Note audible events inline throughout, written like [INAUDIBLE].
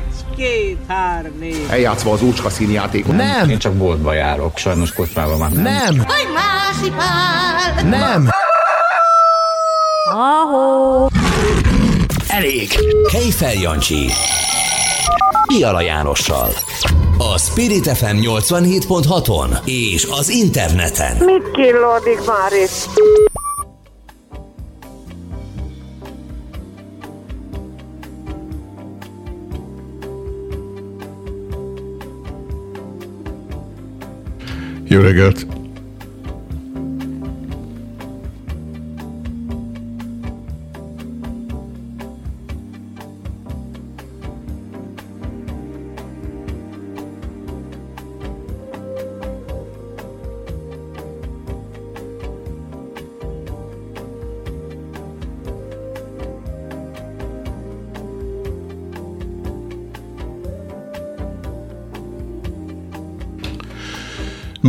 Egy, két, négy. Eljátszva az úcska színjátékot. Nem. Én csak boltba járok, sajnos kocsmában már nem. Nem. Nem. Ahó. Elég. Kejfel Jancsi. Piala Jánossal. A Spirit FM 87.6-on és az interneten. Mit killódik már itt? Jó reggelt!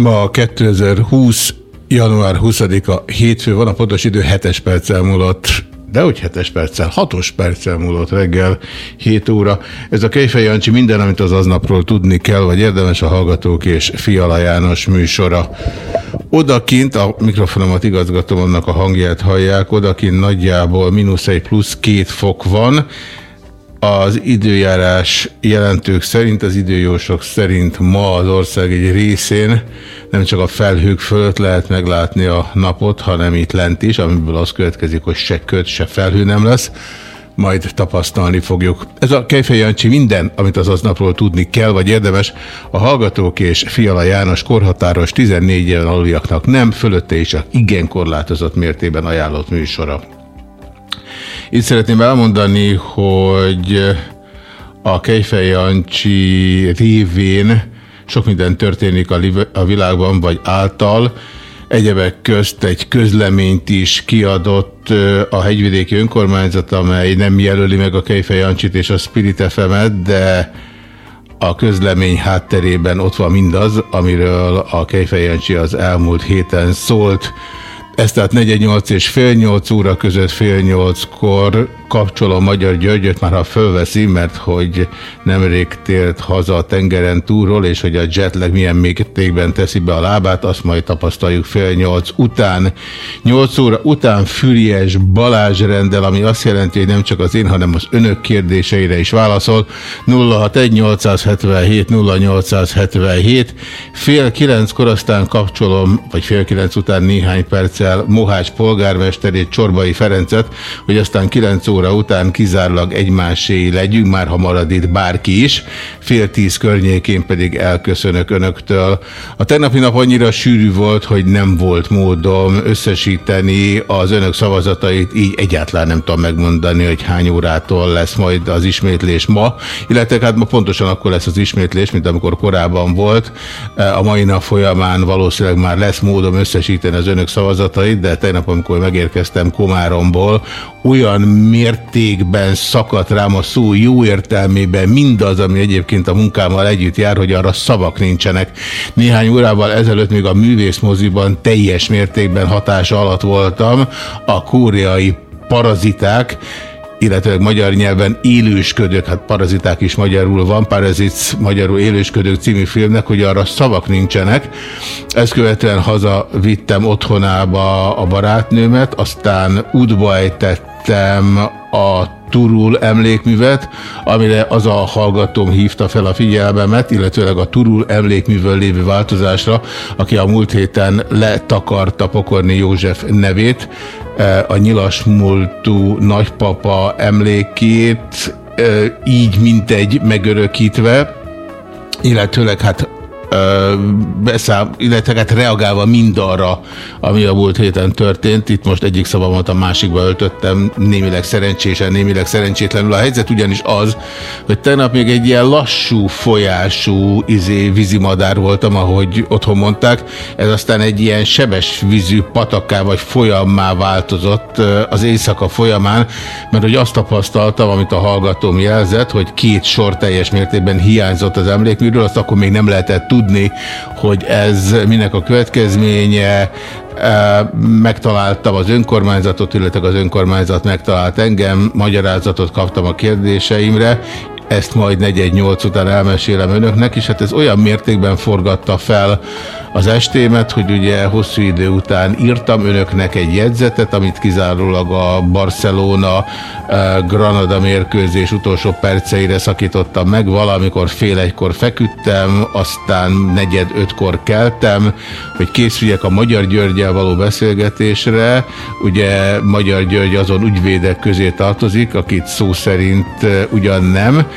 Ma 2020. január 20-a hétfő van, a pontos idő 7-es perccel múlott, de úgy 7-es perccel, 6-os perccel múlott reggel 7 óra. Ez a Kejfej Jancsi minden, amit az aznapról tudni kell, vagy érdemes a Hallgatók és Fiala János műsora. Odakint, a mikrofonomat igazgatom, annak a hangját hallják, odakint nagyjából mínusz egy plusz két fok van, az időjárás jelentők szerint, az időjósok szerint ma az ország egy részén nem csak a felhők fölött lehet meglátni a napot, hanem itt lent is, amiből az következik, hogy se köt, se felhő nem lesz. Majd tapasztalni fogjuk. Ez a Kejfej Jancsi minden, amit az aznapról tudni kell, vagy érdemes, a Hallgatók és Fiala János korhatáros 14 éven aluljaknak nem, fölötte is csak igen korlátozott mértében ajánlott műsora. Itt szeretném elmondani, hogy a Kejfej Jancsi révén sok minden történik a világban, vagy által. Egyebek közt egy közleményt is kiadott a hegyvidéki önkormányzat, amely nem jelöli meg a Kejfej Jancsit és a Spirit fm de a közlemény hátterében ott van mindaz, amiről a Kejfej Jancsi az elmúlt héten szólt. Ez tehát 48 és fél 8 óra között fél 8-kor kapcsolom Magyar Györgyöt, már ha fölveszi, mert hogy nemrég tért haza a tengeren túlról, és hogy a jetlag milyen mértékben teszi be a lábát, azt majd tapasztaljuk fél 8 után. 8 óra után Füriás Balázs rendel, ami azt jelenti, hogy nem csak az én, hanem az önök kérdéseire is válaszol. 061 877 0877 fél 9-kor aztán kapcsolom, vagy fél 9 után néhány perccel Mohács polgármesterét, Csorbai Ferencet, hogy aztán 9 óra óra után kizárólag egymásé legyünk, már ha marad itt bárki is, fél tíz környékén pedig elköszönök önöktől. A tegnapi nap annyira sűrű volt, hogy nem volt módom összesíteni az önök szavazatait, így egyáltalán nem tudom megmondani, hogy hány órától lesz majd az ismétlés ma, illetve hát ma pontosan akkor lesz az ismétlés, mint amikor korábban volt. A mai nap folyamán valószínűleg már lesz módom összesíteni az önök szavazatait, de tegnap, amikor megérkeztem Komáromból, olyan mértékben szakadt rám a szó jó értelmében mindaz, ami egyébként a munkámmal együtt jár, hogy arra szavak nincsenek. Néhány órával ezelőtt még a művészmoziban teljes mértékben hatása alatt voltam a koreai paraziták, illetve magyar nyelven élősködők, hát paraziták is magyarul van, Parazits magyarul élősködők című filmnek, hogy arra szavak nincsenek. Ezt követően hazavittem otthonába a barátnőmet, aztán útba a Turul emlékművet, amire az a hallgatóm hívta fel a figyelmemet, illetőleg a Turul emlékművől lévő változásra, aki a múlt héten letakarta Pokorni József nevét, a nyilas múltú nagypapa emlékét, e, így mint egy megörökítve, illetőleg hát beszáll, illetve hát reagálva mindarra, ami a múlt héten történt. Itt most egyik szavamat a másikba öltöttem, némileg szerencsésen, némileg szerencsétlenül. A helyzet ugyanis az, hogy tegnap még egy ilyen lassú folyású izé, vízimadár voltam, ahogy otthon mondták. Ez aztán egy ilyen sebes vízű patakká vagy folyammá változott az éjszaka folyamán, mert hogy azt tapasztaltam, amit a hallgatóm jelzett, hogy két sor teljes mértékben hiányzott az emlékműről, azt akkor még nem lehetett tudni, tudni, hogy ez minek a következménye. Megtaláltam az önkormányzatot, illetve az önkormányzat megtalált engem, magyarázatot kaptam a kérdéseimre, ezt majd 418 után elmesélem önöknek, és hát ez olyan mértékben forgatta fel az estémet, hogy ugye hosszú idő után írtam önöknek egy jegyzetet, amit kizárólag a Barcelona eh, mérkőzés utolsó perceire szakítottam meg, valamikor fél egykor feküdtem, aztán negyed ötkor keltem, hogy készüljek a Magyar Györgyel való beszélgetésre. Ugye Magyar György azon ügyvédek közé tartozik, akit szó szerint eh, ugyan nem,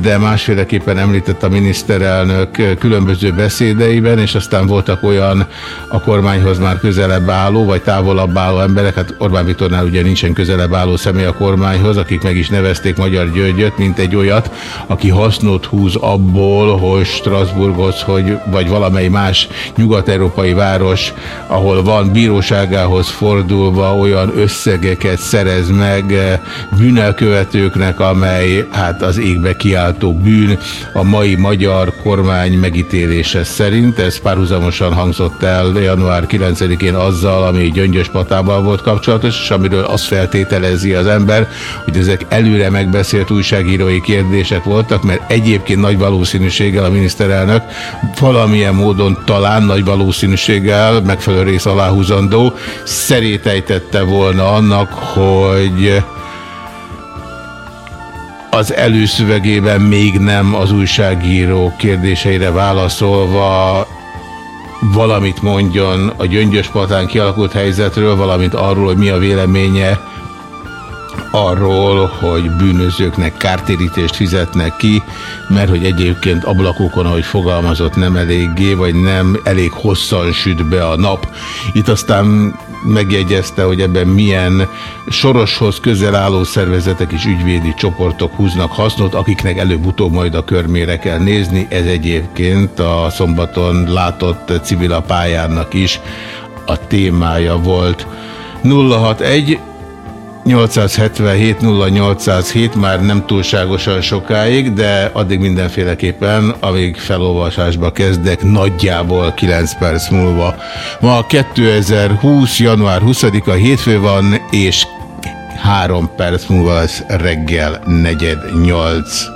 de másféleképpen említett a miniszterelnök különböző beszédeiben, és aztán voltak olyan a kormányhoz már közelebb álló, vagy távolabb álló emberek, hát Orbán Viktornál ugye nincsen közelebb álló személy a kormányhoz, akik meg is nevezték Magyar Györgyöt, mint egy olyat, aki hasznot húz abból, hogy Strasbourghoz, hogy, vagy valamely más nyugat-európai város, ahol van bíróságához fordulva olyan összegeket szerez meg bűnelkövetőknek, amely hát az égbe kiáll kiáltó bűn a mai magyar kormány megítélése szerint. Ez párhuzamosan hangzott el január 9-én azzal, ami Gyöngyös Patával volt kapcsolatos, és amiről azt feltételezi az ember, hogy ezek előre megbeszélt újságírói kérdések voltak, mert egyébként nagy valószínűséggel a miniszterelnök valamilyen módon talán nagy valószínűséggel megfelelő rész aláhúzandó szerétejtette volna annak, hogy az előszövegében még nem az újságíró kérdéseire válaszolva valamit mondjon a Gyöngyös Patán kialakult helyzetről, valamint arról, hogy mi a véleménye arról, hogy bűnözőknek kártérítést fizetnek ki, mert hogy egyébként ablakokon, ahogy fogalmazott, nem eléggé, vagy nem elég hosszan süt be a nap. Itt aztán megjegyezte, hogy ebben milyen soroshoz közel álló szervezetek és ügyvédi csoportok húznak hasznot, akiknek előbb-utóbb majd a körmére kell nézni. Ez egyébként a szombaton látott civil pályának is a témája volt. 061 877 0807 már nem túlságosan sokáig, de addig mindenféleképpen, amíg felolvasásba kezdek, nagyjából 9 perc múlva. Ma 2020. január 20-a hétfő van, és 3 perc múlva lesz reggel negyed 8.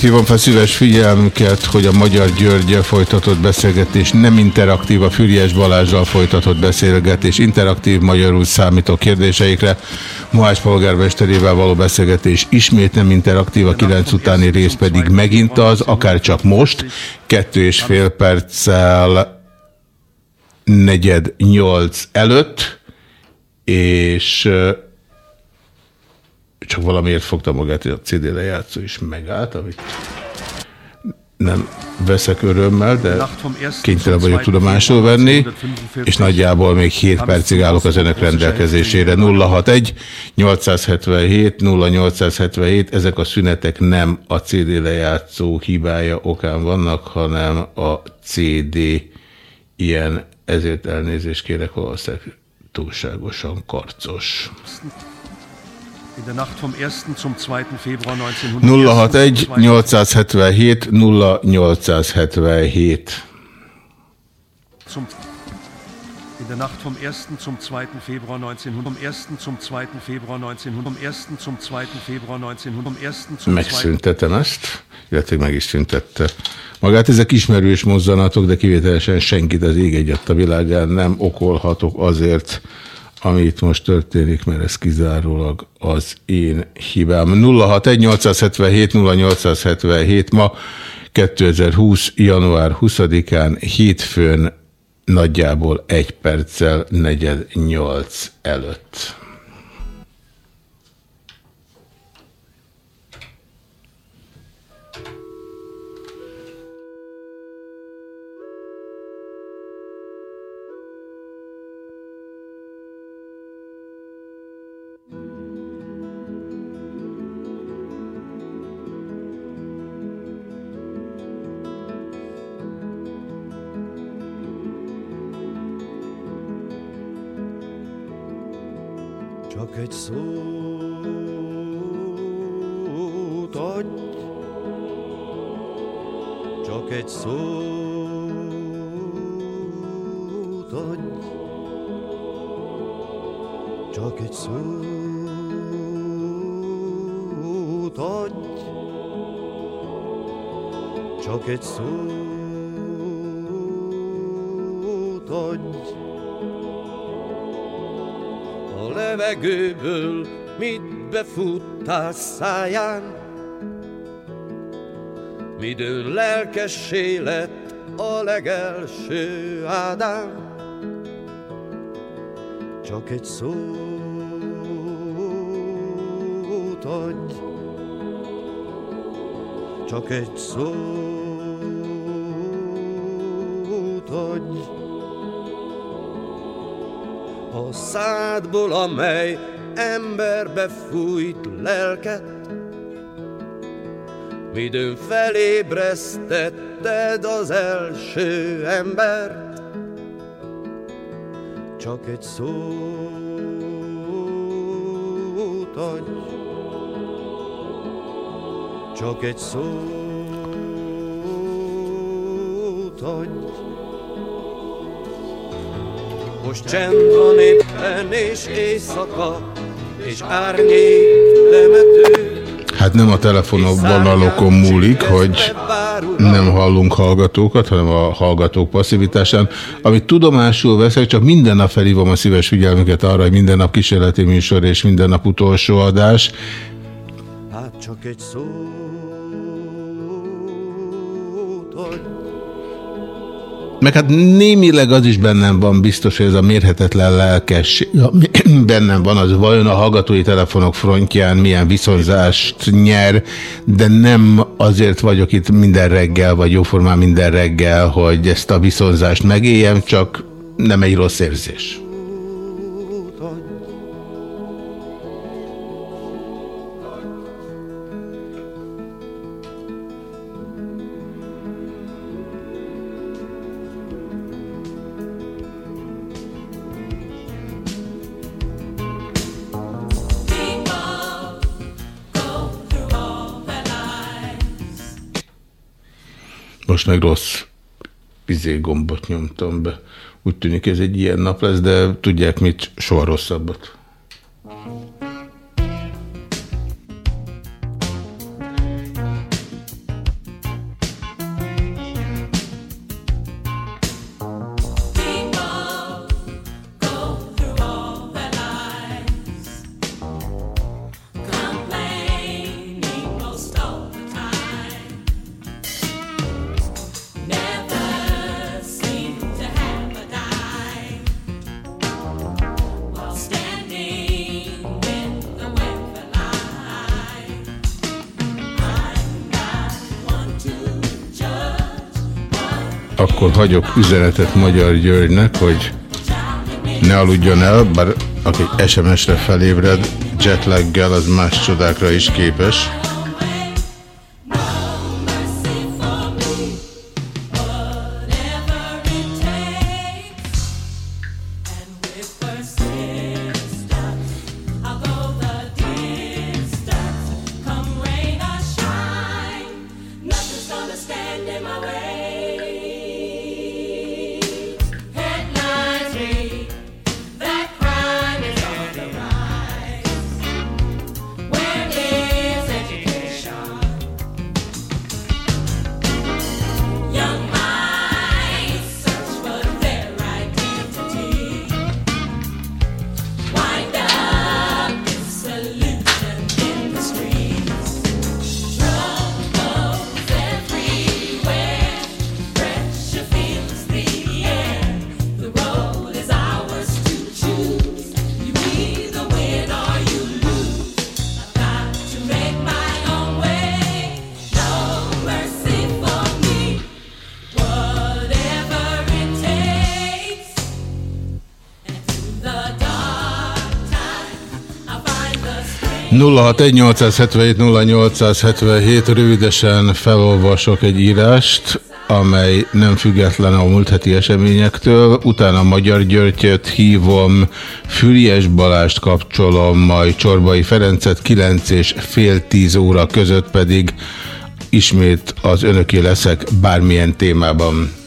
hívom fel szíves figyelmüket, hogy a Magyar Györgye folytatott beszélgetés nem interaktív, a Füriás Balázsral folytatott beszélgetés interaktív, magyarul számító kérdéseikre. Mohács polgármesterével való beszélgetés ismét nem interaktív, a kilenc utáni rész pedig megint az, akár csak most, kettő és fél perccel negyed nyolc előtt, és csak valamiért fogta magát, a CD lejátszó is megállt, amit nem veszek örömmel, de kénytelen vagyok tudomásul venni, és nagyjából még 7 percig állok az önök rendelkezésére. 061 877 0877, ezek a szünetek nem a CD lejátszó hibája okán vannak, hanem a CD ilyen, ezért elnézést kérek, valószínűleg túlságosan karcos. 1961 877 0877 zum in der Nacht vom 1. zum 2. Februar 1900 vom 1. zum 2. Februar 1900 vom 1. zum 2. Februar 1900 vom 1. zum Megszüntetem ezt, illetve meg is szüntette. Magát ezek ismerős mozzanatok, de kivételesen senkit az ég egyet a világán nem okolhatok azért, ami itt most történik, mert ez kizárólag az én hibám. 061 0877 ma 2020. január 20-án hétfőn nagyjából egy perccel negyed nyolc előtt. Veď sú toť, čo keď sú toť, čo keď sú toť, čo keď sú. Levegőből mit befuttál száján, Midőn lelkessé lett a legelső Ádám. Csak egy szót adj, csak egy szót adj. A szádból, amely emberbe fújt lelket, Midőn felébresztetted az első embert, csak egy szót adj, csak egy szót adj. Most csend van éppen és éjszaka, és árnyék temető, Hát nem a telefonvonalokon múlik, hogy nem hallunk hallgatókat, hanem a hallgatók passzivitásán. Amit tudomásul veszek, csak minden nap felhívom a szíves figyelmüket arra, hogy minden nap kísérleti műsor és minden nap utolsó adás. Hát csak egy szót Meg hát némileg az is bennem van biztos, hogy ez a mérhetetlen lelkes [CLEARS THROAT] bennem van, az vajon a hallgatói telefonok frontján milyen viszonyzást nyer, de nem azért vagyok itt minden reggel, vagy jóformán minden reggel, hogy ezt a viszonyzást megéljem, csak nem egy rossz érzés. Most meg rossz izé gombot nyomtam be. Úgy tűnik ez egy ilyen nap lesz, de tudják mit, soha rosszabbat. Akkor hagyok üzenetet Magyar Györgynek, hogy ne aludjon el, bár aki SMS-re felébred, jetlaggel az más csodákra is képes. Nulla 0877 rövidesen felolvasok egy írást, amely nem független a múlt heti eseményektől. Utána Magyar Györgyöt hívom, Füriás Balást kapcsolom, majd Csorbai Ferencet 9 és fél 10 óra között pedig ismét az önöké leszek bármilyen témában.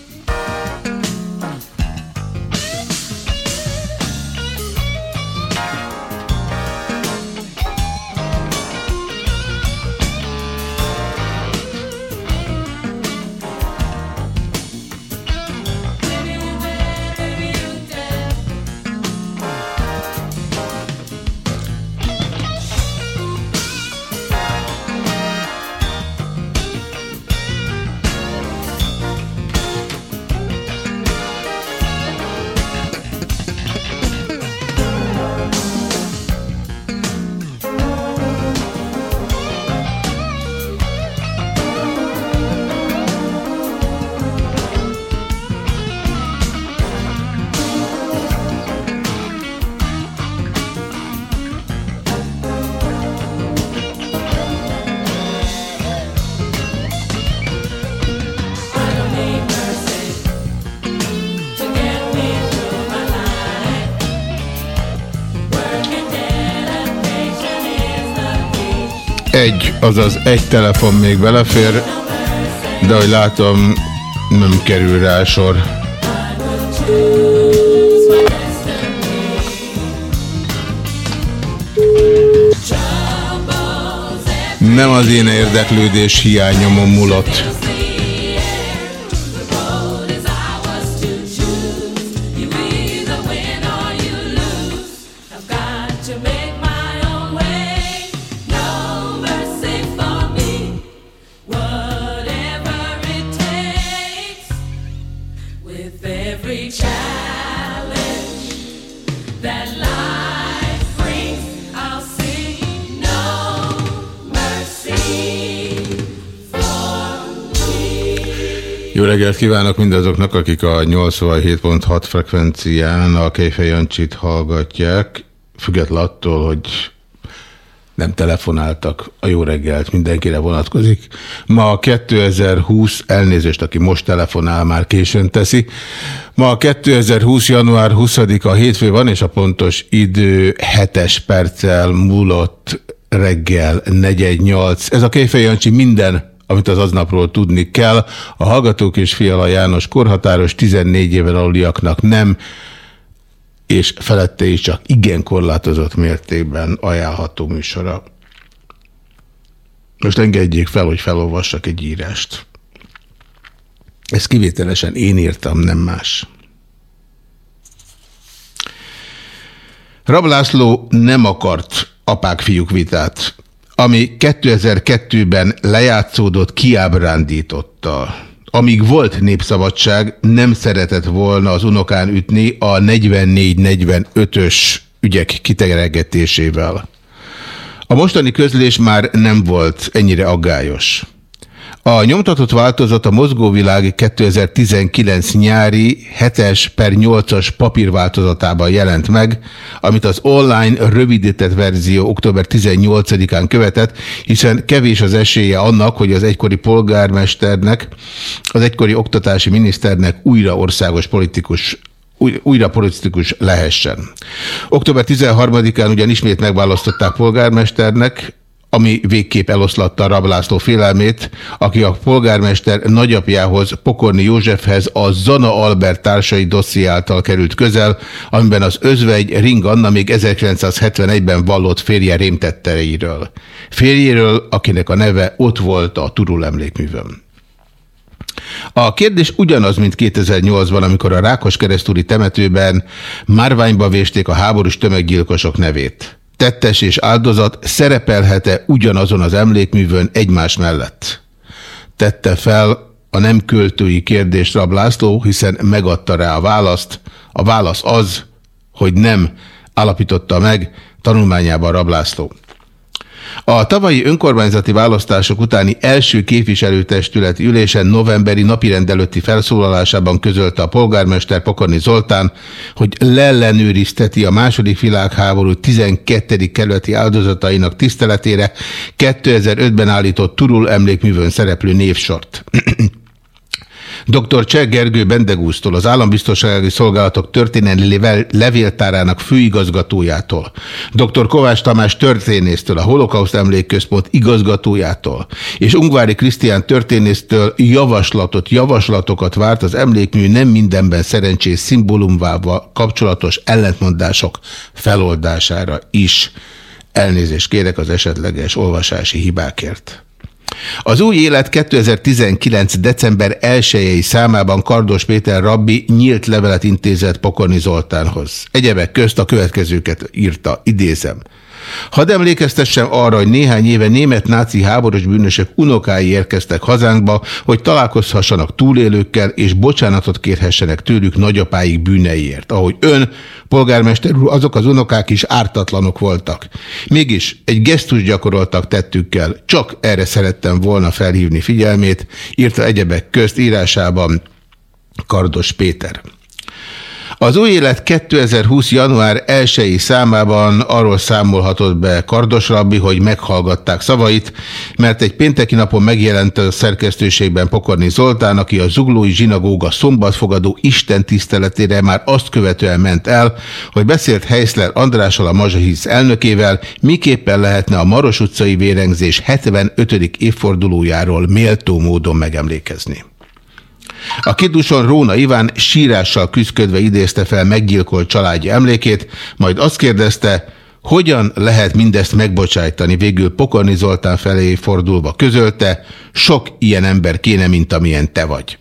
Azaz egy telefon még belefér, de ahogy látom, nem kerül rá sor. Nem az én érdeklődés hiányomon múlott. Jó reggelt kívánok mindazoknak, akik a 87.6 frekvencián a Kejfej Jancsit hallgatják, független attól, hogy nem telefonáltak. A jó reggelt mindenkire vonatkozik. Ma 2020, elnézést, aki most telefonál, már későn teszi. Ma 2020. január 20-a hétfő van, és a pontos idő 7-es perccel múlott reggel 418. Ez a Kejfej Jancsi minden amit az aznapról tudni kell. A Hallgatók és Fiala János korhatáros 14 éven aluliaknak nem, és felette is csak igen korlátozott mértékben ajánlható műsora. Most engedjék fel, hogy felolvassak egy írást. Ezt kivételesen én írtam, nem más. Rablászló nem akart apák-fiúk vitát ami 2002-ben lejátszódott, kiábrándította. Amíg volt népszabadság, nem szeretett volna az unokán ütni a 44-45-ös ügyek kiteregetésével. A mostani közlés már nem volt ennyire aggályos. A nyomtatott változat a Mozgóvilág 2019 nyári 7-es per 8-as papírváltozatában jelent meg, amit az online rövidített verzió október 18-án követett, hiszen kevés az esélye annak, hogy az egykori polgármesternek, az egykori oktatási miniszternek újra országos politikus újra politikus lehessen. Október 13-án ugyan ismét megválasztották polgármesternek, ami végképp eloszlatta Rablászló félelmét, aki a polgármester nagyapjához, Pokorni Józsefhez a Zana Albert társai dosszi került közel, amiben az özvegy Ring Anna még 1971-ben vallott férje rémtettereiről. Férjéről, akinek a neve ott volt a Turul emlékművön. A kérdés ugyanaz, mint 2008-ban, amikor a Rákos keresztúri temetőben márványba vésték a háborús tömeggyilkosok nevét tettes és áldozat szerepelhet-e ugyanazon az emlékművön egymás mellett? Tette fel a nem költői kérdést Rab László, hiszen megadta rá a választ. A válasz az, hogy nem állapította meg tanulmányában Rab László. A tavalyi önkormányzati választások utáni első képviselőtestületi ülésen novemberi napirendelőtti felszólalásában közölte a polgármester Pokorni Zoltán, hogy leellenőrizteti a második világháború 12. kerületi áldozatainak tiszteletére 2005-ben állított Turul emlékművön szereplő névsort. [CLEARS THROAT] Dr. Cseh Gergő Bendegúztól, az Állambiztonsági Szolgálatok történelmi levéltárának főigazgatójától, dr. Kovács Tamás történésztől, a Holokauszt Emlékközpont igazgatójától, és Ungvári Krisztián történésztől javaslatot, javaslatokat várt az emlékmű nem mindenben szerencsés szimbólumával kapcsolatos ellentmondások feloldására is. Elnézést kérek az esetleges olvasási hibákért. Az új élet 2019. december 1 számában Kardos Péter rabbi nyílt levelet intézett Pokorni Zoltánhoz. Egyebek közt a következőket írta, idézem. Hadd emlékeztessem arra, hogy néhány éve német náci háborús bűnösök unokái érkeztek hazánkba, hogy találkozhassanak túlélőkkel, és bocsánatot kérhessenek tőlük nagyapáik bűneiért. Ahogy ön, polgármester úr, azok az unokák is ártatlanok voltak. Mégis egy gesztus gyakoroltak tettükkel, csak erre szerettem volna felhívni figyelmét, írta egyebek közt írásában Kardos Péter. Az új élet 2020. január 1 számában arról számolhatott be Kardos Rabbi, hogy meghallgatták szavait, mert egy pénteki napon megjelent a szerkesztőségben Pokorni Zoltán, aki a Zuglói Zsinagóga szombatfogadó Isten tiszteletére már azt követően ment el, hogy beszélt Heiszler Andrással, a Mazsahisz elnökével, miképpen lehetne a Maros utcai vérengzés 75. évfordulójáról méltó módon megemlékezni. A kiduson Róna Iván sírással küzdködve idézte fel meggyilkolt családja emlékét, majd azt kérdezte, hogyan lehet mindezt megbocsájtani, végül Pokorni Zoltán felé fordulva közölte, sok ilyen ember kéne, mint amilyen te vagy.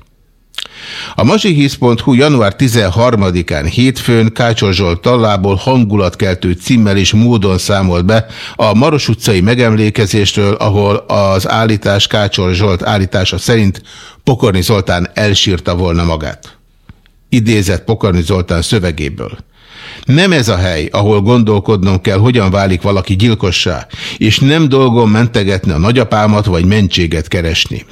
A mazsihisz.hu január 13-án hétfőn Kácsor Zsolt tallából hangulatkeltő címmel is módon számolt be a Maros utcai megemlékezésről, ahol az állítás Kácsor Zsolt állítása szerint Pokorni Zoltán elsírta volna magát. Idézett Pokorni Zoltán szövegéből. Nem ez a hely, ahol gondolkodnom kell, hogyan válik valaki gyilkossá, és nem dolgom mentegetni a nagyapámat vagy mentséget keresni.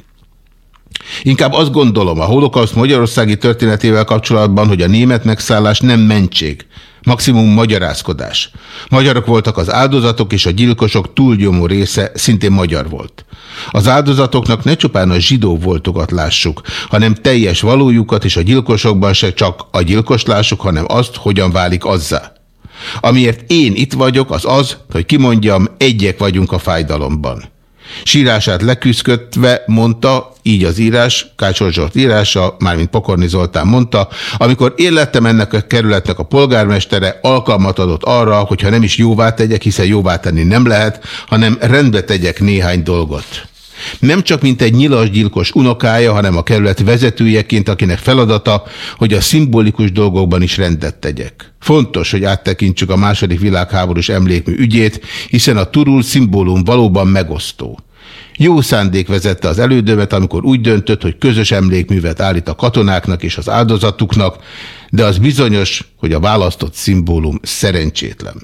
Inkább azt gondolom a holokauszt magyarországi történetével kapcsolatban, hogy a német megszállás nem mentség, maximum magyarázkodás. Magyarok voltak az áldozatok, és a gyilkosok túlgyomó része szintén magyar volt. Az áldozatoknak ne csupán a zsidó voltokat lássuk, hanem teljes valójukat, és a gyilkosokban se csak a gyilkos lássuk, hanem azt, hogyan válik azzá. Amiért én itt vagyok, az az, hogy kimondjam, egyek vagyunk a fájdalomban. Sírását leküzdködve mondta, így az írás, Kácsor Zsolt írása, mármint Pokorni Zoltán mondta, amikor én lettem ennek a kerületnek a polgármestere, alkalmat adott arra, hogyha nem is jóvá tegyek, hiszen jóvá tenni nem lehet, hanem rendbe tegyek néhány dolgot. Nem csak mint egy nyilasgyilkos unokája, hanem a kerület vezetőjeként, akinek feladata, hogy a szimbolikus dolgokban is rendet tegyek. Fontos, hogy áttekintsük a második világháborús emlékmű ügyét, hiszen a turul szimbólum valóban megosztó. Jó szándék vezette az elődömet, amikor úgy döntött, hogy közös emlékművet állít a katonáknak és az áldozatuknak, de az bizonyos, hogy a választott szimbólum szerencsétlen.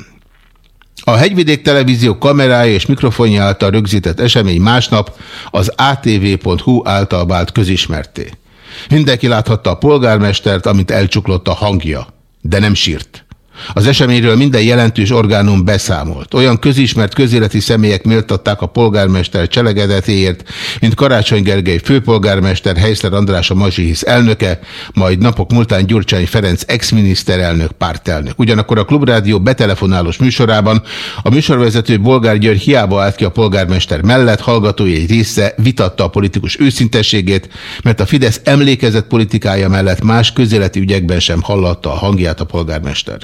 A Hegyvidék Televízió kamerája és mikrofonja által rögzített esemény másnap az atv.hu által vált közismerté. Mindenki láthatta a polgármestert, amit elcsuklott a hangja, de nem sírt. Az eseményről minden jelentős orgánum beszámolt. Olyan közismert közéleti személyek méltatták a polgármester cselegedetéért, mint Karácsony Gergely főpolgármester, Heiszler András a Mazsihisz elnöke, majd napok múltán Gyurcsány Ferenc ex-miniszterelnök, pártelnök. Ugyanakkor a Klubrádió betelefonálós műsorában a műsorvezető Bolgár György hiába állt ki a polgármester mellett, hallgatói egy része vitatta a politikus őszintességét, mert a Fidesz emlékezett politikája mellett más közéleti ügyekben sem hallatta a hangját a polgármester.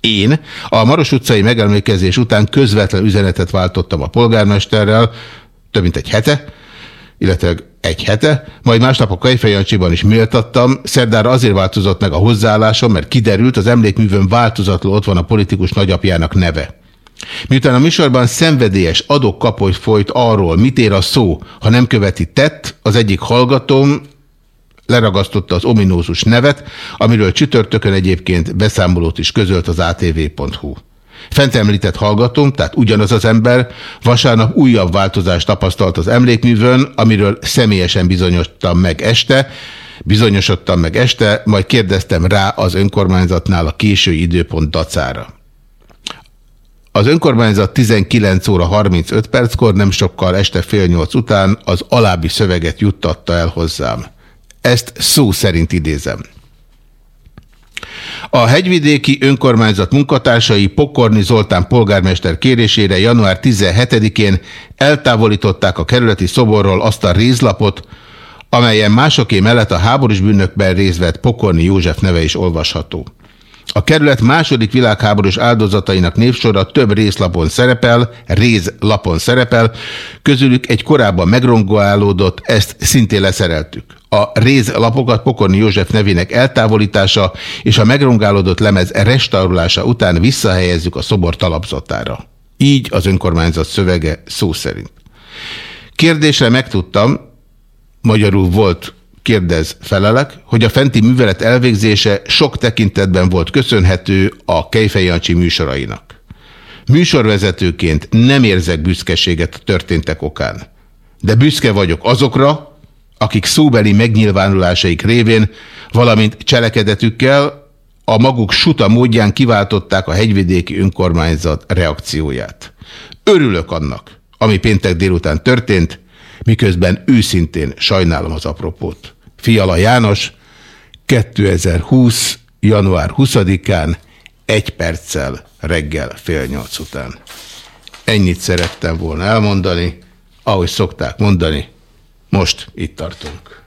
Én a Maros utcai megemlékezés után közvetlen üzenetet váltottam a polgármesterrel, több mint egy hete, illetve egy hete, majd másnap a Kejfejancsiban is méltattam, szerdára azért változott meg a hozzáállásom, mert kiderült, az emlékművön változatlan ott van a politikus nagyapjának neve. Miután a műsorban szenvedélyes adok-kapoly folyt arról, mit ér a szó, ha nem követi tett, az egyik hallgatóm leragasztotta az ominózus nevet, amiről csütörtökön egyébként beszámolót is közölt az atv.hu. Fent említett hallgatom, tehát ugyanaz az ember, vasárnap újabb változást tapasztalt az emlékművön, amiről személyesen bizonyosodtam meg este, bizonyosodtam meg este, majd kérdeztem rá az önkormányzatnál a késői időpont dacára. Az önkormányzat 19 óra 35 perckor, nem sokkal este fél nyolc után az alábbi szöveget juttatta el hozzám. Ezt szó szerint idézem. A hegyvidéki önkormányzat munkatársai Pokorni Zoltán polgármester kérésére január 17-én eltávolították a kerületi szoborról azt a rézlapot, amelyen másoké mellett a háborús bűnökben részt vett Pokorni József neve is olvasható. A kerület második világháborús áldozatainak névsora több részlapon szerepel, rézlapon szerepel, közülük egy korábban megrongolálódott, ezt szintén leszereltük. A rézlapokat Pokorni József nevének eltávolítása és a megrongálódott lemez restaurálása után visszahelyezzük a szobor talapzatára. Így az önkormányzat szövege szó szerint. Kérdésre megtudtam, magyarul volt kérdez felelek, hogy a fenti művelet elvégzése sok tekintetben volt köszönhető a Kejfej Jancsi műsorainak. Műsorvezetőként nem érzek büszkeséget a történtek okán, de büszke vagyok azokra, akik szóbeli megnyilvánulásaik révén, valamint cselekedetükkel a maguk suta módján kiváltották a hegyvidéki önkormányzat reakcióját. Örülök annak, ami péntek délután történt, miközben őszintén sajnálom az apropót. Fiala János, 2020. január 20-án, egy perccel reggel fél nyolc után. Ennyit szerettem volna elmondani, ahogy szokták mondani, most itt tartunk.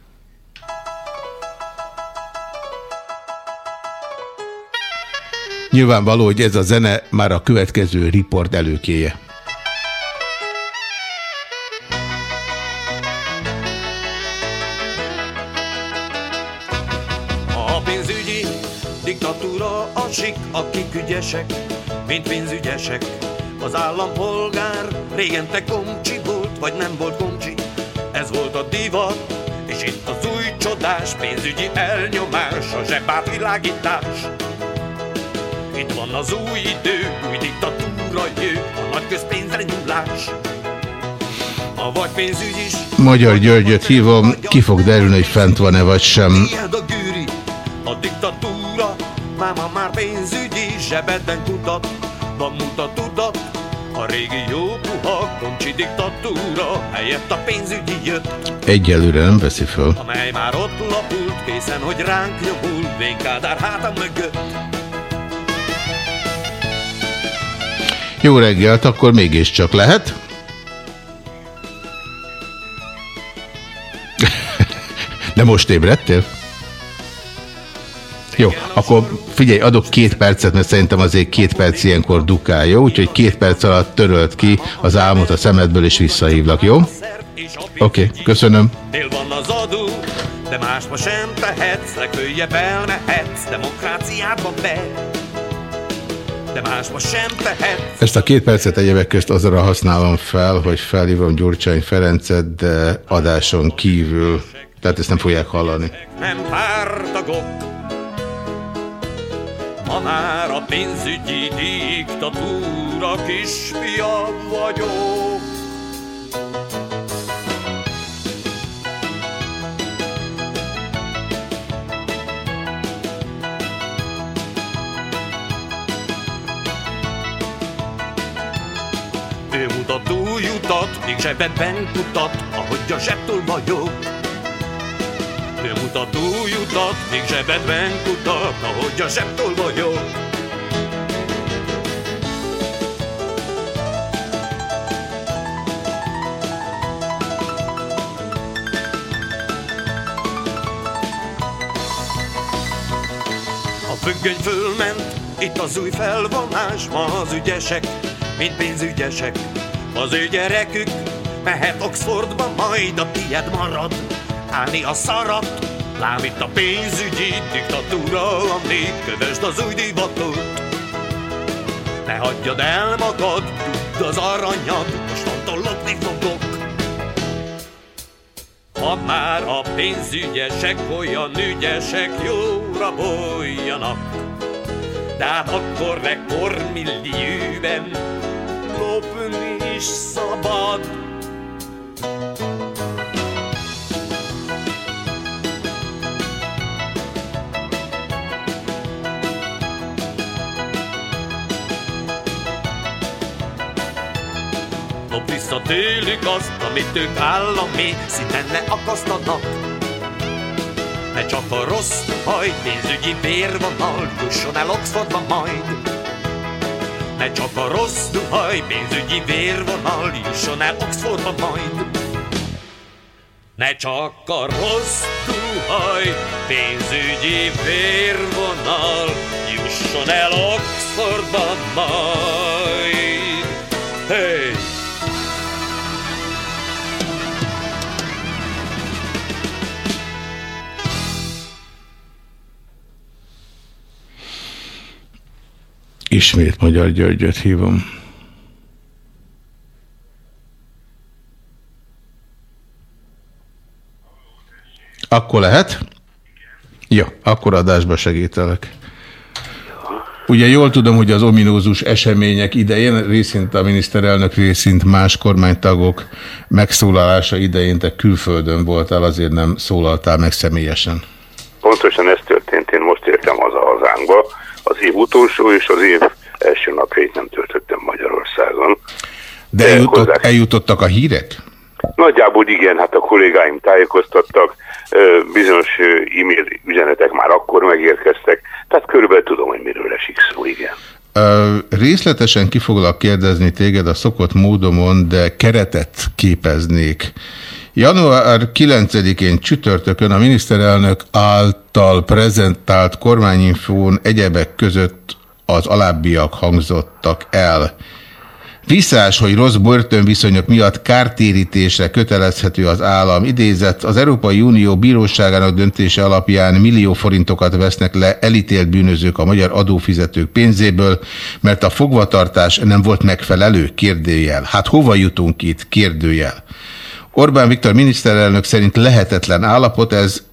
Nyilvánvaló, hogy ez a zene már a következő riport előkéje. A sik, akik ügyesek, mint pénzügyesek. Az állampolgár régen te komcsi volt, vagy nem volt komcsi. Ez volt a divat, és itt az új csodás pénzügyi elnyomás, a zsebátvilágítás. Itt van az új idő, új diktatúra jő, a nagy közpénzre nyúlás. A vagy pénzügy is, Magyar Györgyöt hívom, ki fog derülni, hogy fent van-e vagy sem. A diktatúra, máma már pénzügyi zsebedben kutat, van mutatudat, a régi jó puha koncsi diktatúra, helyett a pénzügyi jött, Egyelőre nem veszi föl. amely már ott lapult, készen, hogy ránk nyomul, Vénkádár hátam mögött. Jó reggelt, akkor mégiscsak lehet. [LAUGHS] De most ébredtél? Jó, akkor figyelj, adok két percet, mert szerintem azért két perc ilyenkor dukál, jó? Úgyhogy két perc alatt törölt ki az álmot a szemedből, és visszahívlak, jó? Oké, okay, köszönöm. Dél van az adó, de másba sem tehetsz, legfőjebb elmehetsz, demokráciádban be. De másba sem tehetsz, Ezt a két percet egyebek közt azra használom fel, hogy felhívom Gyurcsány Ferencet, de adáson kívül, tehát ezt nem fogják hallani. nem pártagok. Ma már a pénzügyi diktatúra kisfia vagyok. Ő mutat új utat, még zsebedben kutat, ahogy a zsebtől vagyok. Ő mutat új utat, még zsebedben kutat, ahogy a zsebtől vagyok. A függöny fölment, itt az új felvonás, ma az ügyesek, mint pénzügyesek. Az ő gyerekük mehet Oxfordba, majd a tied marad. Állni a szarat, lám itt a pénzügyi diktatúra, a nép kövesd az új divatot. Ne hagyjad el magad, tudd az aranyad, mostantól lopni fogok. Ha már a pénzügyesek olyan ügyesek, jó raboljanak. De hát akkor rekordmillióben lopni is szabad. Lop vissza tőlük azt, amit ők állami szinten ne akasztanak. Ne csak a rossz haj, pénzügyi vérvonal jusson el Oxfordba majd. Ne csak a rossz duhaj, pénzügyi vérvonal jusson el Oxfordba majd. Ne csak a rossz duhaj, pénzügyi vérvonal jusson el Oxfordba majd. Hey! Ismét Magyar Györgyöt hívom. Akkor lehet? Ja, akkor adásba segítelek. Ugye jól tudom, hogy az ominózus események idején, részint a miniszterelnök, részint más kormánytagok megszólalása idején te külföldön voltál, azért nem szólaltál meg személyesen. Pontosan ez történt, én most értem haza hazánkba. Az év utolsó és az év első napjait nem töltöttem Magyarországon. De eljutott, eljutottak a hírek? Nagyjából igen, hát a kollégáim tájékoztattak, bizonyos e-mail üzenetek már akkor megérkeztek, tehát körülbelül tudom, hogy miről esik szó, igen. Részletesen ki foglak kérdezni téged a szokott módomon, de keretet képeznék. Január 9-én csütörtökön a miniszterelnök által prezentált kormányinfón egyebek között az alábbiak hangzottak el. Visszás, hogy rossz börtönviszonyok miatt kártérítésre kötelezhető az állam. Idézett, az Európai Unió bíróságának döntése alapján millió forintokat vesznek le elítélt bűnözők a magyar adófizetők pénzéből, mert a fogvatartás nem volt megfelelő? Kérdőjel. Hát hova jutunk itt? Kérdőjel. Orbán Viktor miniszterelnök szerint lehetetlen állapot ez,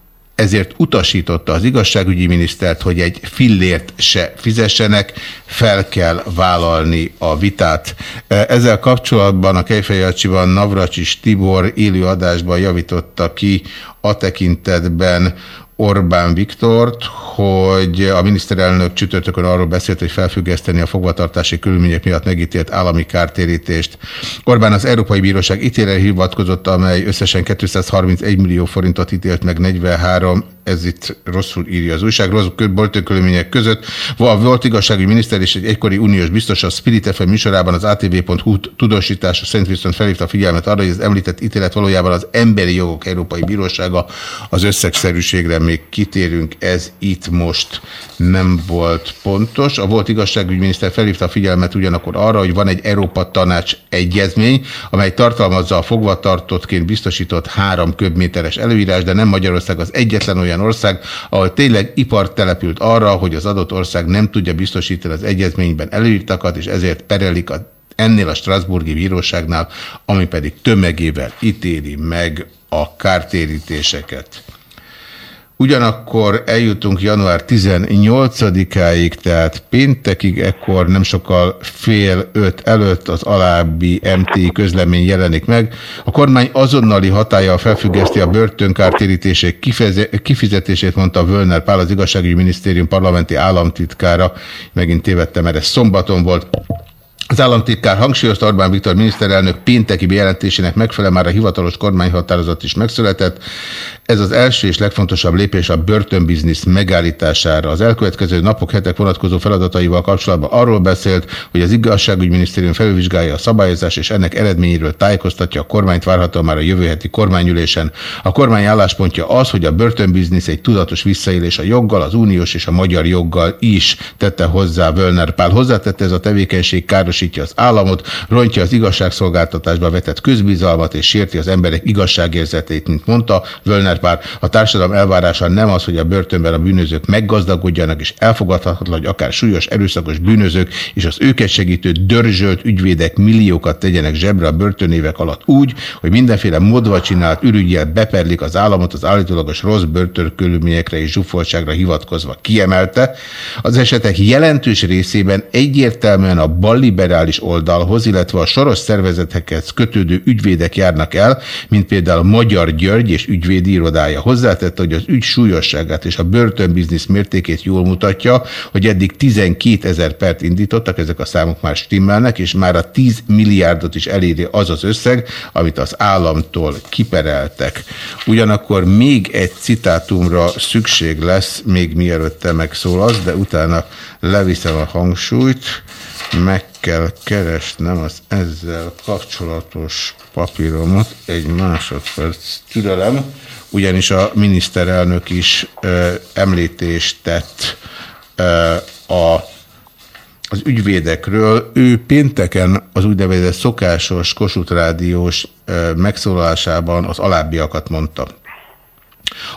ezért utasította az igazságügyi minisztert, hogy egy fillért se fizessenek, fel kell vállalni a vitát. Ezzel kapcsolatban a Kejfejjelcsiban Navracsis Tibor élő adásban javította ki a tekintetben Orbán Viktort, hogy a miniszterelnök csütörtökön arról beszélt, hogy felfüggeszteni a fogvatartási körülmények miatt megítélt állami kártérítést. Orbán az Európai Bíróság ítélre hivatkozott, amely összesen 231 millió forintot ítélt meg 43 ez itt rosszul írja az újság, rossz körülmények között. Volt igazságügyi miniszter és egy egykori uniós biztos a Spirit FM műsorában az ATV.hu tudósítása szerint viszont felhívta a figyelmet arra, hogy az említett ítélet valójában az Emberi Jogok Európai Bírósága az összegszerűségre még kitérünk, ez itt most nem volt pontos. A volt igazságügyminiszter felhívta a figyelmet ugyanakkor arra, hogy van egy Európa Tanács egyezmény, amely tartalmazza a fogvatartottként biztosított három köbméteres előírás, de nem Magyarország az egyetlen olyan ország, ahol tényleg ipar települt arra, hogy az adott ország nem tudja biztosítani az egyezményben előírtakat, és ezért perelik a ennél a Strasburgi bíróságnál, ami pedig tömegével ítéli meg a kártérítéseket. Ugyanakkor eljutunk január 18-áig, tehát péntekig, ekkor nem sokkal fél öt előtt az alábbi MT közlemény jelenik meg. A kormány azonnali hatája felfüggeszti a börtönkártérítések kifizetését, mondta Völner Pál, az igazságügyi minisztérium parlamenti államtitkára. Megint tévedtem, mert ez szombaton volt. Az államtitkár hangsúlyozta Orbán Viktor miniszterelnök pénteki bejelentésének megfelelően már a hivatalos kormányhatározat is megszületett. Ez az első és legfontosabb lépés a börtönbiznisz megállítására. Az elkövetkező napok, hetek vonatkozó feladataival kapcsolatban arról beszélt, hogy az igazságügyminisztérium felülvizsgálja a szabályozás, és ennek eredményéről tájékoztatja a kormányt várhatóan már a jövő heti kormányülésen. A kormány álláspontja az, hogy a börtönbiznisz egy tudatos visszaélés a joggal, az uniós és a magyar joggal is tette hozzá Völner Pál. Hozzátette ez a tevékenység károsítja az államot, rontja az igazságszolgáltatásba vetett közbizalmat és sérti az emberek igazságérzetét, mint mondta Völner bár a társadalom elvárása nem az, hogy a börtönben a bűnözők meggazdagodjanak, és elfogadhatatlan, hogy akár súlyos, erőszakos bűnözők és az őket segítő dörzsölt ügyvédek milliókat tegyenek zsebre a börtönévek alatt úgy, hogy mindenféle modva csinált ürügyjel beperlik az államot az állítólagos rossz börtönkörülményekre és zsúfoltságra hivatkozva. Kiemelte, az esetek jelentős részében egyértelműen a balliberális liberális oldalhoz, illetve a soros szervezetekhez kötődő ügyvédek járnak el, mint például Magyar György és ügyvédi irodája. Hozzátette, hogy az ügy súlyosságát és a börtönbiznisz mértékét jól mutatja, hogy eddig 12 ezer pert indítottak, ezek a számok már stimmelnek, és már a 10 milliárdot is eléri az az összeg, amit az államtól kipereltek. Ugyanakkor még egy citátumra szükség lesz, még mielőtt te megszólalsz, de utána leviszem a hangsúlyt, meg kell keresnem az ezzel kapcsolatos papíromat, egy másodperc türelem, ugyanis a miniszterelnök is ö, említést tett ö, a az ügyvédekről. Ő pénteken az úgynevezett szokásos Kossuth Rádiós megszólalásában az alábbiakat mondta.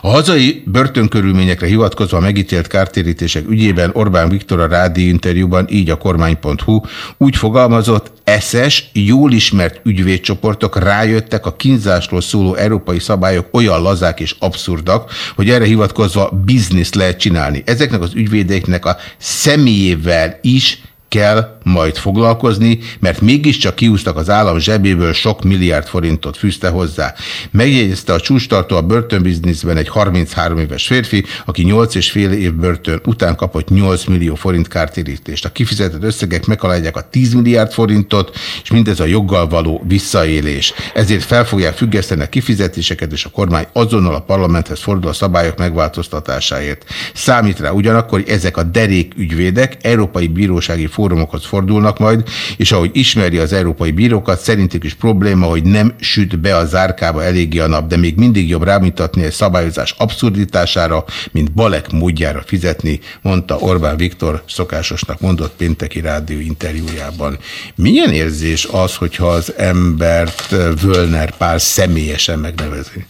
A hazai börtönkörülményekre hivatkozva megítélt kártérítések ügyében Orbán Viktor a rádió interjúban, így a kormány.hu úgy fogalmazott, eszes, jól ismert ügyvédcsoportok rájöttek a kínzásról szóló európai szabályok olyan lazák és abszurdak, hogy erre hivatkozva bizniszt lehet csinálni. Ezeknek az ügyvédeknek a személyével is kell majd foglalkozni, mert mégiscsak kiúztak az állam zsebéből sok milliárd forintot fűzte hozzá. Megjegyezte a csústartó a börtönbizniszben egy 33 éves férfi, aki 8 és fél év börtön után kapott 8 millió forint kártérítést. A kifizetett összegek meghaladják a 10 milliárd forintot, és mindez a joggal való visszaélés. Ezért fel fogják függeszteni a kifizetéseket, és a kormány azonnal a parlamenthez fordul a szabályok megváltoztatásáért. Számít rá ugyanakkor, hogy ezek a derék ügyvédek európai bírósági fórumokhoz fordulnak majd, és ahogy ismeri az európai bírókat, szerintük is probléma, hogy nem süt be a zárkába eléggé a nap, de még mindig jobb rámutatni egy szabályozás abszurditására, mint balek módjára fizetni, mondta Orbán Viktor szokásosnak mondott pénteki rádió interjújában. Milyen érzés az, hogyha az embert Völner Pál személyesen megnevezi?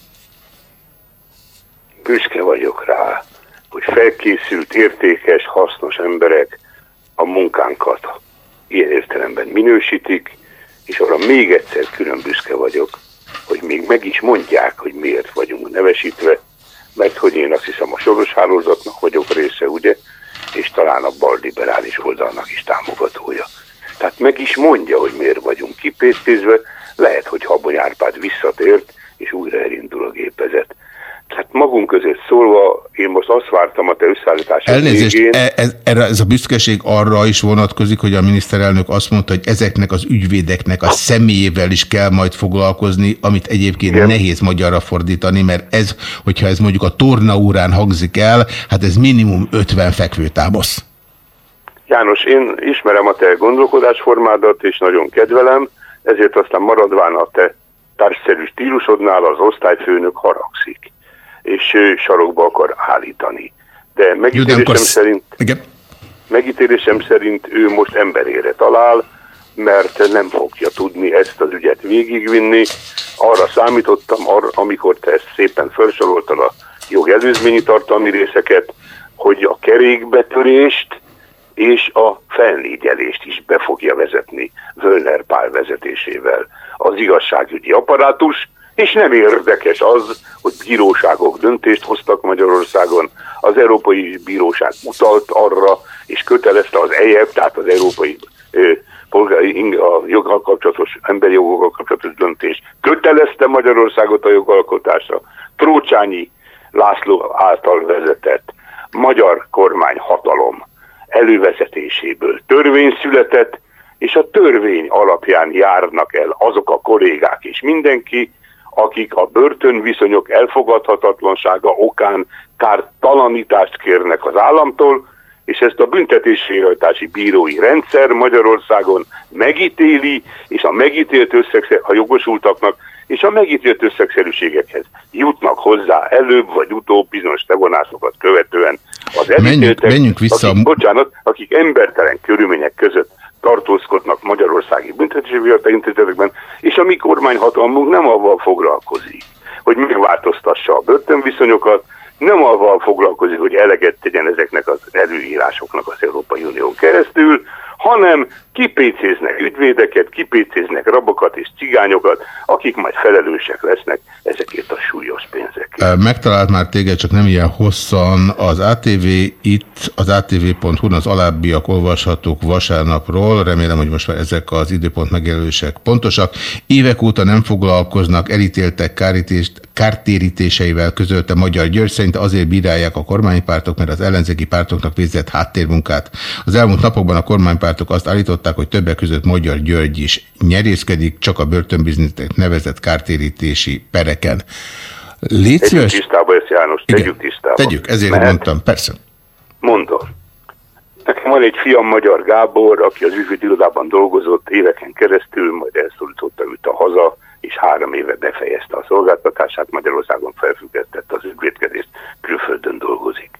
Büszke vagyok rá, hogy felkészült, értékes, hasznos emberek a munkánkat ilyen értelemben minősítik, és arra még egyszer külön büszke vagyok, hogy még meg is mondják, hogy miért vagyunk nevesítve, mert hogy én azt hiszem a soros hálózatnak vagyok része, ugye, és talán a balliberális oldalnak is támogatója. Tehát meg is mondja, hogy miért vagyunk kipésztézve, lehet, hogy Habony Árpád visszatért, és újra elindul a gépezet. Hát magunk között szólva, én most azt vártam a te összeállításod Elnézést, végén. E, ez, ez a büszkeség arra is vonatkozik, hogy a miniszterelnök azt mondta, hogy ezeknek az ügyvédeknek a személyével is kell majd foglalkozni, amit egyébként Igen. nehéz magyarra fordítani, mert ez, hogyha ez mondjuk a tornaúrán hangzik el, hát ez minimum 50 fekvőtámasz. János, én ismerem a te gondolkodásformádat, és nagyon kedvelem, ezért aztán maradván a te társszerű stílusodnál az osztályfőnök haragszik és sarokba akar állítani. De megítélésem, szerint, Igen. megítélésem szerint ő most emberére talál, mert nem fogja tudni ezt az ügyet végigvinni. Arra számítottam, arra, amikor te ezt szépen felsoroltad a jog előzményi tartalmi részeket, hogy a kerékbetörést és a felnégyelést is be fogja vezetni Völner Pál vezetésével az igazságügyi apparátus, és nem érdekes az, hogy bíróságok döntést hoztak Magyarországon. Az Európai Bíróság utalt arra, és kötelezte az EJEP, tehát az Európai polgári, a joggal kapcsolatos, emberi jogokkal kapcsolatos döntés kötelezte Magyarországot a jogalkotásra. Trócsányi László által vezetett magyar kormány hatalom elővezetéséből törvény született, és a törvény alapján járnak el azok a kollégák és mindenki, akik a börtönviszonyok elfogadhatatlansága okán kártalanítást kérnek az államtól, és ezt a büntetésvégrehajtási bírói rendszer Magyarországon megítéli, és a megítélt összegszer, a jogosultaknak, és a megítélt összegszerűségekhez jutnak hozzá előbb vagy utóbb bizonyos levonásokat követően az menjünk, menjünk vissza. Akik, bocsánat, akik embertelen körülmények között tartózkodnak magyarországi büntetési intézetekben, és a mi kormányhatalmunk nem avval foglalkozik, hogy megváltoztassa a börtönviszonyokat, nem avval foglalkozik, hogy eleget tegyen ezeknek az előírásoknak az Európai Unión keresztül, hanem kipécéznek ügyvédeket, kipécéznek rabokat és cigányokat, akik majd felelősek lesznek ezekért a súlyos pénzekért. Megtalált már téged, csak nem ilyen hosszan. Az ATV itt, az atv.hu-n az alábbiak olvashatók vasárnapról. Remélem, hogy most már ezek az időpont megjelölések pontosak. Évek óta nem foglalkoznak elítéltek kártérítéseivel közölte Magyar György. Szerint azért bírálják a kormánypártok, mert az ellenzéki pártoknak végzett háttérmunkát. Az elmúlt napokban a kormánypártok azt állított, állították, hogy többek között Magyar György is nyerészkedik, csak a börtönbiznisznek nevezett kártérítési pereken. Légy tegyük tisztába ezt, János, tegyük Igen. tisztába. Tegyük, ezért Mert... mondtam, persze. Mondom. Nekem van egy fiam, Magyar Gábor, aki az ügyvédirodában dolgozott éveken keresztül, majd elszólította őt a haza, és három éve befejezte a szolgáltatását, Magyarországon felfüggesztette az ügyvédkedést, külföldön dolgozik.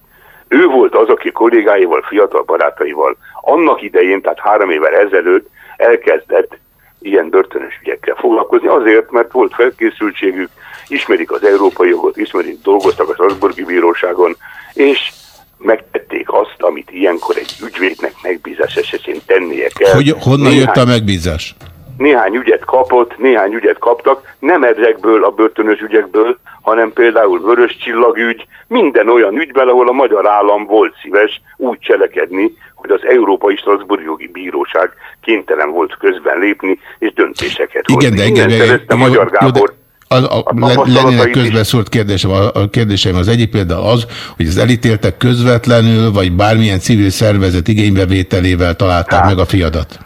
Ő volt az, aki kollégáival, fiatal barátaival annak idején, tehát három évvel ezelőtt elkezdett ilyen börtönös ügyekkel foglalkozni, azért, mert volt felkészültségük, ismerik az európai jogot, ismerik, dolgoztak a Strasburgi Bíróságon, és megtették azt, amit ilyenkor egy ügyvédnek megbízás esetén tennie kell. Hogy honnan néhány, jött a megbízás? Néhány ügyet kapott, néhány ügyet kaptak, nem ezekből a börtönös ügyekből, hanem például Vörös Csillagügy, minden olyan ügyben, ahol a magyar állam volt szíves úgy cselekedni, hogy az Európai Strasbourg jogi bíróság kénytelen volt közben lépni és döntéseket hozni. Igen, de igen, igen, Magyar Gábor. A, a, a lennének közbeszólt kérdésem, a, a kérdéseim az egyik például az, hogy az elítéltek közvetlenül, vagy bármilyen civil szervezet igénybevételével találták hát, meg a fiadat.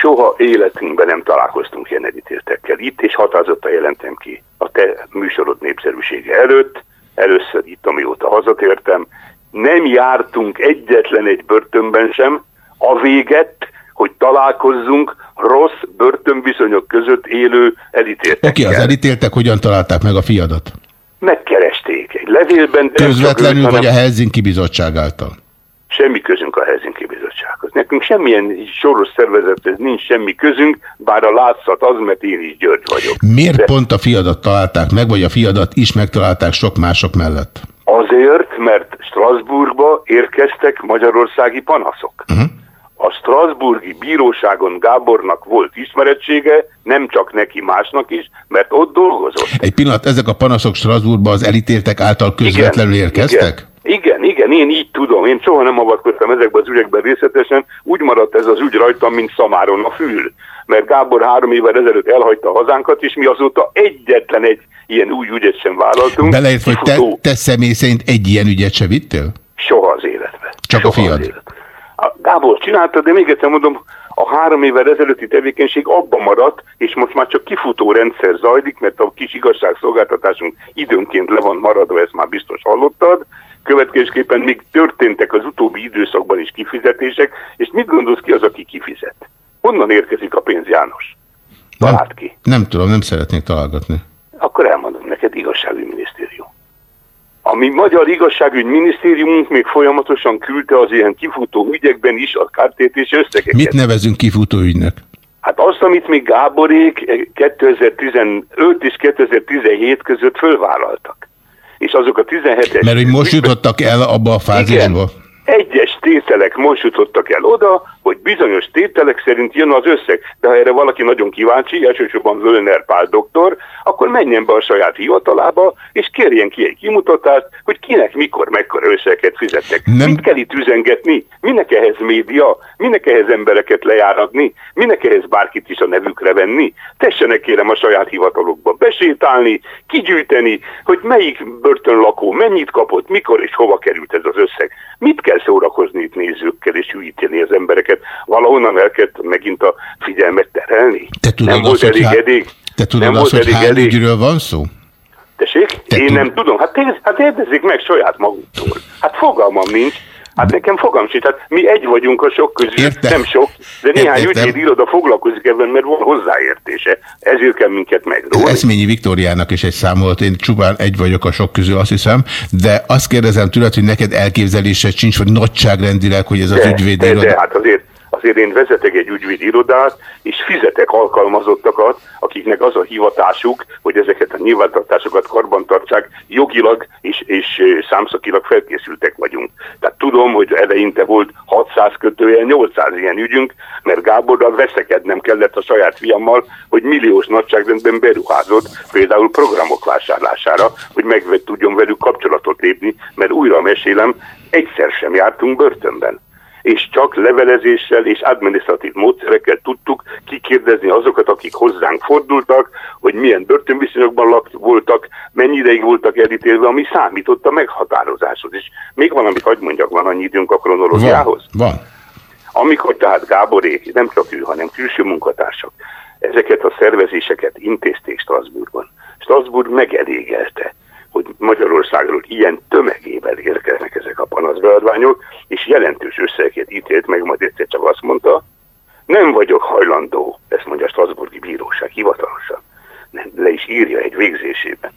Soha életünkben nem találkoztunk ilyen elítéltekkel. Itt és határozottan jelentem ki a te műsorod népszerűsége előtt, először itt, amióta hazatértem, nem jártunk egyetlen egy börtönben sem, a véget, hogy találkozzunk rossz börtönviszonyok között élő elítéltekkel. Oké, okay, az elítéltek hogyan találták meg a fiadat? Megkeresték egy levélben. Közvetlenül vagy a Helsinki Bizottság által? Semmi közünk a Helsinki Bizottsághoz. Nekünk semmilyen soros szervezethez nincs semmi közünk, bár a látszat az, mert én is György vagyok. Miért De... pont a fiadat találták meg, vagy a fiadat is megtalálták sok mások mellett? Azért, mert Strasbourgba érkeztek magyarországi panaszok. Uh -huh. A Strasburgi bíróságon Gábornak volt ismerettsége, nem csak neki, másnak is, mert ott dolgozott. Egy pillanat, ezek a panaszok Strasbourgba az elítéltek által közvetlenül igen, érkeztek? Igen. Igen, igen, én így tudom. Én soha nem avatkoztam ezekben az ügyekben részletesen. Úgy maradt ez az ügy rajtam, mint szamáron a fül. Mert Gábor három évvel ezelőtt elhagyta a hazánkat, és mi azóta egyetlen egy ilyen új ügyet sem vállaltunk. Beleért, hogy te, te személy szerint egy ilyen ügyet se vittél? Soha az életben. Csak Soha a fiad? A Gábor csinálta, de még egyszer mondom, a három évvel ezelőtti tevékenység abban maradt, és most már csak kifutó rendszer zajlik, mert a kis igazságszolgáltatásunk időnként le van maradva, ezt már biztos hallottad, következésképpen még történtek az utóbbi időszakban is kifizetések, és mit gondolsz ki az, aki kifizet? Honnan érkezik a pénz, János? Nem, ki. Nem tudom, nem szeretnék találgatni. Akkor elmondom neked, igazságügyi minisztérium. A mi magyar igazságügyi minisztériumunk még folyamatosan küldte az ilyen kifutó ügyekben is a kártétés összegeket. Mit nevezünk kifutó ügynek? Hát azt, amit még Gáborék 2015 és 2017 között fölvállaltak és azok a 17-es... Mert hogy most jutottak el abba a fázisba? Igen, egyes tételek most jutottak el oda, hogy bizonyos tételek szerint jön az összeg. De ha erre valaki nagyon kíváncsi, elsősorban Völner Pál doktor, akkor menjen be a saját hivatalába, és kérjen ki egy kimutatást, hogy kinek mikor mekkora összeget fizettek. Nem. Mit kell itt üzengetni? Minek ehhez média? Minek ehhez embereket lejáratni? Minek ehhez bárkit is a nevükre venni? Tessenek kérem a saját hivatalokba besétálni, kigyűjteni, hogy melyik börtönlakó mennyit kapott, mikor és hova került ez az összeg. Mit kell szórakozni itt nézőkkel és hűíteni az embereket? Valahonnan el kell megint a figyelmet terelni? Te tudod nem volt elég há... eddig? Te tudod nem azt, hogy hány ügyről van szó? Tessék? Te Én tud... nem tudom. Hát, hát érdezzék meg saját maguktól. Hát fogalmam nincs. Hát nekem fogam sincs, hát mi egy vagyunk a sok közül, Értem. nem sok, de néhány ügyvéd iroda foglalkozik ebben, mert van hozzáértése. Ezért kell minket megróni. Eszményi Viktóriának is egy számolt, én csupán egy vagyok a sok közül, azt hiszem, de azt kérdezem tőled, hogy neked elképzelése sincs, vagy nagyságrendileg, hogy ez az ügyvéd de, iroda... De, hát azért, az azért én vezetek egy ügyvédi irodát, és fizetek alkalmazottakat, akiknek az a hivatásuk, hogy ezeket a nyilvántartásokat karbantartsák, jogilag és, és számszakilag felkészültek vagyunk. Tehát tudom, hogy eleinte volt 600 kötője, 800 ilyen ügyünk, mert Gáborral veszekednem kellett a saját fiammal, hogy milliós nagyságrendben beruházott például programok vásárlására, hogy meg tudjon velük kapcsolatot lépni, mert újra mesélem, egyszer sem jártunk börtönben és csak levelezéssel és adminisztratív módszerekkel tudtuk kikérdezni azokat, akik hozzánk fordultak, hogy milyen börtönviszonyokban lakt, voltak, mennyi ideig voltak elítélve, ami számított a meghatározáshoz. És még valamit hagyd mondjak, van annyi időnk a kronológiához? Van, van. Amikor tehát Gáborék, nem csak ő, hanem külső munkatársak, ezeket a szervezéseket intézték Strasbourgban. Strasbourg megelégelte, hogy Magyarországról ilyen tömegével érkeznek ezek a panaszbeadványok, és jelentős összeget ítélt meg, majd egyszer csak azt mondta, nem vagyok hajlandó, ezt mondja a Strasburgi Bíróság hivatalosan, nem, le is írja egy végzésében,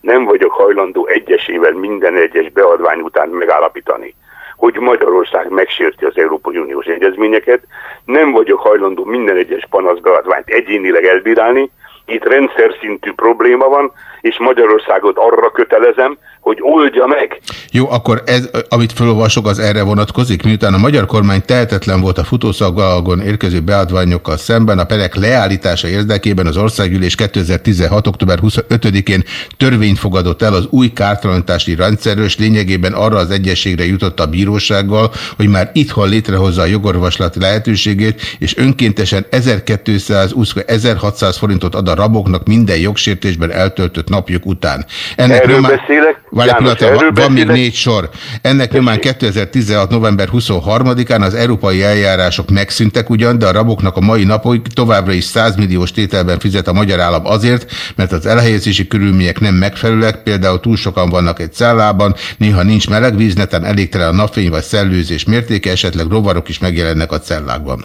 nem vagyok hajlandó egyesével minden egyes beadvány után megállapítani, hogy Magyarország megsérti az Európai Uniós egyezményeket, nem vagyok hajlandó minden egyes panaszbeadványt egyénileg elbírálni, itt rendszer szintű probléma van, és Magyarországot arra kötelezem, hogy oldja meg. Jó, akkor ez, amit felolvasok, az erre vonatkozik. Miután a magyar kormány tehetetlen volt a futószagalagon érkező beadványokkal szemben, a perek leállítása érdekében az országgyűlés 2016. október 25-én törvényt fogadott el az új kártalanítási rendszerről, és lényegében arra az egyességre jutott a bírósággal, hogy már itthon létrehozza a jogorvoslat lehetőségét, és önkéntesen 1220-1600 forintot ad a raboknak minden jogsértésben eltöltött napjuk után. Ennek Erről nyomán... beszélek? Várj pillanat, van, van még négy sor. Ennek nyomán 2016. november 23-án az európai eljárások megszűntek ugyan, de a raboknak a mai napig továbbra is 100 milliós tételben fizet a magyar állam azért, mert az elhelyezési körülmények nem megfelelőek, például túl sokan vannak egy szállában, néha nincs meleg víz, netán elégtelen a napfény vagy szellőzés mértéke, esetleg rovarok is megjelennek a cellákban.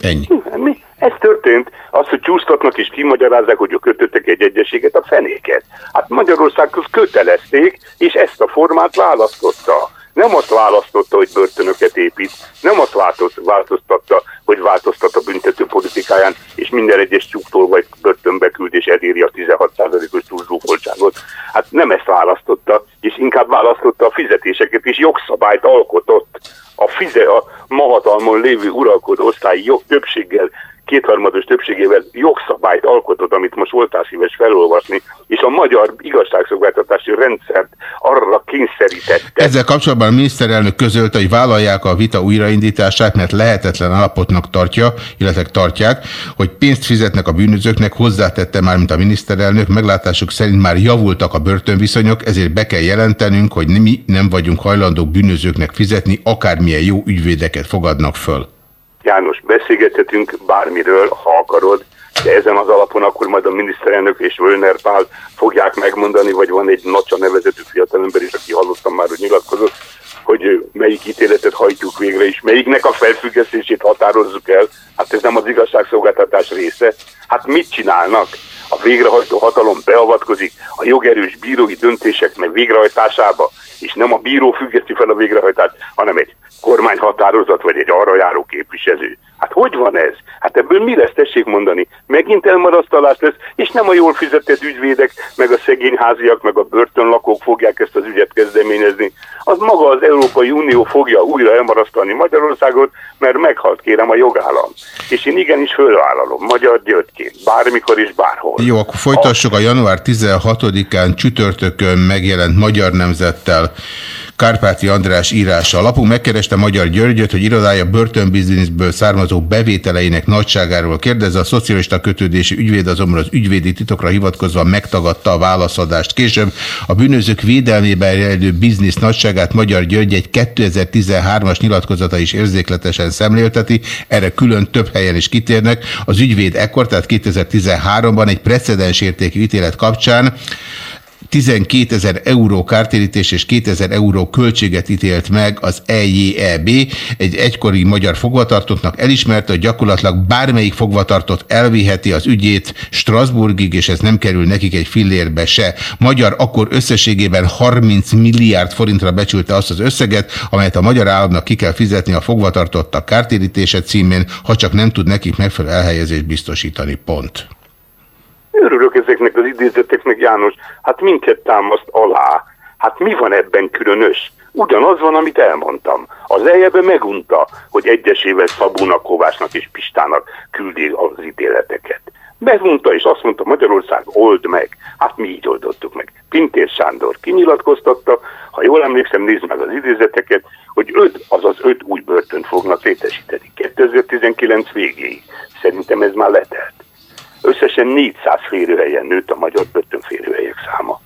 Ennyi. Mi? Ez történt. Az, hogy csúsztatnak és kimagyarázzák, hogy kötöttek egy egyességet, a fenéket. Hát Magyarországhoz kötelezték, és ezt a formát választotta. Nem azt választotta, hogy börtönöket épít, nem azt változtatta, hogy változtat a büntető politikáján, és minden egyes tyúktól vagy börtönbe küld, és eléri a 16%-os túlzsúfoltságot. Hát nem ezt választotta, és inkább választotta a fizetéseket, és jogszabályt alkotott a, fize, a mahatalmon lévő uralkodó osztályi jog többséggel kétharmados többségével jogszabályt alkotott, amit most voltál szíves felolvasni, és a magyar igazságszolgáltatási rendszert arra kényszerítette. Ezzel kapcsolatban a miniszterelnök közölte, hogy vállalják a vita újraindítását, mert lehetetlen állapotnak tartja, illetve tartják, hogy pénzt fizetnek a bűnözőknek, hozzátette már, mint a miniszterelnök, meglátásuk szerint már javultak a börtönviszonyok, ezért be kell jelentenünk, hogy mi nem vagyunk hajlandók bűnözőknek fizetni, akármilyen jó ügyvédeket fogadnak föl. János, beszélgethetünk bármiről, ha akarod, de ezen az alapon akkor majd a miniszterelnök és Völner Pál fogják megmondani, vagy van egy Nacsa nevezetű fiatalember is, aki hallottam már, hogy nyilatkozott, hogy melyik ítéletet hajtjuk végre, és melyiknek a felfüggesztését határozzuk el. Hát ez nem az igazságszolgáltatás része. Hát mit csinálnak? A végrehajtó hatalom beavatkozik a jogerős bírói döntések meg végrehajtásába, és nem a bíró függeszti fel a végrehajtást, hanem egy kormányhatározat vagy egy arra járó képviselő. Hát hogy van ez? Hát ebből mi lesz, tessék mondani? Megint elmarasztalás lesz, és nem a jól fizetett ügyvédek, meg a szegényháziak, meg a börtönlakók fogják ezt az ügyet kezdeményezni. Az maga az Európai Unió fogja újra elmarasztalni Magyarországot, mert meghalt kérem a jogállam. És én igenis fölvállalom, magyar gyöttként, bármikor és bárhol. Jó, akkor folytassuk a január 16-án csütörtökön megjelent Magyar Nemzettel Kárpáti András írása. A lapunk megkereste Magyar Györgyöt, hogy irodája börtönbizniszből származó bevételeinek nagyságáról kérdezze. A szocialista kötődési ügyvéd azonban az ügyvédi titokra hivatkozva megtagadta a válaszadást. Később a bűnözők védelmében rejlő biznisz nagyságát Magyar György egy 2013-as nyilatkozata is érzékletesen szemlélteti, erre külön több helyen is kitérnek. Az ügyvéd ekkor, tehát 2013-ban egy precedensértékű ítélet kapcsán 12 ezer euró kártérítés és 2000 euró költséget ítélt meg az EJEB, egy egykori magyar fogvatartottnak elismerte, hogy gyakorlatilag bármelyik fogvatartott elviheti az ügyét Strasbourgig, és ez nem kerül nekik egy fillérbe se. Magyar akkor összességében 30 milliárd forintra becsülte azt az összeget, amelyet a magyar államnak ki kell fizetni a fogvatartottak kártérítése címén, ha csak nem tud nekik megfelelő elhelyezést biztosítani. Pont. Örülök ezeknek az idézeteknek, János. Hát minket támaszt alá. Hát mi van ebben különös? Ugyanaz van, amit elmondtam. Az eljebe megunta, hogy egyesével Szabónak, Kovácsnak és Pistának küldi az ítéleteket. Megunta és azt mondta, Magyarország old meg. Hát mi így oldottuk meg. Pintér Sándor kinyilatkoztatta, ha jól emlékszem, nézd meg az idézeteket, hogy öt, azaz öt új börtönt fognak létesíteni. 2019 végéig. Szerintem ez már letelt. Összesen 400 férőhelyen nőtt a magyar börtönférőhelyek száma.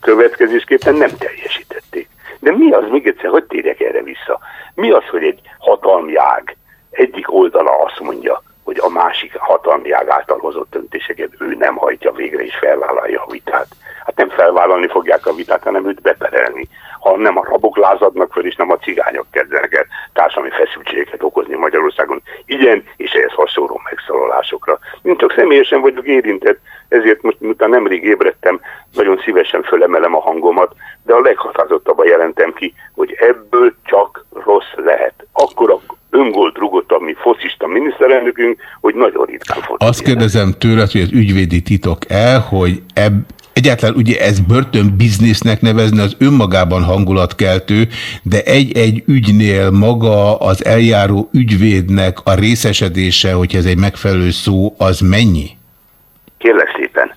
Következésképpen nem teljesítették. De mi az, még egyszer, hogy térjek erre vissza? Mi az, hogy egy hatalmi ág egyik oldala azt mondja, hogy a másik hatalmi ág által hozott döntéseket ő nem hajtja végre és felvállalja a vitát. Hát nem felvállalni fogják a vitát, hanem őt beperelni. Ha nem a rabok lázadnak föl, és nem a cigányok kezdenek el társadalmi feszültségeket okozni Magyarországon. Igen, és ehhez hasonló megszólalásokra. Én csak személyesen vagyok érintett, ezért most, miután nemrég ébredtem, nagyon szívesen fölemelem a hangomat, de a leghatározottabban jelentem ki, hogy ebből csak rossz lehet. Akkor a öngolt rugott a mi foszista miniszterelnökünk, hogy nagyon ritkán fordul. Azt kérdezem tőled, hogy az ügyvédi titok el, hogy ebb, Egyáltalán ugye ez börtönbiznisznek nevezni az önmagában hangulatkeltő, de egy-egy ügynél maga az eljáró ügyvédnek a részesedése, hogy ez egy megfelelő szó, az mennyi? Kérlek szépen,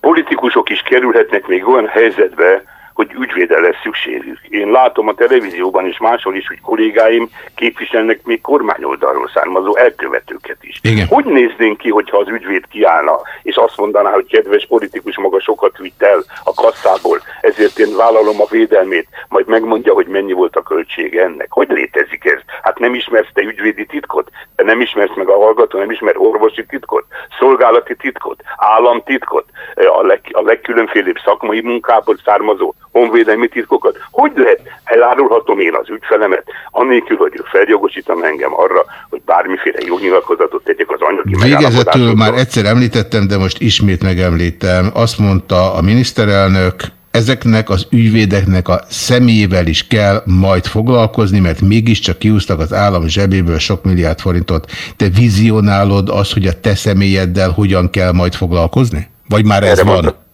politikusok is kerülhetnek még olyan helyzetbe, hogy ügyvédre lesz szükségük. Én látom a televízióban és máshol is, hogy kollégáim képviselnek még kormányoldalról származó elkövetőket is. Igen. Hogy néznénk ki, hogyha az ügyvéd kiállna, és azt mondaná, hogy kedves politikus maga sokat vitt el a kasszából, ezért én vállalom a védelmét, majd megmondja, hogy mennyi volt a költsége ennek. Hogy létezik ez? Hát nem ismersz te ügyvédi titkot? Te nem ismersz meg a hallgató, nem ismer orvosi titkot, szolgálati titkot, államtitkot, a, leg, a legkülönfélébb szakmai munkából származó honvédelmi titkokat. Hogy lehet? Elárulhatom én az ügyfelemet, annélkül, hogy feljogosítam engem arra, hogy bármiféle jognyilatkozatot tegyek az anyagi Végezetül már egyszer említettem, de most ismét megemlítem. Azt mondta a miniszterelnök, ezeknek az ügyvédeknek a személyével is kell majd foglalkozni, mert mégiscsak kiúztak az állam zsebéből sok milliárd forintot. Te vizionálod azt, hogy a te személyeddel hogyan kell majd foglalkozni? Vagy már ez erre van? Mondtam, erre mondtam a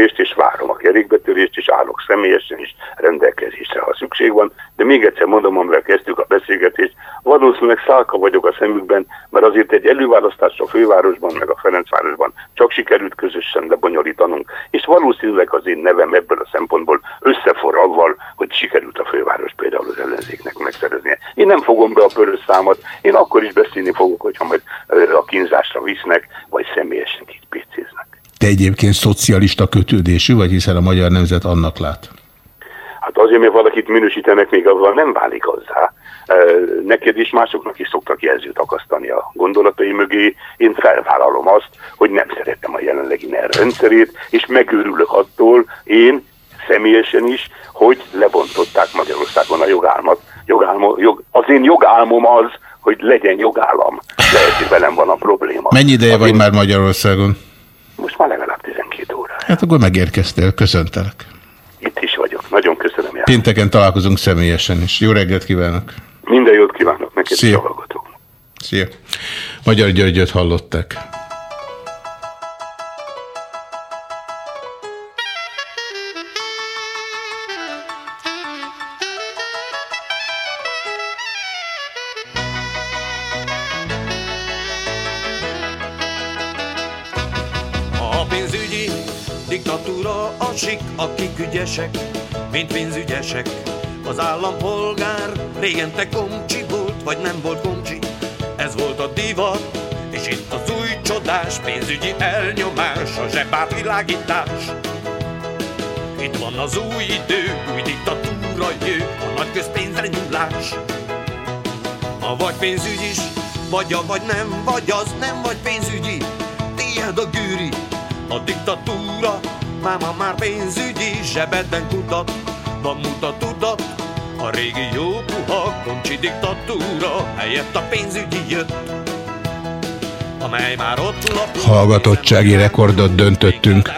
kerékbetörést, és várom a kerékbetörést, és állok személyesen is rendelkezésre, ha szükség van. De még egyszer mondom, amivel kezdtük a beszélgetést, valószínűleg szálka vagyok a szemükben, mert azért egy előválasztás a fővárosban, meg a Ferencvárosban csak sikerült közösen lebonyolítanunk, és valószínűleg az én nevem ebből a szempontból összefor avval, hogy sikerült a főváros például az ellenzéknek megszereznie. Én nem fogom be a pörös számot, én akkor is beszélni fogok, hogyha majd a kínzásra visznek, vagy személyesen itt Te egyébként szocialista kötődésű vagy, hiszen a magyar nemzet annak lát? Hát azért, mert valakit minősítenek, még azzal nem válik hozzá. Neked is, másoknak is szoktak jelzőt akasztani a gondolatai mögé. Én felvállalom azt, hogy nem szeretem a jelenlegi NER rendszerét, és megőrülök attól, én személyesen is, hogy lebontották Magyarországon a jogálmat. Jogálmo, jog, az én jogálmom az, hogy legyen jogállam. Lehet, hogy velem van a probléma. Mennyi ideje az vagy már Magyarországon? Most már legalább 12 óra. Hát akkor megérkeztél, köszöntelek. Itt is vagyok. Nagyon köszönöm. Jár. Pénteken találkozunk személyesen is. Jó reggelt kívánok! Minden jót kívánok neked Szia. Szia! Magyar Györgyöt hallották. Diktatúra a sik, akik ügyesek, mint pénzügyesek. Az állampolgár régen te komcsi volt, vagy nem volt komcsi. Ez volt a divat, és itt az új csodás pénzügyi elnyomás, a zsebátvilágítás. Itt van az új idő, új diktatúra jő, a nagy közpénzre nyúlás. Ha vagy pénzügy is, vagy a vagy nem, vagy az nem vagy pénzügyi, tiéd a gűri, a diktatúra, máma már pénzügyi zsebedben kutat, van mutatudat, a régi jó puha koncsi diktatúra helyett a pénzügyi jött, amely már ott lapul. Hallgatottsági rekordot döntöttünk.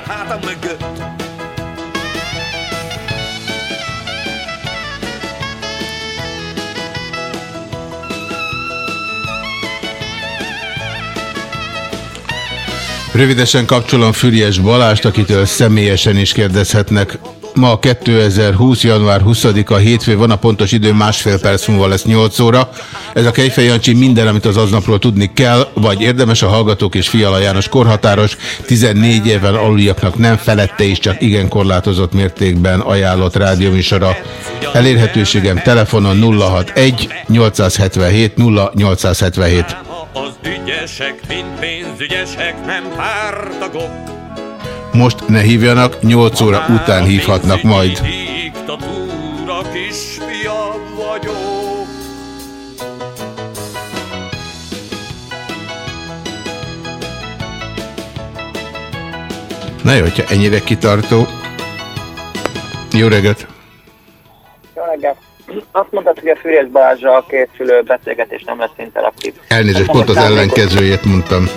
Rövidesen kapcsolom Füriás Balást, akitől személyesen is kérdezhetnek. Ma 2020. január 20-a hétfő van, a pontos idő másfél perc múlva lesz 8 óra. Ez a Kejfej Jancsi minden, amit az aznapról tudni kell, vagy érdemes a Hallgatók és Fiala János korhatáros, 14 éven aluliaknak nem felette is, csak igen korlátozott mértékben ajánlott rádióműsora. Elérhetőségem telefonon 061 877 0877. Az ügyesek, mint pénzügyesek, nem pártagok. Most ne hívjanak, 8 óra után hívhatnak majd. Diktatúra kisfia vagyok. Na jó, hogyha ennyire kitartó. Jó reggelt! Jó reggelt. Azt mondtad, hogy a Fűrész Balázsral készülő beszélgetés nem lesz interaktív. Elnézést, pont az ellenkezőjét mondtam.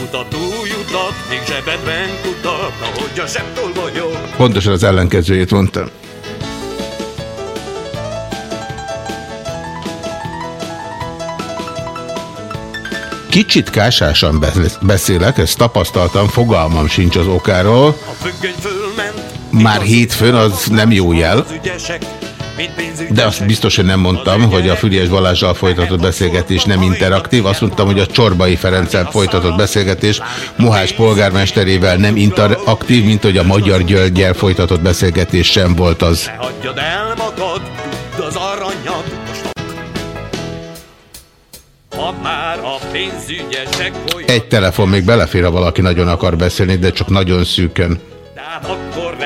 Mutató jutat, még zsebedben kutat, ahogy a zsebtól vagyok. Pontosan az ellenkezőjét mondtam. Kicsit kásásan beszélek, ezt tapasztaltam, fogalmam sincs az okáról. Már hétfőn az nem jó jel, de azt biztosan nem mondtam, hogy a Füriás Balázsral folytatott beszélgetés nem interaktív. Azt mondtam, hogy a Csorbai Ferenccel folytatott beszélgetés Mohás polgármesterével nem interaktív, mint hogy a Magyar Györgyel folytatott beszélgetés sem volt az. Hagyjad el magad, Egy telefon még belefér, ha valaki nagyon akar beszélni, de csak nagyon szűken. de hát akkor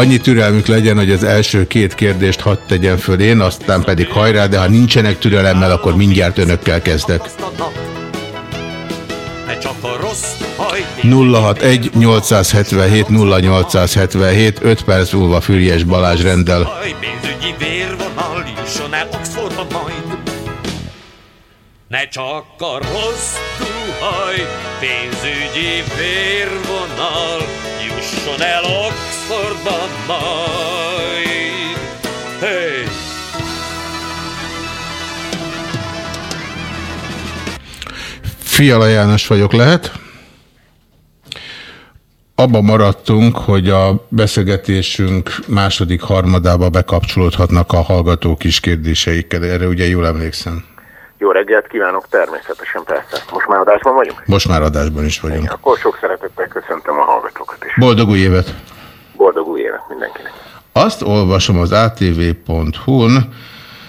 Annyi türelmük legyen, hogy az első két kérdést hadd tegyen föl én, aztán pedig hajrá, de ha nincsenek türelemmel, akkor mindjárt önökkel kezdek. Ne csak a rossz haj, 061 877 0877 5 perc múlva Füriyes Balázs rendel. pénzügyi vérvonal jusson el Oxfordba majd. Ne csak a rossz tuhaj, pénzügyi vérvonal jusson el Oxfordba majd. Hey! Fiala János vagyok, lehet? Abba maradtunk, hogy a beszélgetésünk második harmadába bekapcsolódhatnak a hallgatók is kérdéseikkel. Erre ugye jól emlékszem. Jó reggelt kívánok, természetesen persze. Most már adásban vagyunk? Most már adásban is vagyunk. Akkor sok szeretettel köszöntöm a hallgatókat is. Boldog új évet! Boldog új évet mindenkinek. Azt olvasom az atv.hu-n,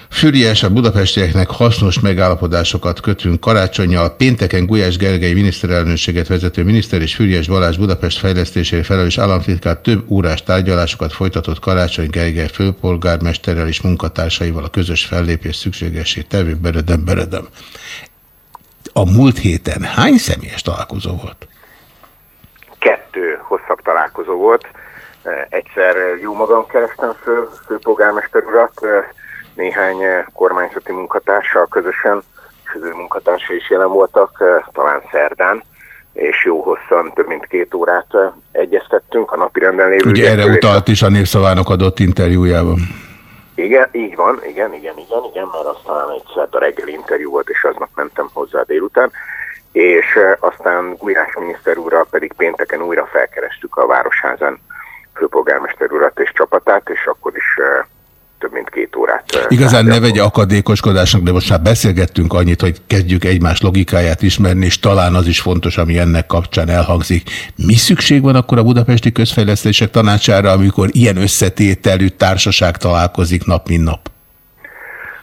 Füriás a budapestieknek hasznos megállapodásokat kötünk karácsonyjal. Pénteken Gulyás Gergely miniszterelnökséget vezető miniszter és Füriás Balázs Budapest fejlesztésére felelős államtitkár több órás tárgyalásokat folytatott Karácsony Gergely főpolgármesterrel és munkatársaival a közös fellépés szükségesé tevő beredem beredem. A múlt héten hány személyes találkozó volt? Kettő hosszabb találkozó volt. Eh, Egyszer jó magam kerestem fő, főpolgármester urat, eh, néhány eh, kormányzati munkatársal közösen, és az ő munkatársai is jelen voltak, eh, talán szerdán, és jó hosszan, több mint két órát eh, egyeztettünk a napi renden lévő Ugye erre utalt is a Népszavának adott interjújában. Igen, így van, igen, igen, igen, igen, mert az talán egy a reggeli interjú volt, és aznap mentem hozzá délután. És eh, aztán Gulyás miniszter úrral pedig pénteken újra felkerestük a Városházán főpolgármester urat és csapatát, és akkor is több mint két órát. Igazán ne vegye akadékoskodásnak, de most már beszélgettünk annyit, hogy kezdjük egymás logikáját ismerni, és talán az is fontos, ami ennek kapcsán elhangzik. Mi szükség van akkor a Budapesti Közfejlesztések Tanácsára, amikor ilyen összetételű társaság találkozik nap, mint nap?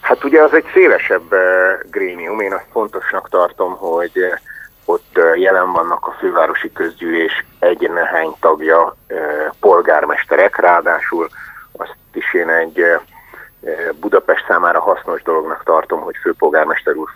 Hát ugye az egy szélesebb grémium, én azt fontosnak tartom, hogy ott jelen vannak a fővárosi közgyűlés egy nehány tagja, polgármesterek, ráadásul azt is én egy Budapest számára hasznos dolognak tartom, hogy főpolgármester úr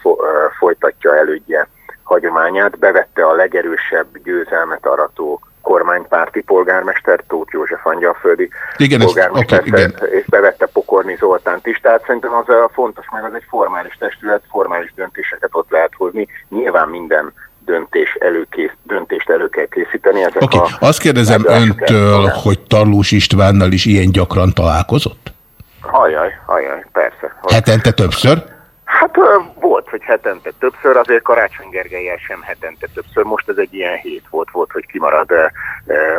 folytatja elődje hagyományát, bevette a legerősebb győzelmet arató kormánypárti polgármester, Tóth József Angyalföldi igen, polgármester, okay, igen. és bevette Pokorni Zoltánt is, tehát szerintem az a fontos, meg az egy formális testület, formális döntéseket ott lehet hozni, nyilván minden döntés előkész, döntést elő kell készíteni. Oké, okay. azt kérdezem öntől, hogy Tarlós Istvánnal is ilyen gyakran találkozott? Hajaj, hajaj, persze. Hetente többször? Hát volt, hogy hetente többször, azért Karácsony Gergelyel sem hetente többször. Most ez egy ilyen hét volt, volt, hogy kimarad.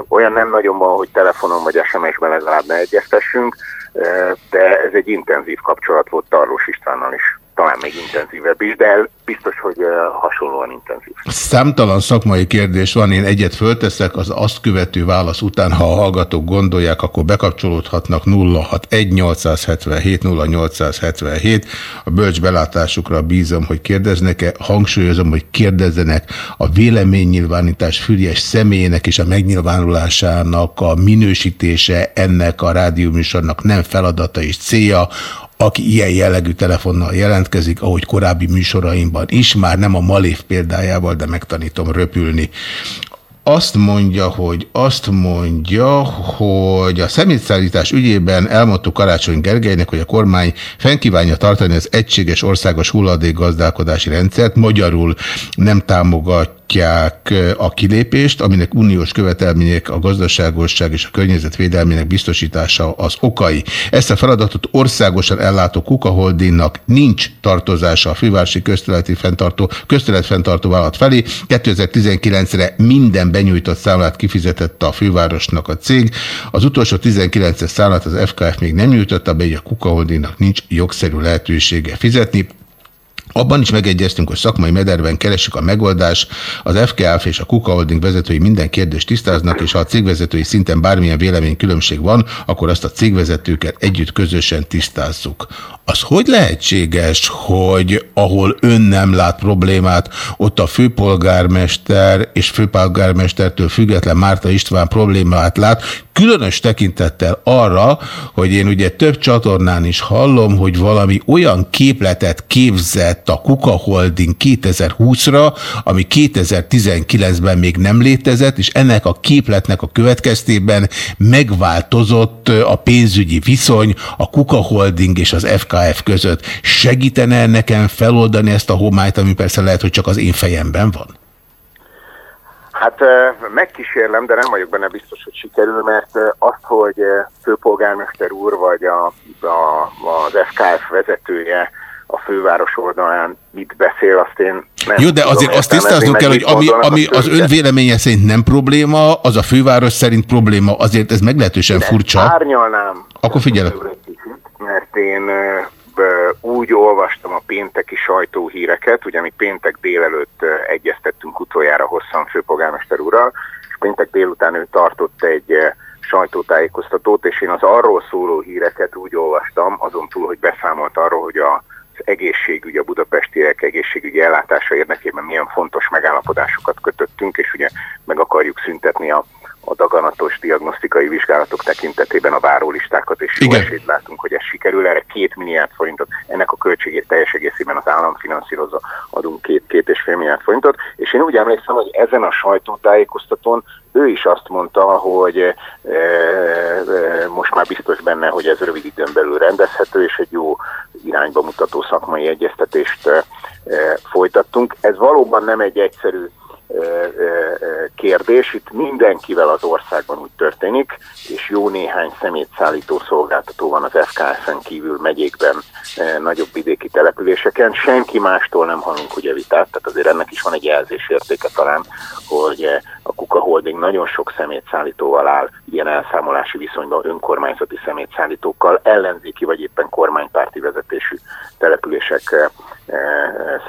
Olyan nem nagyon van, hogy telefonon vagy SMS-ben legalább ne egyeztessünk, de ez egy intenzív kapcsolat volt Tarlós Istvánnal is talán még intenzívebb is, de biztos, hogy hasonlóan intenzív. Számtalan szakmai kérdés van, én egyet fölteszek, az azt követő válasz után, ha a hallgatók gondolják, akkor bekapcsolódhatnak 061-877 0877. A bölcs belátásukra bízom, hogy kérdeznek-e, hangsúlyozom, hogy kérdezzenek a véleménynyilvánítás füriás személyének és a megnyilvánulásának a minősítése ennek a rádióműsornak nem feladata és célja, aki ilyen jellegű telefonnal jelentkezik, ahogy korábbi műsoraimban is, már nem a Malév példájával, de megtanítom röpülni. Azt mondja, hogy azt mondja, hogy a szemétszállítás ügyében elmondtuk Karácsony Gergelynek, hogy a kormány fennkívánja tartani az egységes országos hulladékgazdálkodási rendszert, magyarul nem támogat támogatják a kilépést, aminek uniós követelmények a gazdaságosság és a környezetvédelmének biztosítása az okai. Ezt a feladatot országosan ellátó Kuka Holdingnak nincs tartozása a fővárosi közteleti fenntartó, köztelet fenntartó vállalat felé. 2019-re minden benyújtott számlát kifizetette a fővárosnak a cég. Az utolsó 19-es számlát az FKF még nem nyújtotta be, így a Kuka Holdingnak nincs jogszerű lehetősége fizetni. Abban is megegyeztünk, hogy szakmai mederben keresik a megoldást, az FKF és a Kuka Holding vezetői minden kérdést tisztáznak, és ha a cégvezetői szinten bármilyen véleménykülönbség van, akkor azt a cégvezetőket együtt közösen tisztázzuk. Az hogy lehetséges, hogy ahol ön nem lát problémát, ott a főpolgármester és főpolgármestertől független Márta István problémát lát, különös tekintettel arra, hogy én ugye több csatornán is hallom, hogy valami olyan képletet képzett a Kuka Holding 2020-ra, ami 2019-ben még nem létezett, és ennek a képletnek a következtében megváltozott a pénzügyi viszony a Kuka Holding és az FKF között. Segítene nekem feloldani ezt a homályt, ami persze lehet, hogy csak az én fejemben van? Hát megkísérlem, de nem vagyok benne biztos, hogy sikerül, mert azt, hogy főpolgármester úr vagy a, a, az FKF vezetője a főváros oldalán mit beszél, azt én nem Jó, de azért azt tisztáznunk kell, hogy ami, ami az ön véleménye szerint nem probléma, az a főváros szerint probléma, azért ez meglehetősen furcsa. Árnyalnám. Akkor figyelek. Mert én úgy olvastam a pénteki sajtóhíreket, ugye mi péntek délelőtt egyeztettünk utoljára hosszan főpolgármester úrral, és péntek délután ő tartott egy sajtótájékoztatót, és én az arról szóló híreket úgy olvastam, azon túl, hogy beszámolt arról, hogy a egészségügy, a budapestiek egészségügyi ellátása érdekében milyen fontos megállapodásokat kötöttünk, és ugye meg akarjuk szüntetni a a daganatos diagnosztikai vizsgálatok tekintetében a várólistákat, és jó esélyt látunk, hogy ez sikerül. Erre két milliárd forintot, ennek a költségét teljes egészében az állam finanszírozza, adunk két, két és fél milliárd forintot, és én úgy emlékszem, hogy ezen a sajtótájékoztatón ő is azt mondta, hogy e, e, most már biztos benne, hogy ez rövid időn belül rendezhető, és egy jó irányba mutató szakmai egyeztetést e, folytattunk. Ez valóban nem egy egyszerű kérdés. Itt mindenkivel az országban úgy történik, és jó néhány szemétszállító szolgáltató van az FKS-en kívül megyékben, nagyobb vidéki településeken. Senki mástól nem hallunk ugye vitát, tehát azért ennek is van egy jelzésértéke talán, hogy a Kuka Holding nagyon sok szemétszállítóval áll ilyen elszámolási viszonyban önkormányzati szemétszállítókkal, ellenzéki vagy éppen kormánypárti vezetésű települések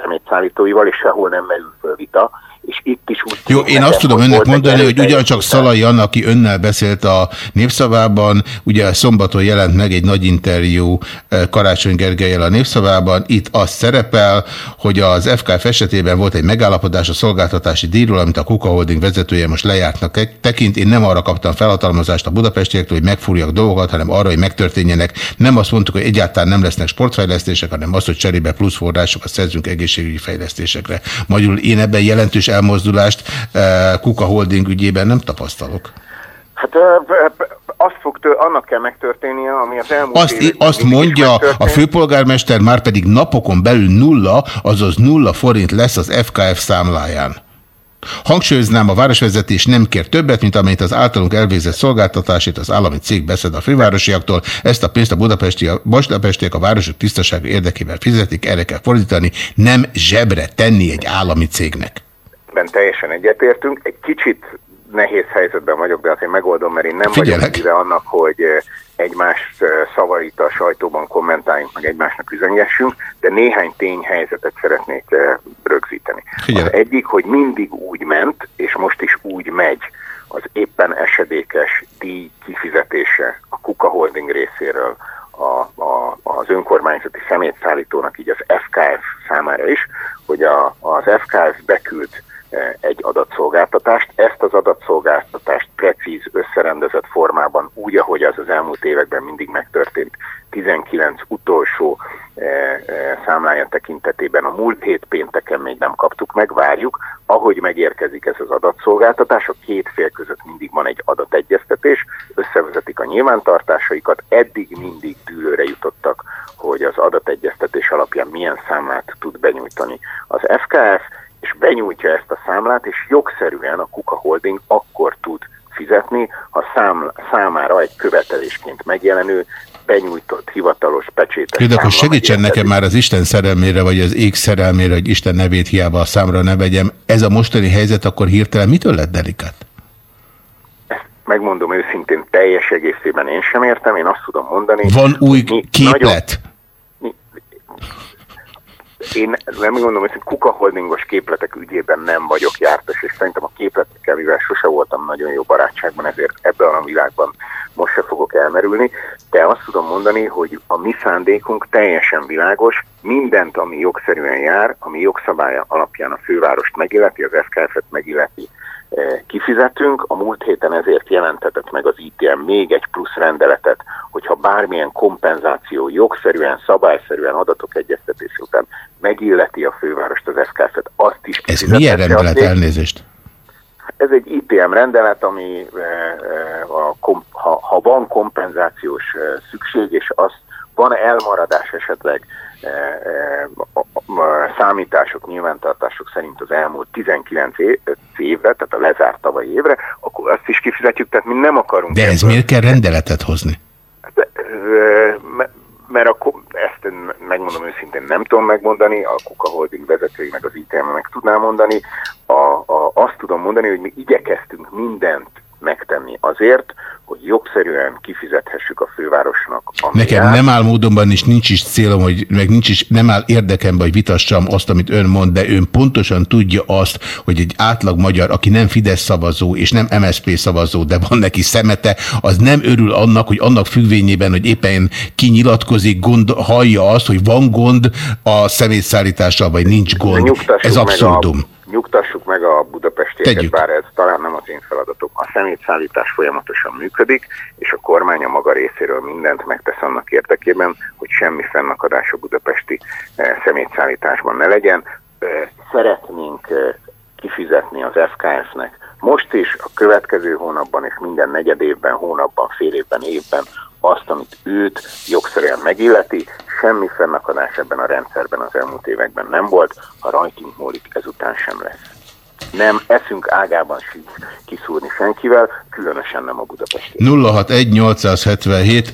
szemétszállítóival, és sehol nem merül föl vita, és itt is úgy Jó, én azt tudom önnek mondani, hogy ugyancsak Szalai Anna, aki önnel beszélt a Népszavában, ugye szombaton jelent meg egy nagy interjú eh, Karácsony Gergelyel a Népszavában, itt az szerepel, hogy az FKF esetében volt egy megállapodás a szolgáltatási díjról, amit a Kuka Holding vezetője most lejártnak tekint. Én nem arra kaptam felhatalmazást a budapestiektől, hogy megfúrjak dolgokat, hanem arra, hogy megtörténjenek. Nem azt mondtuk, hogy egyáltalán nem lesznek sportfejlesztések, hanem azt, hogy cserébe plusz forrásokat szerzünk egészségügyi fejlesztésekre. Magyarul én ebben jelentős elmozdulást eh, Kuka Holding ügyében nem tapasztalok. Hát azt fog tő, annak kell megtörténnie, ami az elmúlt Azt, években azt mondja a főpolgármester, már pedig napokon belül nulla, azaz nulla forint lesz az FKF számláján. Hangsúlyoznám, a városvezetés nem kér többet, mint amennyit az általunk elvégzett szolgáltatásért az állami cég beszed a fővárosiaktól. Ezt a pénzt a budapesti, a budapestiek a városok tisztasága érdekében fizetik, erre kell fordítani, nem zsebre tenni egy állami cégnek. Ebben teljesen egyetértünk. Egy kicsit nehéz helyzetben vagyok, de azért megoldom, mert én nem Figyelek. vagyok ide annak, hogy eh, egymást eh, szavait a sajtóban kommentáljunk, meg egymásnak üzengessünk, de néhány tényhelyzetet szeretnék eh, rögzíteni. Figyelek. Az egyik, hogy mindig úgy ment, és most is úgy megy az éppen esedékes díj kifizetése a Kuka Holding részéről a, a, az önkormányzati szemétszállítónak, így az FKF számára is, hogy a, az FKF beküld eh, egy adatszolgáltatást. Ezt az adatszolgáltatást precíz, összerendezett formában, úgy, ahogy az az elmúlt években mindig megtörtént, 19 utolsó eh, eh, számlája tekintetében a múlt hét pénteken még nem kaptuk meg, várjuk. Ahogy megérkezik ez az adatszolgáltatás, a két fél között mindig van egy adategyeztetés, összevezetik a nyilvántartásaikat, eddig mindig dűlőre jutottak, hogy az adategyeztetés alapján milyen számlát tud benyújtani az FKF, és benyújtja ezt a számlát, és jogszerűen a Kuka Holding akkor tud fizetni, ha szám, számára egy követelésként megjelenő, benyújtott hivatalos pecsétes Jó, de akkor segítsen nekem már az Isten szerelmére, vagy az ég szerelmére, hogy Isten nevét hiába a számra ne vegyem. Ez a mostani helyzet akkor hirtelen mitől lett delikát? Megmondom őszintén, teljes egészében én sem értem, én azt tudom mondani. Van új képlet? Én nem gondolom, hogy Kuka Holdingos képletek ügyében nem vagyok jártas, és szerintem a képletekkel, mivel sose voltam nagyon jó barátságban, ezért ebben a világban most se fogok elmerülni, de azt tudom mondani, hogy a mi szándékunk teljesen világos, mindent, ami jogszerűen jár, ami jogszabálya alapján a fővárost megilleti, az FKF-et megilleti, eh, kifizetünk. A múlt héten ezért jelentetett meg az ITM még egy plusz rendeletet, hogyha bármilyen kompenzáció jogszerűen, szabályszerűen adatok egyeztetése után megilleti a fővárost, az FKF-et, azt is Ez milyen rendelet elnézést? Ez egy ITM rendelet, ami eh, eh, a kom, ha, ha van kompenzációs eh, szükség, és az van elmaradás esetleg számítások, nyilvántartások szerint az elmúlt 19 év, évre, tehát a lezárt tavalyi évre, akkor azt is kifizetjük, tehát mi nem akarunk. De ez miért kell rendeletet hozni? Mert akkor ezt megmondom őszintén nem tudom megmondani, a Kuka Holding vezetői meg az ITM meg tudná mondani. A, a, azt tudom mondani, hogy mi igyekeztünk mindent megtenni azért, hogy jogszerűen kifizethessük a fővárosnak. Nekem nem áll módonban, és nincs is célom, hogy meg nincs is, nem áll érdekemben, hogy vitassam azt, amit ön mond, de ön pontosan tudja azt, hogy egy átlag magyar, aki nem Fidesz szavazó és nem MSP szavazó, de van neki szemete, az nem örül annak, hogy annak függvényében, hogy éppen kinyilatkozik, gond, hallja azt, hogy van gond a szemétszállítással, vagy nincs gond. Ez meg abszurdum. A, nyugtassuk meg a budapestieket, Tegyük. bár ez talán nem az én feladatom. A szemétszállítás folyamatosan működik, és a kormány a maga részéről mindent megtesz annak érdekében, hogy semmi fennakadás a budapesti eh, szemétszállításban ne legyen. Eh, szeretnénk eh, kifizetni az FKF-nek most is, a következő hónapban és minden negyed évben, hónapban, fél évben, évben azt, amit őt jogszerűen megilleti, semmi fennakadás ebben a rendszerben az elmúlt években nem volt, ha rajtunk múlik, ezután sem lesz. Nem eszünk ágában sincs kiszúrni senkivel, különösen nem a Budapesti. 061-877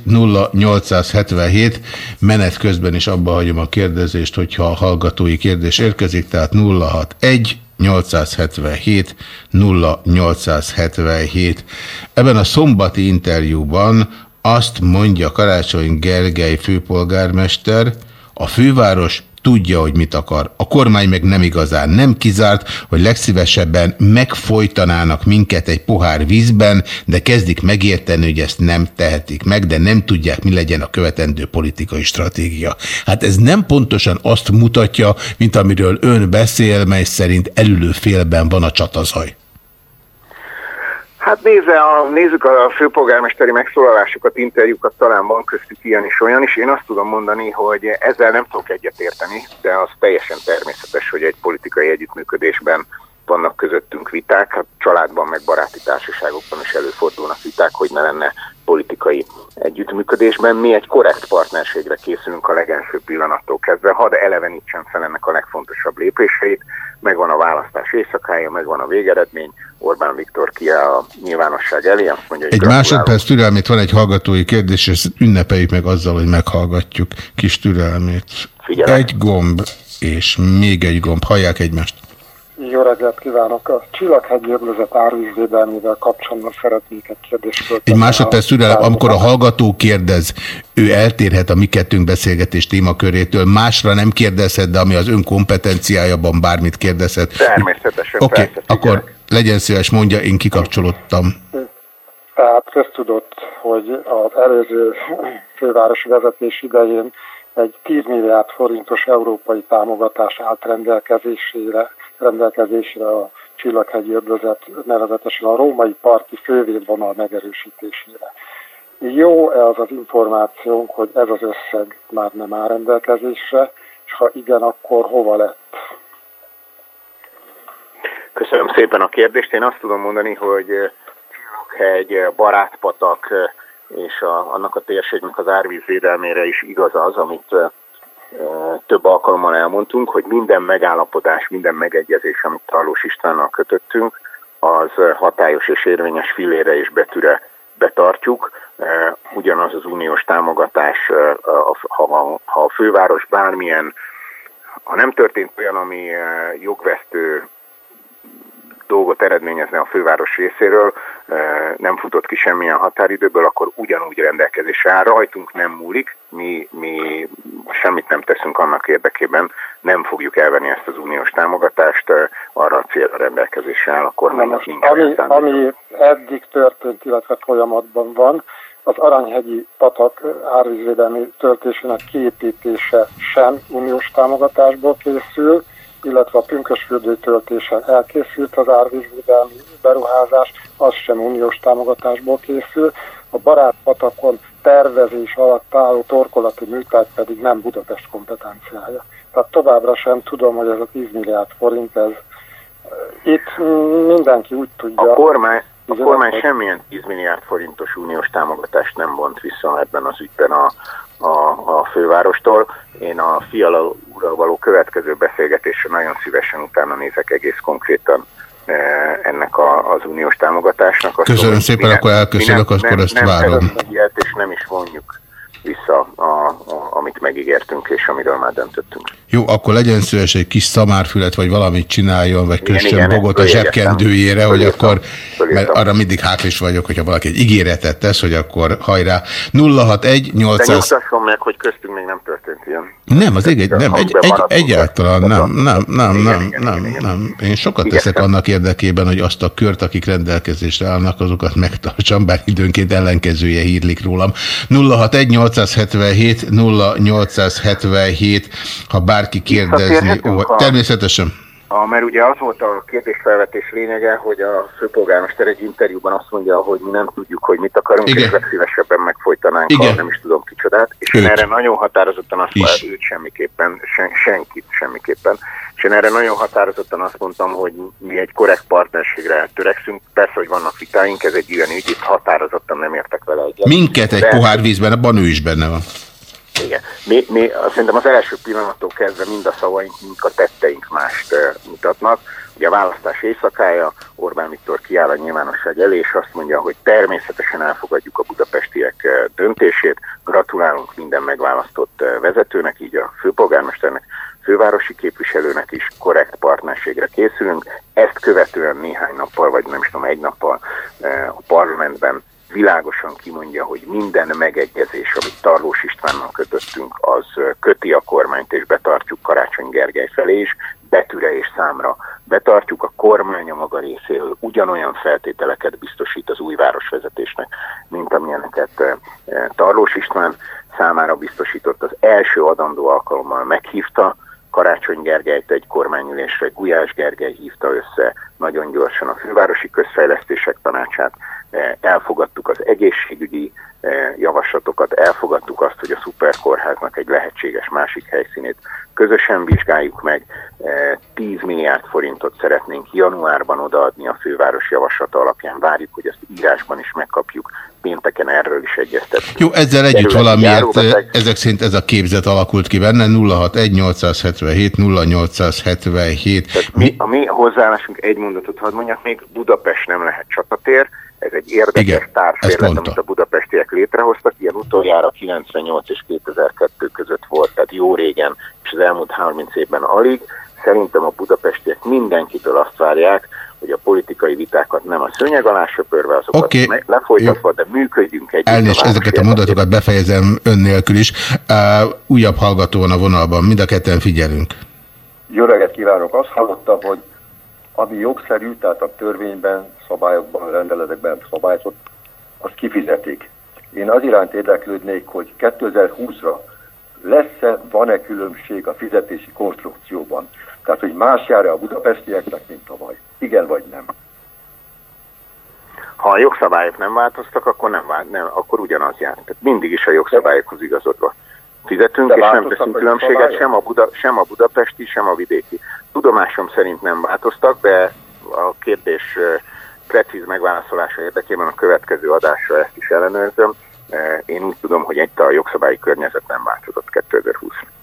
0877 menet közben is abba hagyom a kérdezést, hogyha a hallgatói kérdés érkezik, tehát 061 877 0877. Ebben a szombati interjúban azt mondja Karácsony Gergely főpolgármester, a főváros tudja, hogy mit akar. A kormány meg nem igazán. Nem kizárt, hogy legszívesebben megfojtanának minket egy pohár vízben, de kezdik megérteni, hogy ezt nem tehetik meg, de nem tudják, mi legyen a követendő politikai stratégia. Hát ez nem pontosan azt mutatja, mint amiről ön beszél, mely szerint elülő félben van a csatazaj. Hát nézze, a, nézzük a főpolgármesteri megszólalásokat, interjúkat, talán van köztük ilyen is olyan is. Én azt tudom mondani, hogy ezzel nem tudok egyetérteni, de az teljesen természetes, hogy egy politikai együttműködésben vannak közöttünk viták, hát családban meg baráti társaságokban is előfordulnak viták, hogy ne lenne politikai együttműködésben. Mi egy korrekt partnerségre készülünk a legelső pillanattól kezdve, hadd elevenítsem fel ennek a legfontosabb lépéseit, megvan a választás éjszakája, megvan a végeredmény, Orbán Viktor kiáll a nyilvánosság elé, azt mondja, hogy Egy másodperc türelmét, van egy hallgatói kérdés, és ünnepeljük meg azzal, hogy meghallgatjuk kis türelmét. Figyelek. Egy gomb, és még egy gomb, hallják egymást. Jó reggelt kívánok! A Csillaghegyi öblözet árvízvédelmével kapcsolatban szeretnék egy kérdést föltenni. Egy másodperc türelem, amikor a hallgató kérdez, ő eltérhet a mi kettőnk beszélgetés témakörétől, másra nem kérdezhet, de ami az ön kompetenciájában bármit kérdezhet. Természetesen. Oké, okay, akkor legyen szíves, mondja, én kikapcsolódtam. Tehát köztudott, hogy az előző fővárosi vezetés idején egy 10 milliárd forintos európai támogatás állt rendelkezésére rendelkezésre a Csillaghegyi öblözet, nevezetesen a római parti fővédvonal megerősítésére. Jó-e az az információnk, hogy ez az összeg már nem áll rendelkezésre, és ha igen, akkor hova lett? Köszönöm szépen a kérdést. Én azt tudom mondani, hogy Csillaghegy, Barátpatak és a, annak a térségnek az árvízvédelmére is igaz az, amit több alkalommal elmondtunk, hogy minden megállapodás, minden megegyezés, amit Tarlós Istvánnal kötöttünk, az hatályos és érvényes filére és betűre betartjuk. Ugyanaz az uniós támogatás, ha a főváros bármilyen, ha nem történt olyan, ami jogvesztő dolgot eredményezne a főváros részéről, nem futott ki semmilyen határidőből, akkor ugyanúgy rendelkezésre áll. Rajtunk nem múlik, mi, mi semmit nem teszünk annak érdekében, nem fogjuk elvenni ezt az uniós támogatást, arra a célra rendelkezésre áll a kormánynak. Ami, ami eddig történt, illetve folyamatban van, az Aranyhegyi patak árvízvédelmi töltésének kiépítése sem uniós támogatásból készül, illetve a pünkösfürdő töltése elkészült az árvízvédelmi beruházás, az sem uniós támogatásból készül. A barátpatakon tervezés alatt álló torkolati műtárgy pedig nem Budapest kompetenciája. Tehát továbbra sem tudom, hogy ez a 10 milliárd forint, ez itt mindenki úgy tudja. A kormány, a kormány semmilyen 10 milliárd forintos uniós támogatást nem vont vissza ebben az ügyben a, a, a fővárostól. Én a Fiala úrral való következő beszélgetésre nagyon szívesen utána nézek egész konkrétan e, ennek a, az uniós támogatásnak. Azt Köszönöm tudom, szépen, akkor elköszönök, akkor ezt nem várom. Nem és nem is vonjuk vissza, a, a, amit megígértünk, és amiről már döntöttünk. Jó, akkor legyen szíves egy kis szamárfület, vagy valamit csináljon, vagy kössön bogot a zsebkendőjére, hogy akkor, mert arra mindig hátlis vagyok, hogyha valaki egy ígéretet tesz, hogy akkor hajrá. 061 800... De meg, hogy köztünk még nem történt ilyen. Nem, az egy, nem, egy, egy, egyáltalán nem, nem, nem, nem, nem, nem. Én sokat teszek annak érdekében, hogy azt a kört, akik rendelkezésre állnak, azokat megtartsam, bár időnként ellenkezője hírlik rólam. 061 877 0877, ha bárki kérdezni. Ó, természetesen. A, mert ugye az volt a kérdésfelvetés lényege, hogy a főpolgármester egy interjúban azt mondja, hogy mi nem tudjuk, hogy mit akarunk, Igen. és legszívesebben megfojtanánk, Igen. ha nem is tudom kicsodát. És őt. én erre nagyon határozottan azt mondtam, őt semmiképpen, sen, senkit semmiképpen. És én erre nagyon határozottan azt mondtam, hogy mi egy korrekt partnerségre törekszünk. Persze, hogy vannak vitáink, ez egy olyan ügy, itt határozottan nem értek vele egyet. Minket egy De... pohár vízben, abban ő is benne van. Igen. Mi, mi szerintem az első pillanattól kezdve mind a szavaink, mind a tetteink mást mutatnak. Ugye a választás éjszakája, Orbán Viktor kiáll a nyilvánosság elé, és azt mondja, hogy természetesen elfogadjuk a budapestiek döntését, gratulálunk minden megválasztott vezetőnek, így a főpolgármesternek, fővárosi képviselőnek is korrekt partnerségre készülünk. Ezt követően néhány nappal, vagy nem is tudom, egy nappal a parlamentben világosan kimondja, hogy minden megegyezés, amit Tarlós Istvánnal kötöttünk, az köti a kormányt, és betartjuk karácsony Gergely felé is, betűre és számra betartjuk, a kormány a maga részéről ugyanolyan feltételeket biztosít az új városvezetésnek, mint amilyeneket Tarlós István számára biztosított. Az első adandó alkalommal meghívta Karácsony Gergelyt egy kormányülésre, Gulyás Gergely hívta össze nagyon gyorsan a fővárosi közfejlesztések tanácsát, elfogadtuk az egészségügyi eh, javaslatokat, elfogadtuk azt, hogy a szuperkórháznak egy lehetséges másik helyszínét közösen vizsgáljuk meg, 10 eh, milliárd forintot szeretnénk januárban odaadni a főváros javaslata alapján, várjuk, hogy ezt írásban is megkapjuk, pénteken erről is egyeztetünk. Jó, ezzel együtt valamiért ezek szerint ez a képzet alakult ki benne, 061 877 0877. Tehát mi, a mi hozzáállásunk egy mondatot hadd mondjak, még Budapest nem lehet csatatér, ez egy érdekes társérlet, amit a budapestiek létrehoztak, ilyen utoljára 98 és 2002 között volt, tehát jó régen, és az elmúlt 30 évben alig. Szerintem a budapestiek mindenkitől azt várják, hogy a politikai vitákat nem a szőnyeg alá söpörve, azokat okay. lefolytatva, Jó. de működjünk együtt. Elnézést, ezeket a mondatokat befejezem ön nélkül is. Uh, újabb hallgató van a vonalban, mind a ketten figyelünk. Jó reggelt kívánok! Azt hallottam, hogy ami jogszerű, tehát a törvényben, szabályokban, rendeletekben szabályozott, azt kifizetik. Én az iránt érdeklődnék, hogy 2020-ra lesz-e, van-e különbség a fizetési konstrukcióban? Tehát, hogy más jár-e a budapestieknek, mint tavaly? Igen vagy nem? Ha a jogszabályok nem változtak, akkor, nem, vált, nem, akkor ugyanaz jár. Tehát mindig is a jogszabályokhoz igazodva fizetünk, De és nem teszünk különbséget sem a, Buda, sem a budapesti, sem a vidéki. Tudomásom szerint nem változtak, de a kérdés precíz megválaszolása érdekében a következő adásra ezt is ellenőrzöm. Én úgy tudom, hogy egy a jogszabályi környezet nem változott 2020-ra.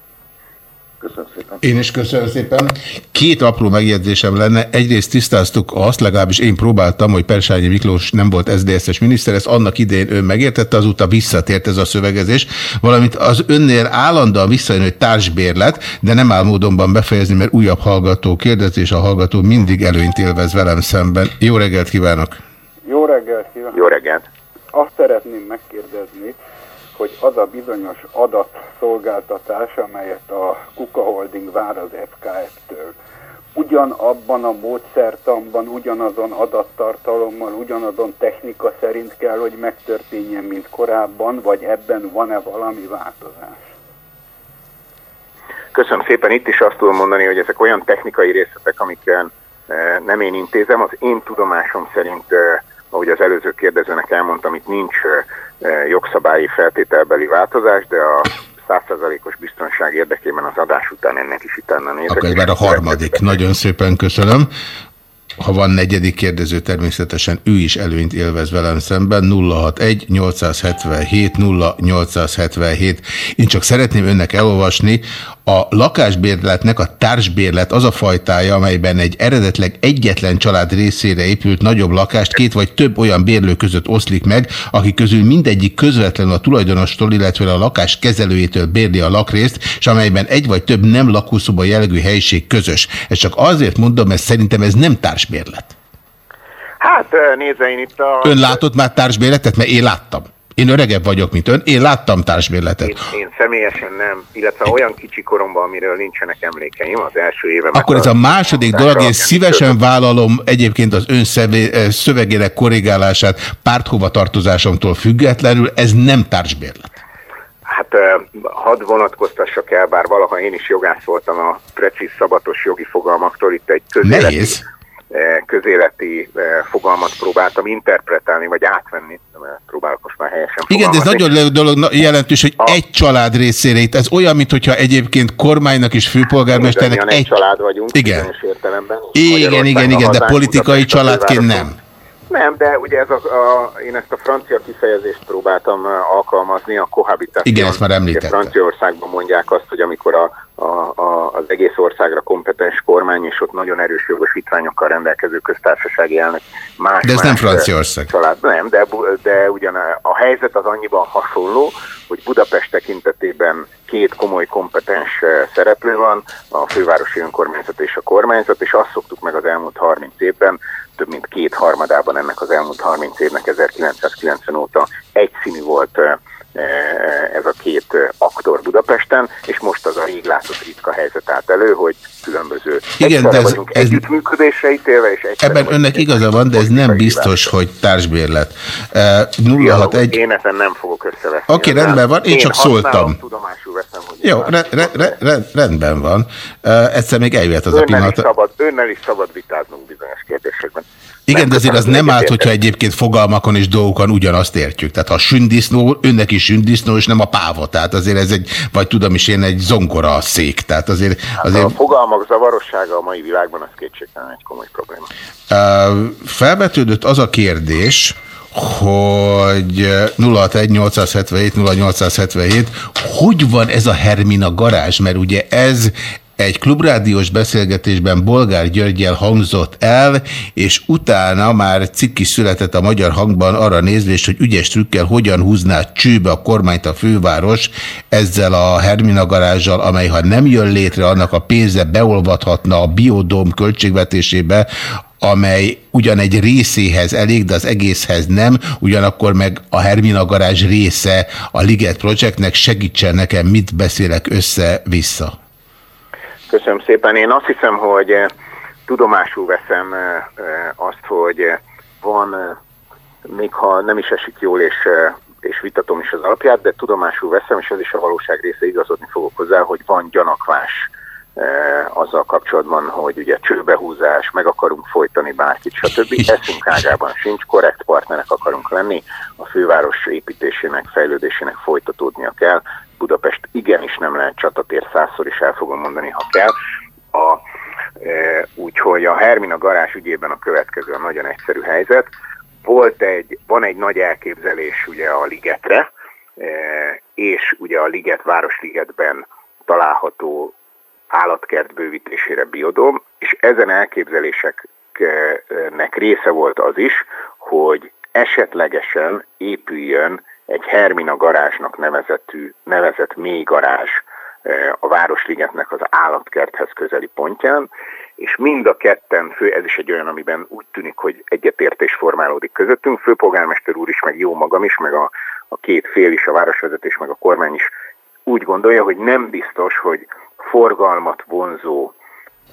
Köszönöm szépen. Én is köszönöm szépen. Két apró megjegyzésem lenne. Egyrészt tisztáztuk azt, legalábbis én próbáltam, hogy Persányi Miklós nem volt SZDSZ-es miniszter, ezt annak idején ön megértette, azóta visszatért ez a szövegezés, valamint az önnél állandóan visszajön, hogy társbérlet, de nem áll módonban befejezni, mert újabb hallgató kérdez, és a hallgató mindig előnyt élvez velem szemben. Jó reggelt kívánok! Jó reggelt kívánok! Jó reggelt! Azt szeretném megkérdezni, hogy az a bizonyos adatszolgáltatás, amelyet a Kuka Holding vár az FKF-től, ugyanabban a módszertanban, ugyanazon adattartalommal, ugyanazon technika szerint kell, hogy megtörténjen, mint korábban, vagy ebben van-e valami változás? Köszönöm szépen. Itt is azt tudom mondani, hogy ezek olyan technikai részletek, amikkel eh, nem én intézem. Az én tudomásom szerint, eh, ahogy az előző kérdezőnek elmondtam, itt nincs eh, jogszabályi feltételbeli változás, de a százszerzalékos biztonság érdekében az adás után ennek is utána nézek. Akkor már a harmadik. Nagyon szépen köszönöm. Ha van negyedik kérdező, természetesen ő is előnyt élvez velem szemben. 061 877 0877. Én csak szeretném önnek elolvasni a lakásbérletnek a társbérlet az a fajtája, amelyben egy eredetleg egyetlen család részére épült nagyobb lakást két vagy több olyan bérlő között oszlik meg, akik közül mindegyik közvetlenül a tulajdonostól, illetve a lakás kezelőjétől bérli a lakrészt, és amelyben egy vagy több nem lakószoba jellegű helyiség közös. Ez csak azért mondom, mert szerintem ez nem társbérlet. Hát nézze, én itt a... Ön látott már társbérletet? Mert én láttam. Én öregebb vagyok, mint ön. Én láttam társbérletet. Én, én személyesen nem, illetve olyan kicsi koromban, amiről nincsenek emlékeim az első éve. Akkor ez a második dolog, én szívesen vállalom egyébként az ön eh, szövegének korrigálását párthova tartozásomtól függetlenül, ez nem társbérlet. Hát eh, hadd vonatkoztassak el, bár valaha én is jogász voltam a precíz szabatos jogi fogalmaktól, itt egy közéleti... Nehéz közéleti e, fogalmat próbáltam interpretálni, vagy átvenni, próbálok most már helyesen Igen, de ez nagyon dolog jelentős, hogy a... egy család részére itt, ez olyan, mintha egyébként kormánynak és főpolgármesternek egy... egy család vagyunk, igen. értelemben. Igen, igen, igen, de politikai családként nem. Nem, de ugye ez a, a, én ezt a francia kifejezést próbáltam alkalmazni, a cohabitation. Igen, ezt már említette. Franciaországban mondják azt, hogy amikor a, a, a, az egész országra kompetens kormány, és ott nagyon erős jogosítványokkal rendelkező köztársasági elnök más De ez más nem Franciaország. Család, nem, de, de ugyan a helyzet az annyiban hasonló, hogy Budapest tekintetében két komoly kompetens szereplő van, a fővárosi önkormányzat és a kormányzat, és azt szoktuk meg az elmúlt 30 évben, több mint két harmadában ennek az elmúlt 30 évnek 1990 óta egyszínű volt ez a két aktor Budapesten, és most az a rég látott ritka helyzet át elő, hogy különböző Igen, de ez, vagyunk ez, együttműködésre ítélve, és Ebben önnek igaza van, de ez nem biztos, hogy társbérlet. Uh, 061... Én ezen nem fogok összeveszni. Oké, okay, rendben van, én, én csak szóltam. tudomásul veszem, hogy Jó, re, re, re, re, rendben van. Uh, egyszer még eljöhet az önnel a pillanat. Is szabad, önnel is szabad vitáznunk bizonyos kérdésekben. Igen, de azért az nem állt, hogyha egyébként fogalmakon és dolgokon ugyanazt értjük. Tehát ha sündisznó, önnek is sündisznó, és nem a páva. Tehát azért ez egy, vagy tudom is én, egy zongora szék. Tehát azért, azért... Hát a fogalmak zavarossága a mai világban az kétségtelen egy komoly probléma. Uh, felvetődött az a kérdés, hogy 061-877-0877, hogy van ez a Hermina garázs? Mert ugye ez egy klubrádiós beszélgetésben Bolgár Györgyel hangzott el, és utána már cikki született a Magyar Hangban arra nézvés, hogy ügyes trükkel hogyan húzná csőbe a kormányt a főváros ezzel a Hermina garázsal, amely ha nem jön létre, annak a pénze beolvadhatna a biodóm költségvetésébe, amely ugyan egy részéhez elég, de az egészhez nem, ugyanakkor meg a Hermina garázs része a Liget Projectnek, segítsen nekem, mit beszélek össze-vissza. Köszönöm szépen. Én azt hiszem, hogy eh, tudomásul veszem eh, eh, azt, hogy van, még ha nem is esik jól, és, és vitatom is az alapját, de tudomásul veszem, és ez is a valóság része igazodni fogok hozzá, hogy van gyanakvás azzal kapcsolatban, hogy ugye csőbehúzás, meg akarunk folytani bárkit, stb. [LAUGHS] Eszünk ágában sincs, korrekt partnerek akarunk lenni, a főváros építésének, fejlődésének folytatódnia kell, Budapest igenis nem lehet csatatér, százszor is el fogom mondani, ha kell. A, e, úgyhogy a Hermina garázs ügyében a következő a nagyon egyszerű helyzet. Volt egy, van egy nagy elképzelés ugye a ligetre, e, és ugye a liget, Városligetben található állatkert bővítésére biodom, és ezen elképzeléseknek része volt az is, hogy esetlegesen épüljön egy Hermina garázsnak nevezetű, nevezett mély garázs e, a Városligetnek az állatkerthez közeli pontján, és mind a ketten, fő, ez is egy olyan, amiben úgy tűnik, hogy egyetértés formálódik közöttünk, főpolgármester úr is, meg jó magam is, meg a, a két fél is, a városvezetés, meg a kormány is úgy gondolja, hogy nem biztos, hogy forgalmat vonzó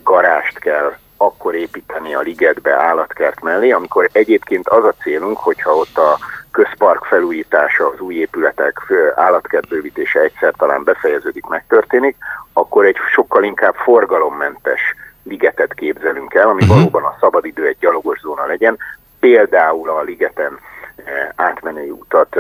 garást kell akkor építeni a ligetbe állatkert mellé, amikor egyébként az a célunk, hogyha ott a közpark felújítása, az új épületek állatkertbővítése egyszer talán befejeződik, megtörténik, akkor egy sokkal inkább forgalommentes ligetet képzelünk el, ami uh-huh. valóban a szabadidő egy gyalogos zóna legyen, például a ligeten átmenő utat,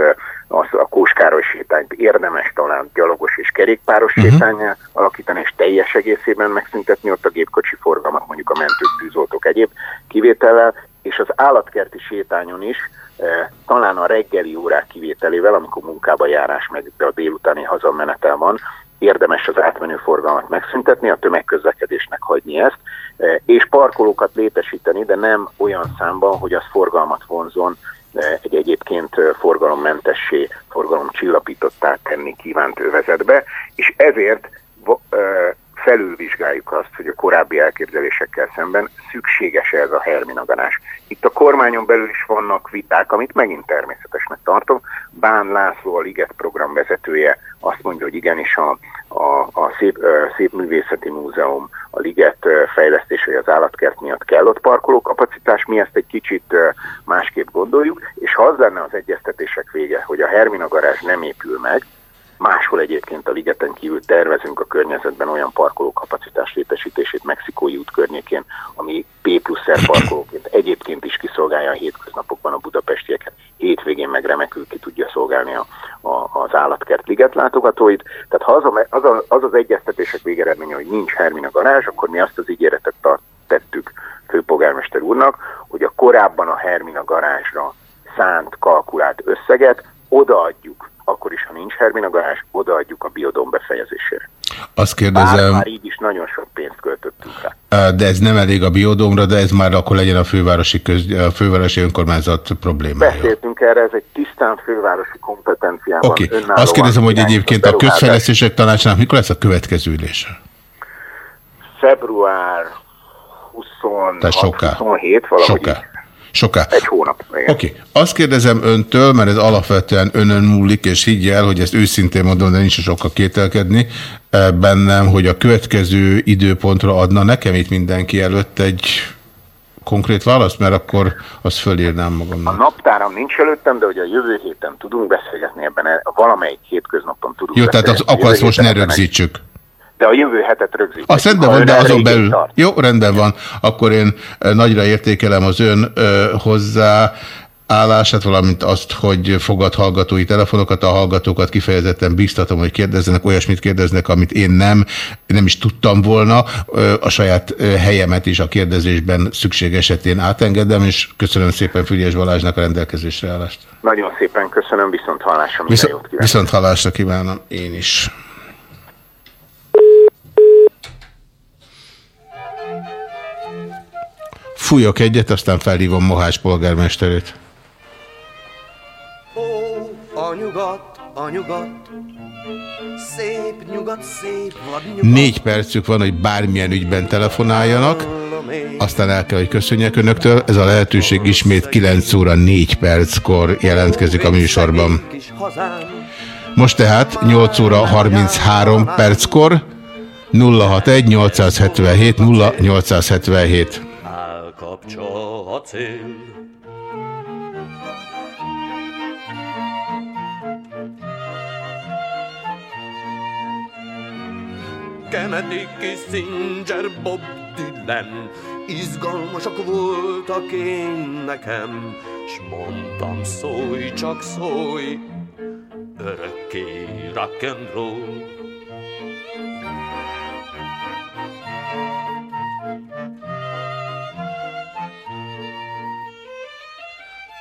az a Kóskároly sétányt érdemes talán gyalogos és kerékpáros uh-huh. sétány alakítani, és teljes egészében megszüntetni ott a gépkocsi forgalmat, mondjuk a mentők, tűzoltók egyéb kivétellel, és az állatkerti sétányon is e, talán a reggeli órák kivételével, amikor munkába járás meg de a délutáni hazamenetel van, érdemes az átmenő forgalmat megszüntetni, a tömegközlekedésnek hagyni ezt, e, és parkolókat létesíteni, de nem olyan számban, hogy az forgalmat vonzon e, egy egyébként forgalommentessé, forgalomcsillapítottá tenni kívánt övezetbe, és ezért felülvizsgáljuk azt, hogy a korábbi elképzelésekkel szemben szükséges -e ez a herminaganás. Itt a kormányon belül is vannak viták, amit megint természetesnek tartom. Bán László, a Liget program vezetője azt mondja, hogy igenis a, a, a szép, szép Művészeti Múzeum, a Liget fejlesztése az állatkert miatt kell ott parkolókapacitás, mi ezt egy kicsit másképp gondoljuk, és ha az lenne az egyeztetések vége, hogy a Hermina garázs nem épül meg, Máshol egyébként a ligeten kívül tervezünk a környezetben olyan parkolókapacitás létesítését Mexikói út környékén, ami P plusz parkolóként egyébként is kiszolgálja a hétköznapokban a budapestieket. Hétvégén meg remekül ki tudja szolgálni a, a, az állatkert liget látogatóit. Tehát ha az, a, az, a, az az egyeztetések végeredménye, hogy nincs Hermina garázs, akkor mi azt az ígéretet tettük főpolgármester úrnak, hogy a korábban a Hermina garázsra szánt kalkulált összeget odaadjuk akkor is, ha nincs Hermina garázs, odaadjuk a biodom befejezésére. Azt kérdezem... Bár már így is nagyon sok pénzt költöttünk rá. De ez nem elég a biodomra, de ez már akkor legyen a fővárosi, köz, a fővárosi önkormányzat problémája. Beszéltünk erre, ez egy tisztán fővárosi kompetenciában. Oké, okay. azt kérdezem, hogy egyébként a közfejlesztések tanácsának mikor lesz a következő ülése? Február 26, 27, valahogy soká. Soká. Egy hónap. Oké. Okay. Azt kérdezem öntől, mert ez alapvetően önön múlik, és higgyel, hogy ezt őszintén mondom, de nincs sokkal kételkedni eh, bennem, hogy a következő időpontra adna nekem itt mindenki előtt egy konkrét választ, mert akkor azt fölírnám A magamnak. naptáram nincs előttem, de hogy a jövő héten tudunk beszélgetni ebben, valamelyik hétköznapon tudunk Jó, tehát az, akkor ezt most ne rögzítsük. De a jövő hetet rögzítjük. Azt rendben van, de azon belül. tart. Jó, rendben van. Akkor én nagyra értékelem az ön ö, hozzá állását, valamint azt, hogy fogad hallgatói telefonokat, a hallgatókat kifejezetten biztatom, hogy kérdezzenek, olyasmit kérdeznek, amit én nem, nem is tudtam volna. A saját helyemet is a kérdezésben szükség esetén átengedem, és köszönöm szépen Fügyes Balázsnak a rendelkezésre állást. Nagyon szépen köszönöm, viszont hallásra minden Viszont, jót kívánok. viszont hallásra kívánom én is. Fújok egyet, aztán felhívom Mohás polgármesterét. Ó, a nyugat, a nyugat, szép nyugat, szép vad nyugat. Négy percük van, hogy bármilyen ügyben telefonáljanak, aztán el kell, hogy köszönjek önöktől. Ez a lehetőség ismét 9 óra 4 perckor jelentkezik a műsorban. Most tehát 8 óra 33 perckor 061 877 0877. állkapcsa a cél. Kennedy, Kissinger, Bob Dylan Izgalmasak voltak én nekem S mondtam szólj, csak szólj Örökké rock and roll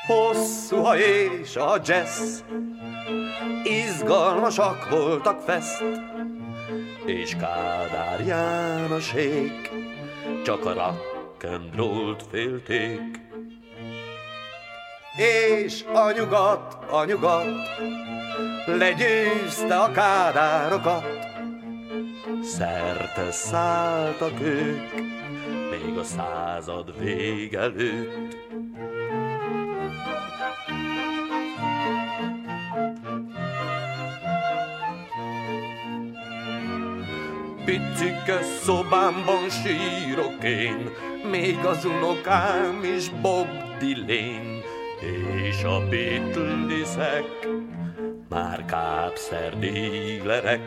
Hosszú haj és a jazz. Izgalmasak voltak fest És Kádár Jánosék Csak a rock and roll-t félték. És a nyugat, a nyugat Legyőzte a kádárokat. Szerte szálltak ők Még a század végelőtt Picike szobámban sírok én, még az unokám is Bob Dylan, és a Beatlesek már kápszer dílerek.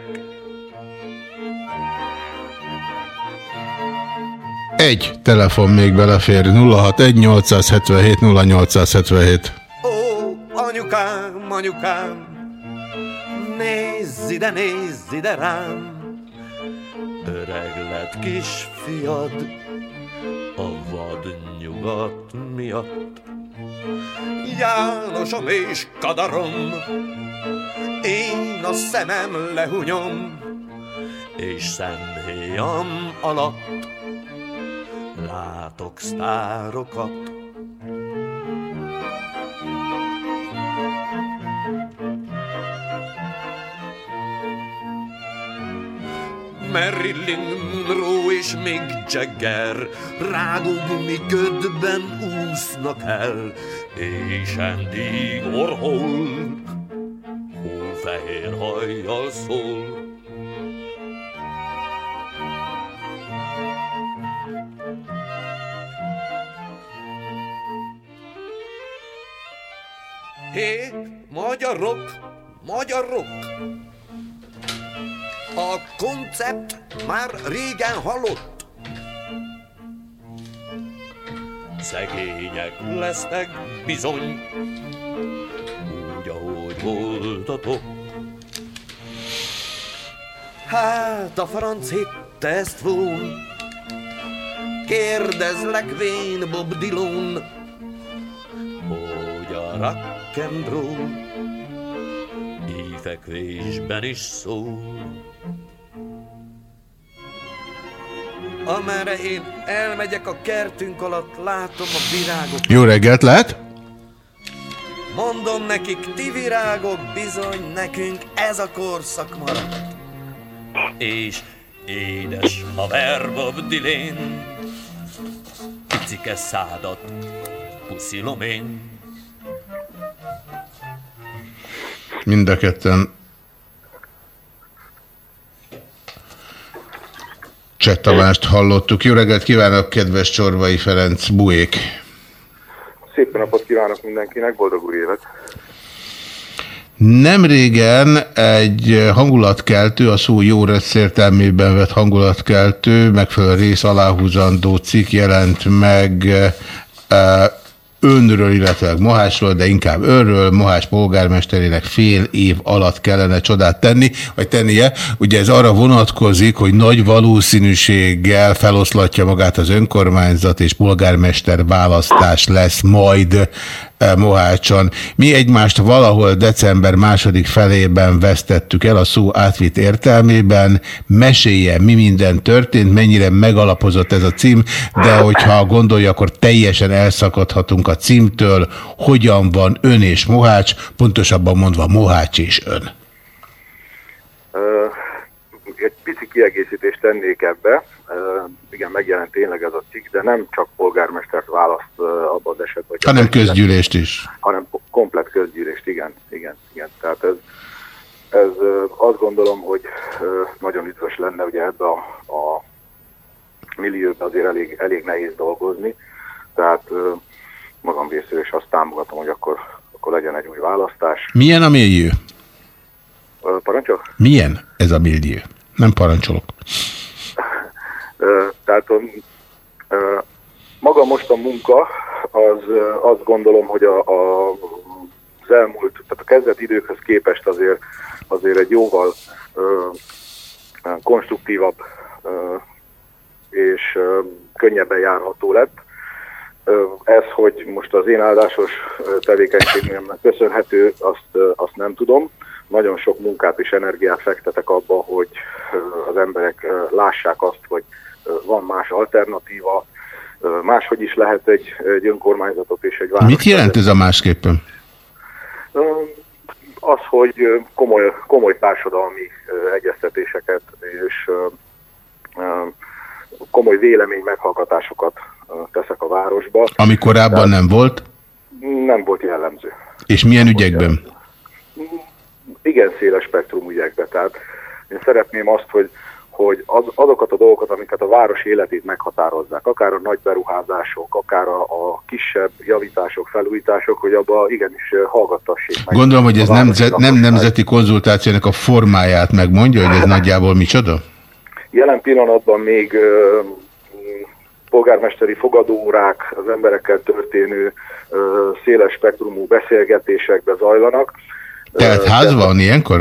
Egy telefon még belefér 061 877 0877. Ó, anyukám, anyukám, nézz ide, nézz ide rám, öreg lett kisfiad a vad nyugat miatt. Jánosom és kadarom, én a szemem lehunyom, és szemhéjam alatt látok sztárokat. Marilyn Monroe és Mick Jagger rágógumi ködben úsznak el, és Andy Warhol hófehér hajjal szól. Hé, magyarok, magyarok! A koncept már régen halott. Szegények lesznek bizony, úgy, ahogy voltatok. Hát a franc hitte ezt voln, kérdezlek vén Bob Dylan, hogy a rock and roll ífekvésben is szól. Amerre én elmegyek a kertünk alatt, látom a virágok. Jó reggelt lehet? Mondom nekik, ti virágok, bizony nekünk ez a korszak maradt. És édes haver Bob Dylan, picike szádat puszilom én. Mind a ketten Cseh Tamást hallottuk. Jó reggelt kívánok, kedves Csorbai Ferenc, Buék! Szép napot kívánok mindenkinek, boldog új évet! Nem régen egy hangulatkeltő, a szó jó értelmében vett hangulatkeltő, megfelelő rész aláhúzandó cikk jelent meg eh, önről, illetve Mohásról, de inkább önről, Mohás polgármesterének fél év alatt kellene csodát tenni, vagy tennie. Ugye ez arra vonatkozik, hogy nagy valószínűséggel feloszlatja magát az önkormányzat, és polgármester választás lesz majd Mohácson. Mi egymást valahol december második felében vesztettük el a szó átvitt értelmében. Mesélje, mi minden történt, mennyire megalapozott ez a cím, de hogyha gondolja, akkor teljesen elszakadhatunk a címtől. Hogyan van ön és Mohács, pontosabban mondva Mohács és ön? egy pici kiegészítést tennék ebbe. Uh, igen, megjelent tényleg ez a cikk, de nem csak polgármestert választ uh, abban az esetben. Hanem közgyűlést is. Hanem komplet közgyűlést, igen, igen, igen. Tehát ez, ez azt gondolom, hogy nagyon üdvös lenne, ugye ebbe a, a millióban azért elég, elég nehéz dolgozni, tehát magam részéről is azt támogatom, hogy akkor, akkor legyen egy új választás. Milyen a millió? Parancsol? Milyen ez a millió? Nem parancsolok. Tehát maga most a munka, az azt gondolom, hogy a, a, az elmúlt, tehát a kezdet időkhöz képest azért, azért egy jóval ö, konstruktívabb ö, és ö, könnyebben járható lett. Ez, hogy most az én áldásos tevékenységemnek köszönhető, azt, azt nem tudom nagyon sok munkát és energiát fektetek abba, hogy az emberek lássák azt, hogy van más alternatíva, máshogy is lehet egy, egy önkormányzatot és egy város. Mit jelent ez a másképpen? Az, hogy komoly, komoly társadalmi egyeztetéseket és komoly vélemény meghallgatásokat teszek a városba. Ami korábban nem volt? Nem volt jellemző. És milyen ügyekben? Igen széles spektrum ügyekbe. Tehát én szeretném azt, hogy, hogy az, azokat a dolgokat, amiket a város életét meghatározzák, akár a nagy beruházások, akár a, a kisebb javítások, felújítások, hogy abba igenis hallgattassék meg. Gondolom, hogy ez nem, nem nemzeti konzultációnak a formáját megmondja, hogy ez nagyjából micsoda? Jelen pillanatban még ö, polgármesteri fogadórák, az emberekkel történő ö, széles spektrumú beszélgetésekbe zajlanak. Tehát ház van ilyenkor?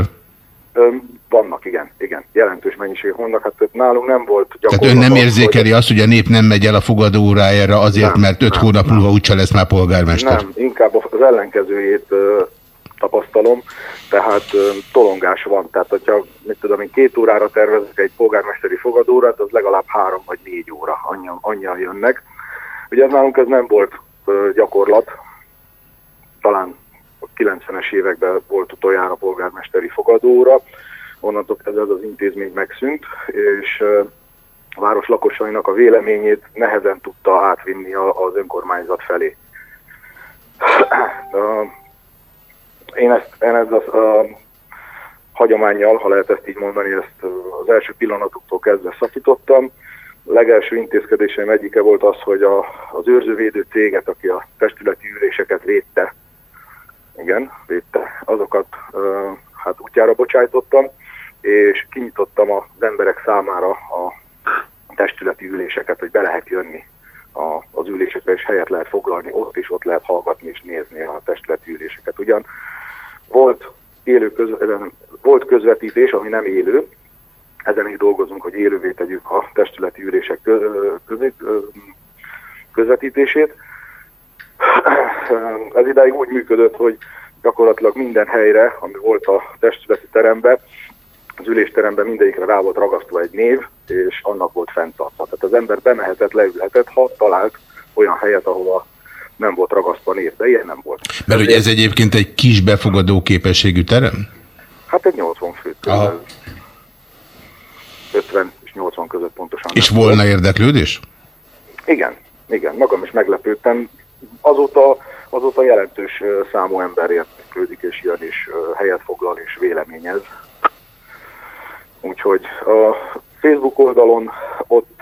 Vannak, igen, igen. Jelentős mennyiségek vannak. Hát nálunk nem volt gyakorlat. Tehát ön nem érzékeli hogy... azt, hogy a nép nem megy el a fogadóórájára azért, nem, mert öt nem, hónap múlva úgyse lesz már polgármester? Nem, inkább az ellenkezőjét uh, tapasztalom, tehát uh, tolongás van. Tehát, hogyha mit tudom én, két órára tervezek egy polgármesteri fogadórát, az legalább három vagy négy óra, annyian, annyian jönnek. Ugye nálunk ez nem volt uh, gyakorlat, talán 90-es években volt utoljára polgármesteri fogadóra, onnantól kezdve ez az intézmény megszűnt, és a város lakosainak a véleményét nehezen tudta átvinni az önkormányzat felé. [CLEARS THROAT] Én ezt, én ezt a, a hagyományjal, ha lehet ezt így mondani, ezt az első pillanatoktól kezdve szakítottam. A legelső intézkedéseim egyike volt az, hogy a, az őrzővédő céget, aki a testületi üléseket védte, igen, védte. Azokat hát útjára bocsájtottam, és kinyitottam az emberek számára a testületi üléseket, hogy be lehet jönni a, az ülésekre, és helyet lehet foglalni ott is, ott lehet hallgatni és nézni a testületi üléseket. Ugyan volt, élő köz, volt közvetítés, ami nem élő, ezen is dolgozunk, hogy élővé tegyük a testületi ülések közvetítését, ez idáig úgy működött, hogy gyakorlatilag minden helyre, ami volt a testületi teremben, az ülésteremben mindegyikre rá volt ragasztva egy név, és annak volt fenntartva. Tehát az ember bemehetett, leülhetett, ha talált olyan helyet, ahova nem volt ragasztva név, de ilyen nem volt. Mert ugye ez egyébként egy kis befogadó képességű terem? Hát egy 80 fő. 50 és 80 között pontosan. És volna volt. érdeklődés? Igen, igen. Magam is meglepődtem azóta, azóta jelentős számú ember érdeklődik, és jön, ö, helyet foglal, és véleményez. Úgyhogy a Facebook oldalon ott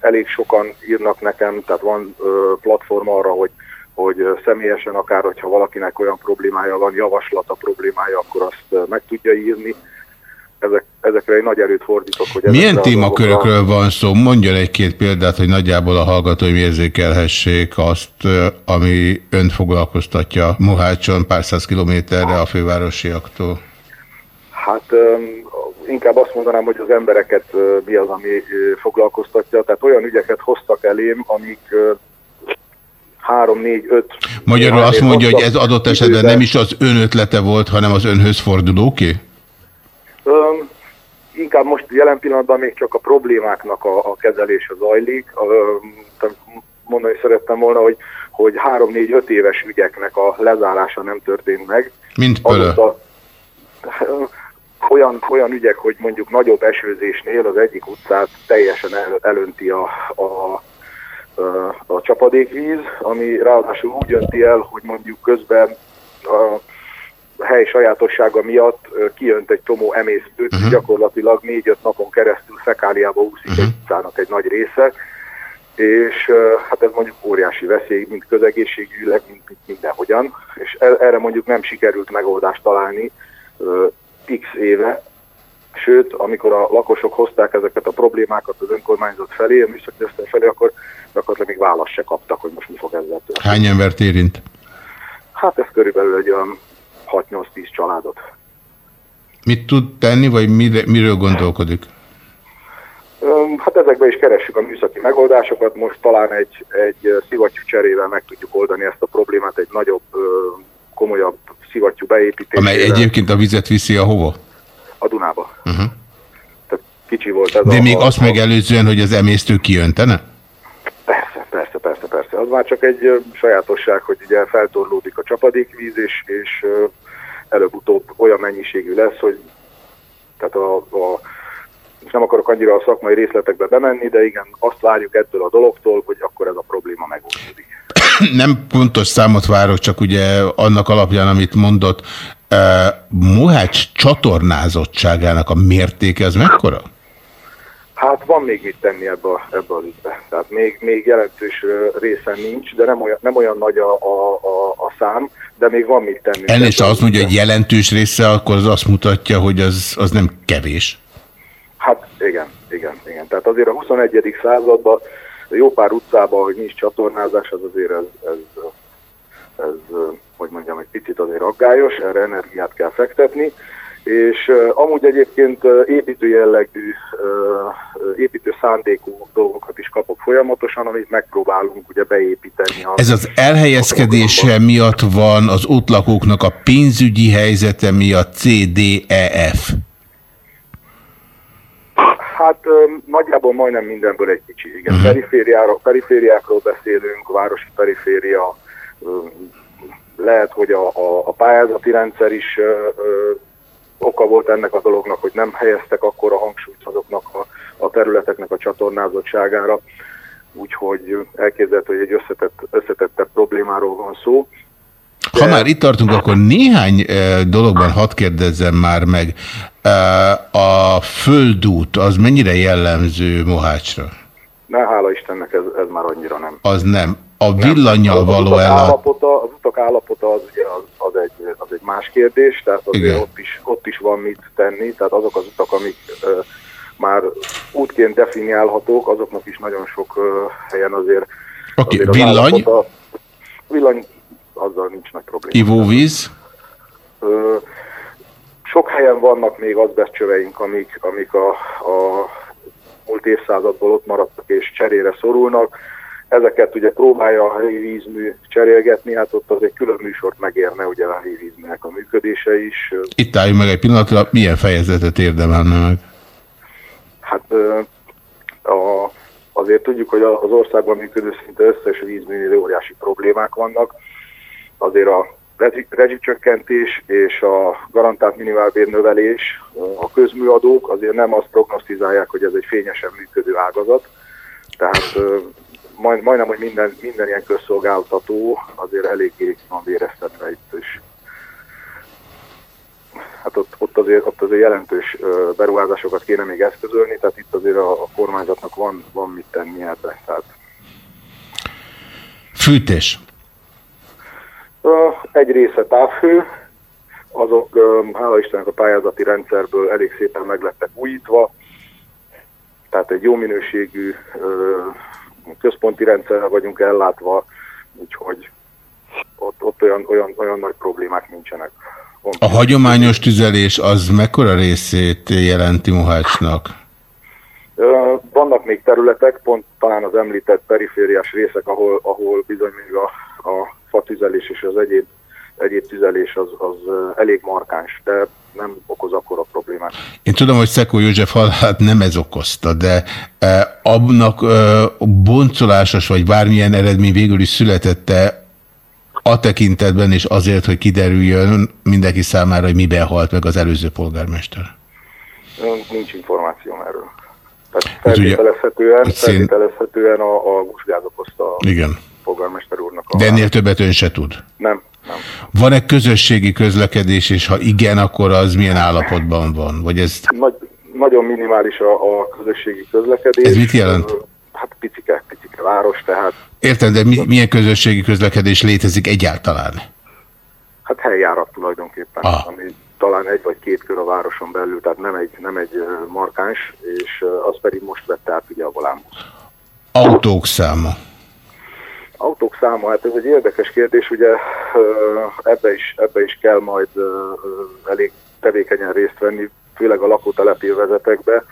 elég sokan írnak nekem, tehát van platform arra, hogy hogy személyesen akár, hogyha valakinek olyan problémája van, javaslata problémája, akkor azt meg tudja írni. Ezek, ezekre egy nagy erőt fordítok. Hogy Milyen ezekre a témakörökről van szó? Mondjon egy-két példát, hogy nagyjából a hallgatóim érzékelhessék azt, ami önt foglalkoztatja Mohácson pár száz kilométerre a fővárosiaktól. Hát inkább azt mondanám, hogy az embereket mi az, ami foglalkoztatja. Tehát olyan ügyeket hoztak elém, amik ö, három, négy, öt... Magyarul azt mondja, hogy ez adott esetben időben- nem is az ön ötlete volt, hanem az önhöz fordulóké? Öm, inkább most jelen pillanatban még csak a problémáknak a, a kezelése zajlik. Öm, mondani szerettem volna, hogy, hogy három-négy-öt éves ügyeknek a lezárása nem történt meg. Mint. Azóta, [LAUGHS] olyan, olyan ügyek, hogy mondjuk nagyobb esőzésnél az egyik utcát teljesen el, elönti a, a, a, a csapadékvíz, ami ráadásul úgy önti el, hogy mondjuk közben a hely sajátossága miatt kijönt egy csomó emésztőt, uh-huh. gyakorlatilag négy-öt napon keresztül fekáliába úszik uh-huh. egy utcának egy nagy része, és hát ez mondjuk óriási veszély, mint közegészségügyileg, mint, mint mindenhogyan, és erre mondjuk nem sikerült megoldást találni x éve, sőt, amikor a lakosok hozták ezeket a problémákat az önkormányzat felé, a műszaki felé, akkor gyakorlatilag még választ se kaptak, hogy most mi fog ezzel történni. Hány embert érint? Hát ez körülbelül egy olyan 6-8-10 családot. Mit tud tenni, vagy mire, miről gondolkodik? Hát ezekben is keressük a műszaki megoldásokat. Most talán egy, egy szivattyú cserével meg tudjuk oldani ezt a problémát, egy nagyobb, komolyabb szivattyú beépítésével Amely egyébként a vizet viszi a hova? a Dunába. Uh-huh. Kicsi volt ez De a, még a, azt megelőzően, hogy az emésztő kiöntene? Persze, persze, persze, persze. Az már csak egy sajátosság, hogy ugye feltorlódik a csapadékvíz, és, és előbb-utóbb olyan mennyiségű lesz, hogy tehát a, a most nem akarok annyira a szakmai részletekbe bemenni, de igen, azt várjuk ettől a dologtól, hogy akkor ez a probléma megoldódik. [CLEARS THROAT] Nem pontos számot várok, csak ugye annak alapján, amit mondott. Uh, Mohács csatornázottságának a mértéke, ez mekkora? Hát van még mit tenni ebbe, a- ebbe az ügybe. Tehát még, még jelentős része nincs, de nem olyan, nem olyan nagy a, a, a, a szám, de még van mit tenni. Elnézést, ha azt mondja, hogy jelentős része, akkor az azt mutatja, hogy az, az nem kevés. Hát igen, igen, igen. Tehát azért a 21. században jó pár utcában, hogy nincs csatornázás, az azért ez, ez, ez, hogy mondjam, egy picit azért aggályos, erre energiát kell fektetni. És uh, amúgy egyébként uh, építő jellegű, uh, építő szándékú dolgokat is kapok folyamatosan, amit megpróbálunk ugye beépíteni. Ez az elhelyezkedése miatt van, az ott lakóknak a pénzügyi helyzete miatt CDEF. Hát nagyjából majdnem mindenből egy kicsi, igen. Uh-huh. Perifériáról, perifériákról beszélünk, városi periféria, lehet, hogy a, a, a pályázati rendszer is oka volt ennek a dolognak, hogy nem helyeztek akkor a hangsúlyt azoknak a, a területeknek a csatornázottságára, úgyhogy elképzelhető, hogy egy összetett, összetettebb problémáról van szó. Ha már itt tartunk, akkor néhány eh, dologban hadd kérdezzem már meg. Eh, A földút az mennyire jellemző Mohácsra? Ne, hála Istennek ez, ez már annyira nem. Az nem. A villanyjal való ellát... állapota, az utak állapota az, ugye az, az, egy, az egy más kérdés, tehát azért Igen. ott is, ott is van mit tenni, tehát azok az utak, amik ö, már útként definiálhatók, azoknak is nagyon sok ö, helyen azért, Oké, azért az villany? állapota- villany, azzal nincs nagy probléma. Ivóvíz? Ö, sok helyen vannak még azbestcsöveink, amik, amik a, a múlt évszázadból ott maradtak és cserére szorulnak. Ezeket ugye próbálja a helyi vízmű cserélgetni, hát ott az egy külön műsort megérne ugye a helyi vízműnek a működése is. Itt álljunk meg egy pillanatra, milyen fejezetet érdemelne meg? Hát a, azért tudjuk, hogy az országban működő szinte összes vízműnél óriási problémák vannak. Azért a rezsicsökkentés és a garantált minimálbér növelés, a közműadók azért nem azt prognosztizálják, hogy ez egy fényesen működő ágazat. Tehát majd, majdnem, hogy minden, minden ilyen közszolgáltató azért eléggé van véreztetve itt is. Hát ott, ott, azért, ott azért jelentős beruházásokat kéne még eszközölni, tehát itt azért a, a kormányzatnak van, van mit tenni ebbe. Tehát... Fűtés. Egy része távfő, azok hála Istennek a pályázati rendszerből elég szépen meglettek újítva, tehát egy jó minőségű központi rendszerrel vagyunk ellátva, úgyhogy ott, ott olyan, olyan, olyan nagy problémák nincsenek. A hagyományos tüzelés az mekkora részét jelenti Mohácsnak? Vannak még területek, pont talán az említett perifériás részek, ahol, ahol bizony még a, a fatüzelés és az egyéb, egyéb tüzelés az, az elég markáns, de nem okoz akkora problémát. Én tudom, hogy Szekó József halálát nem ez okozta, de e, abnak e, boncolásos vagy bármilyen eredmény végül is születette a tekintetben és azért, hogy kiderüljön mindenki számára, hogy miben halt meg az előző polgármester. Nincs információm erről. Tehát feltételezhetően, hát feltételezhetően a, a gusgáz okozta Igen. a polgármester úrnak. A De ennél többet ön se tud? Nem. Van-e közösségi közlekedés, és ha igen, akkor az milyen állapotban van? Vagy ez... Nagy, nagyon minimális a, a közösségi közlekedés. Ez mit jelent? Hát picike, picike város, tehát... Értem, de mi, milyen közösségi közlekedés létezik egyáltalán? Hát helyjárat tulajdonképpen, ah. ami talán egy vagy két kör a városon belül, tehát nem egy, nem egy markáns, és az pedig most vette át ugye a Volánbusz. Autók száma? Autók száma, hát ez egy érdekes kérdés, ugye ebbe is, ebbe is kell majd elég tevékenyen részt venni, főleg a lakótelepélvezetekbe.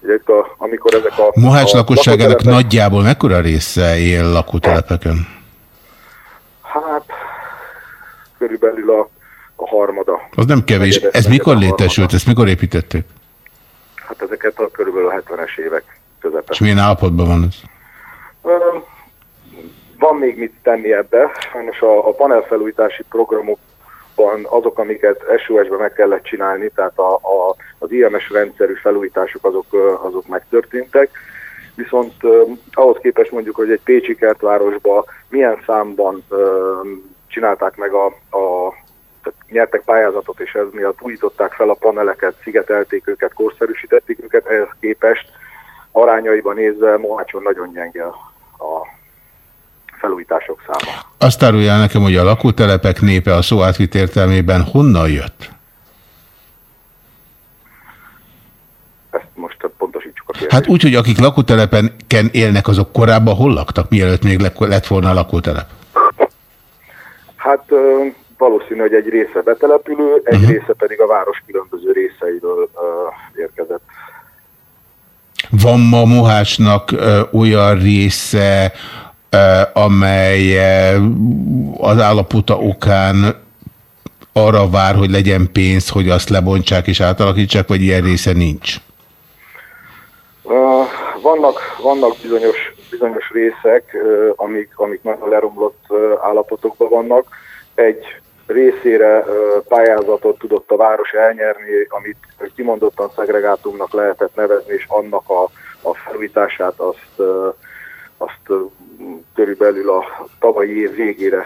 Ugye itt a, amikor ezek a... Mohács a lakosságának lakótelepek... nagyjából mekkora része él lakótelepeken? Hát körülbelül a, a harmada. Az nem kevés. Ez mikor létesült? Ezt mikor építették? Hát ezeket a körülbelül a 70-es évek közepén. És milyen állapotban van ez? Van még mit tenni ebbe. Sajnos a, a panelfelújítási programokban azok, amiket SOS-ben meg kellett csinálni, tehát a, a, az IMS rendszerű felújítások azok, azok megtörténtek. Viszont uh, ahhoz képest mondjuk, hogy egy Pécsi kertvárosban milyen számban uh, csinálták meg a, a tehát nyertek pályázatot, és ez miatt újították fel a paneleket, szigetelték őket, korszerűsítették őket, ehhez képest arányaiban nézve Mohácson nagyon gyenge a felújítások száma. Azt árulja nekem, hogy a lakótelepek népe a szó átvit értelmében honnan jött? Ezt most pontosítsuk a kérdést. Hát úgy, hogy akik lakótelepen élnek, azok korábban hol laktak, mielőtt még lett volna a lakótelep? Hát valószínű, hogy egy része betelepülő, egy uh -huh. része pedig a város különböző részeiről uh, érkezett. Van ma Mohácsnak uh, olyan része, amely az állapota okán arra vár, hogy legyen pénz, hogy azt lebontsák és átalakítsák, vagy ilyen része nincs? Vannak, vannak bizonyos, bizonyos részek, amik, amik nagyon leromlott állapotokban vannak. Egy részére pályázatot tudott a város elnyerni, amit kimondottan szegregátumnak lehetett nevezni, és annak a, a felújítását azt, azt körülbelül a tavalyi év végére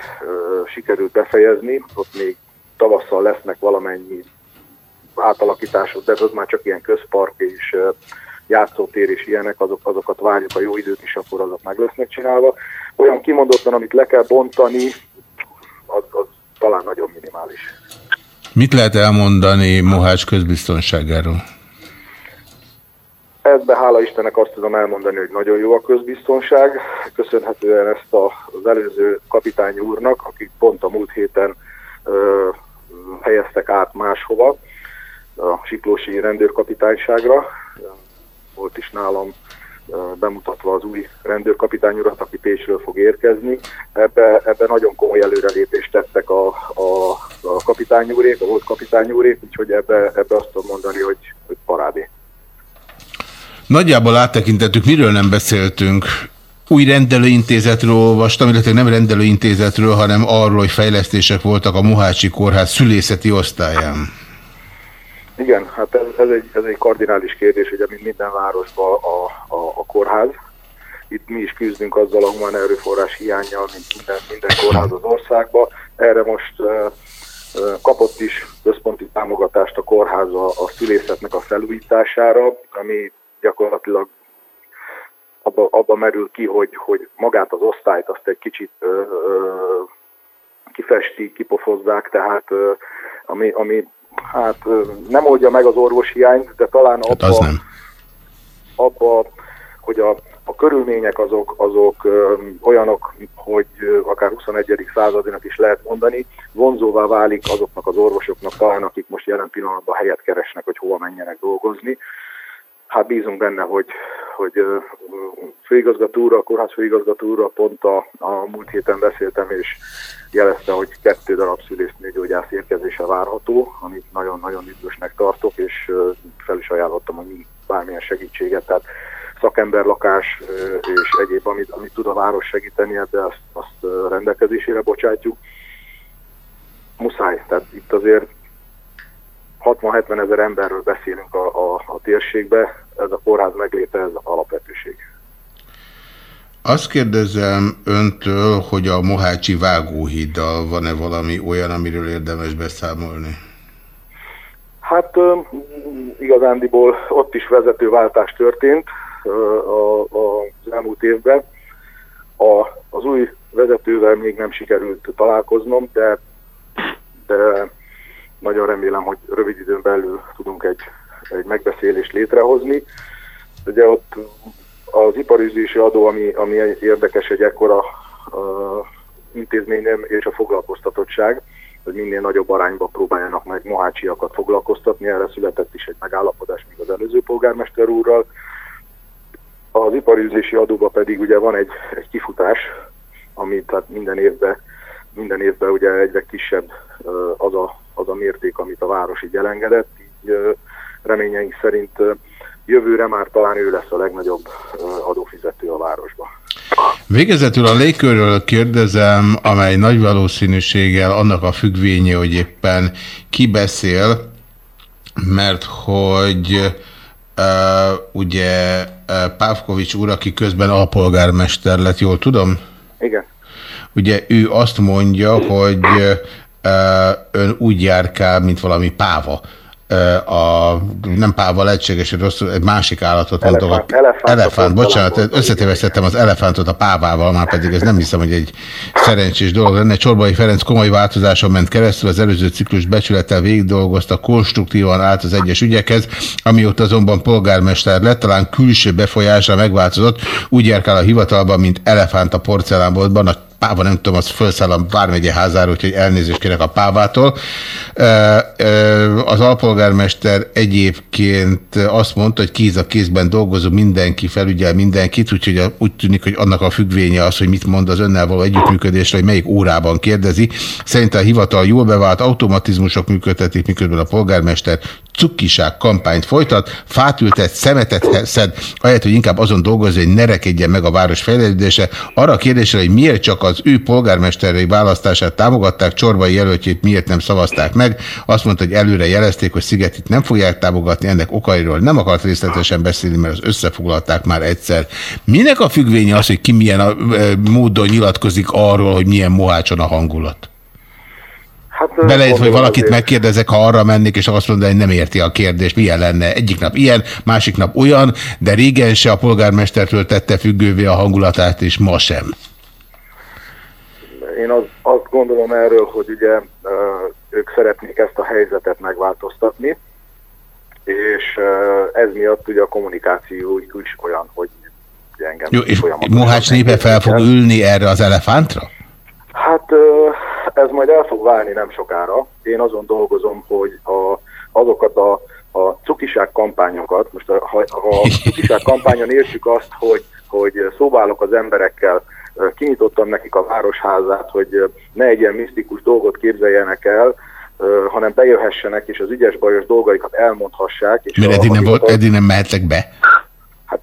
sikerült befejezni. Ott még tavasszal lesznek valamennyi átalakítások, de ez már csak ilyen közpark és játszótér és ilyenek, azok, azokat várjuk a jó időt is, akkor azok meg lesznek csinálva. Olyan kimondottan, amit le kell bontani, az, az talán nagyon minimális. Mit lehet elmondani Mohács közbiztonságáról? Ebben hála Istennek azt tudom elmondani, hogy nagyon jó a közbiztonság. Köszönhetően ezt a, az előző kapitány úrnak, akik pont a múlt héten ö, helyeztek át máshova, a Siklósi rendőrkapitányságra. Volt is nálam bemutatva az új rendőrkapitány urat, aki Pécsről fog érkezni. Ebbe, ebbe nagyon komoly előrelépést tettek a, a, a kapitány úrék, a volt kapitány úrék, úgyhogy ebbe, ebbe azt tudom mondani, hogy, hogy parádé. Nagyjából áttekintettük, miről nem beszéltünk. Új rendelőintézetről olvastam, illetve nem rendelőintézetről, hanem arról, hogy fejlesztések voltak a Mohácsi Kórház szülészeti osztályán. Igen, hát ez, ez, egy, ez egy kardinális kérdés, ugye, mint minden városban a, a, a kórház, itt mi is küzdünk azzal a humán erőforrás hiányjal, mint minden, minden kórház az országban. Erre most kapott is központi támogatást a kórház a, a szülészetnek a felújítására, ami gyakorlatilag abba, abba merül ki, hogy, hogy magát az osztályt azt egy kicsit ö, ö, kifesti, kipofozzák, tehát ö, ami, ami hát ö, nem oldja meg az orvos hiányt, de talán Hát abba, az nem. abba hogy a, a körülmények azok, azok ö, olyanok, hogy ö, akár 21. századinak is lehet mondani, vonzóvá válik azoknak az orvosoknak talán, akik most jelen pillanatban helyet keresnek, hogy hova menjenek dolgozni. Hát bízunk benne, hogy, hogy főigazgató úr, a kórház főigazgató pont a, a múlt héten beszéltem, és jelezte, hogy kettő darab szülésznőgyógyász érkezése várható, amit nagyon-nagyon üdvösnek tartok, és fel is ajánlottam, hogy mi bármilyen segítséget, tehát szakemberlakás és egyéb, amit, amit tud a város segíteni, de azt, azt rendelkezésére bocsátjuk. Muszáj, tehát itt azért 60-70 ezer emberről beszélünk a, a, a térségbe, ez a kórház megléte, ez alapvetőség. Azt kérdezem öntől, hogy a Mohácsi vágóhíddal van-e valami olyan, amiről érdemes beszámolni? Hát igazándiból ott is vezetőváltás történt az elmúlt évben. A, az új vezetővel még nem sikerült találkoznom, de, de nagyon remélem, hogy rövid időn belül tudunk egy, egy megbeszélést létrehozni. Ugye ott az iparüzési adó, ami, ami érdekes egy ekkora uh, intézményem, és a foglalkoztatottság, hogy minél nagyobb arányban próbáljanak meg mohácsiakat foglalkoztatni. Erre született is egy megállapodás még az előző polgármester úrral. Az iparüzési adóba pedig ugye van egy, egy kifutás, ami tehát minden évben, minden évben ugye egyre kisebb az a, az a mérték, amit a város így elengedett. Így reményeink szerint jövőre már talán ő lesz a legnagyobb adófizető a városban. Végezetül a légkörről kérdezem, amely nagy valószínűséggel annak a függvénye, hogy éppen ki beszél, mert hogy uh, ugye uh, Pávkovics úr, aki közben alpolgármester lett, jól tudom? Igen. Ugye ő azt mondja, hogy ön úgy járkál, mint valami páva a, nem páva egységes, rosszul, egy másik állatot Elefánt, mondok. elefánt, elefánt bocsánat, összetévesztettem az elefántot a pávával, már pedig ez nem hiszem, hogy egy szerencsés dolog lenne. Csorbai Ferenc komoly változáson ment keresztül, az előző ciklus becsülettel végig dolgozta, konstruktívan állt az egyes ügyekhez, amióta azonban polgármester lett, talán külső befolyásra megváltozott, úgy járkál a hivatalban, mint elefánt a porcelánboltban, a páva, nem tudom, az felszáll a vármegye házára, úgyhogy elnézést kérek a pávától. Az alpolgármester egyébként azt mondta, hogy kéz a kézben dolgozó mindenki felügyel mindenkit, úgyhogy úgy tűnik, hogy annak a függvénye az, hogy mit mond az önnel való együttműködésre, hogy melyik órában kérdezi. Szerintem a hivatal jól bevált automatizmusok működtetik, miközben a polgármester cukkiság kampányt folytat, fát ültet, szemetet szed, ahelyett, hogy inkább azon dolgozni, hogy ne rekedjen meg a város fejlődése. Arra a kérdésre, hogy miért csak az ő polgármesterei választását támogatták, Csorbai jelöltjét miért nem szavazták meg, azt mondta, hogy előre jelezték, hogy Szigetit nem fogják támogatni, ennek okairól nem akart részletesen beszélni, mert az összefoglalták már egyszer. Minek a függvénye az, hogy ki milyen a, e, módon nyilatkozik arról, hogy milyen mohácson a hangulat? Hát, Belejött, hogy valakit azért. megkérdezek, ha arra mennék, és azt mondja, hogy nem érti a kérdést, milyen lenne. Egyik nap ilyen, másik nap olyan, de régen se a polgármestertől tette függővé a hangulatát, és ma sem. Én az, azt gondolom erről, hogy ugye ők szeretnék ezt a helyzetet megváltoztatni, és ez miatt ugye a kommunikáció is olyan, hogy engem Jó, és Mohács népe fel fog ülni erre az elefántra? Hát ez majd el fog válni nem sokára. Én azon dolgozom, hogy a, azokat a, a cukiság kampányokat, most a, ha, a [LAUGHS] cukiság kampányon értjük azt, hogy, hogy szóválok az emberekkel, kinyitottam nekik a városházát, hogy ne egy ilyen misztikus dolgot képzeljenek el, hanem bejöhessenek, és az ügyes bajos dolgaikat elmondhassák. És Mert eddig nem, volt, eddig nem mehettek be? Hát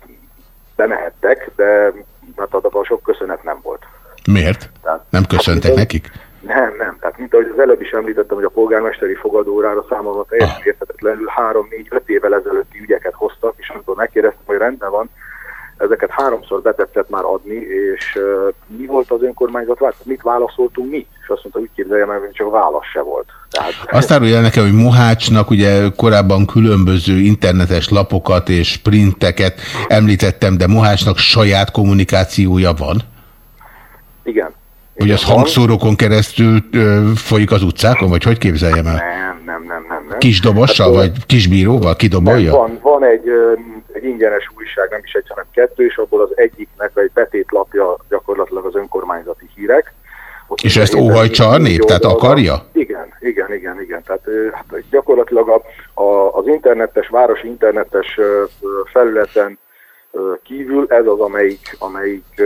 bemehettek, de hát abban sok köszönet nem volt. Miért? Tehát, nem köszöntek hát, nekik? Nem, nem. Tehát mint ahogy az előbb is említettem, hogy a polgármesteri fogadórára számomra teljesen ah. érthetetlenül három, négy, öt évvel ezelőtti ügyeket hoztak, és amikor megkérdeztem, hogy rendben van, ezeket háromszor betetszett már adni, és mi volt az önkormányzat, válasz? mit válaszoltunk mi? És azt mondta, úgy képzeljem el, hogy csak válasz se volt. Tehát... Azt árulja nekem, hogy Mohácsnak ugye korábban különböző internetes lapokat és printeket említettem, de Mohácsnak saját kommunikációja van? Igen. Hogy az hangszórókon keresztül ö, folyik az utcákon, vagy hogy képzeljem el? Nem, nem, nem, nem. Nem. Kis dobossal, Hát, vagy kis bíróval kidobolja? Nem, van, van egy, egy ingyenes újság, nem is egy, hanem kettő, és abból az egyiknek egy betétlapja gyakorlatilag az önkormányzati hírek. Ott És ezt óhajtsa a nép? Tehát akarja? Igen, igen, igen, igen. Tehát hát gyakorlatilag a, a, az internetes, városi internetes felületen kívül ez az, amelyik, amelyik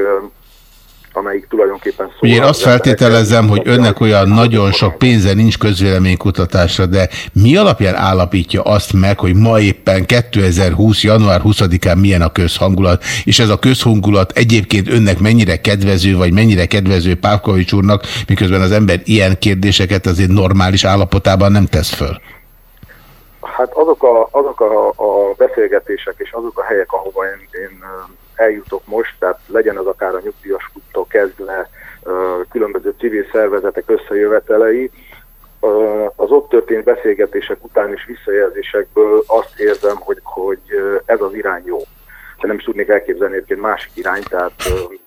amelyik tulajdonképpen szól. Ugye én azt feltételezem, hogy önnek olyan nagyon sok pénze nincs közvéleménykutatásra, de mi alapján állapítja azt meg, hogy ma éppen 2020. január 20-án milyen a közhangulat, és ez a közhangulat egyébként önnek mennyire kedvező, vagy mennyire kedvező Pávkovics úrnak, miközben az ember ilyen kérdéseket azért normális állapotában nem tesz föl. Hát azok a, azok a, a beszélgetések és azok a helyek, ahova én, én eljutok most, tehát legyen az akár a nyugdíjas úttól kezdve különböző civil szervezetek összejövetelei, az ott történt beszélgetések után és visszajelzésekből azt érzem, hogy, hogy ez az irány jó. De nem is tudnék elképzelni egyébként másik irány, tehát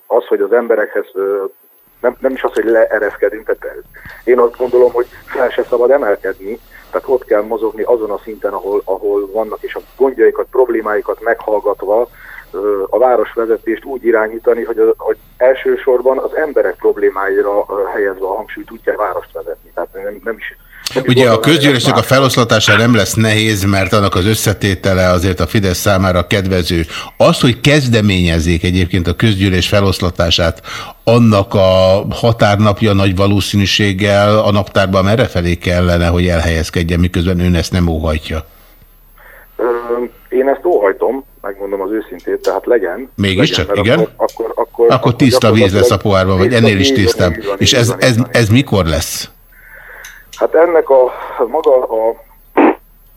az, hogy az emberekhez nem, nem is az, hogy leereszkedünk, tehát én azt gondolom, hogy fel se szabad emelkedni, tehát ott kell mozogni azon a szinten, ahol, ahol vannak, és a gondjaikat, problémáikat meghallgatva a városvezetést úgy irányítani, hogy, a- hogy elsősorban az emberek problémáira helyezve a hangsúlyt úgy kell várost vezetni. Tehát nem, nem is Ugye a közgyűlésnek a feloszlatása nem lesz nehéz, mert annak az összetétele azért a Fidesz számára kedvező. Az, hogy kezdeményezzék egyébként a közgyűlés feloszlatását, annak a határnapja nagy valószínűséggel a naptárban merre felé kellene, hogy elhelyezkedjen, miközben ön ezt nem óhajtja. Én ezt óhajtom, megmondom az őszintét, tehát legyen. Mégiscsak, legyen, igen? Akkor, akkor, akkor, Akkor tiszta víz lesz a pohárban, vagy ennél is tisztább. van, És ez, van, ez, van. ez mikor lesz? Hát ennek a maga, a,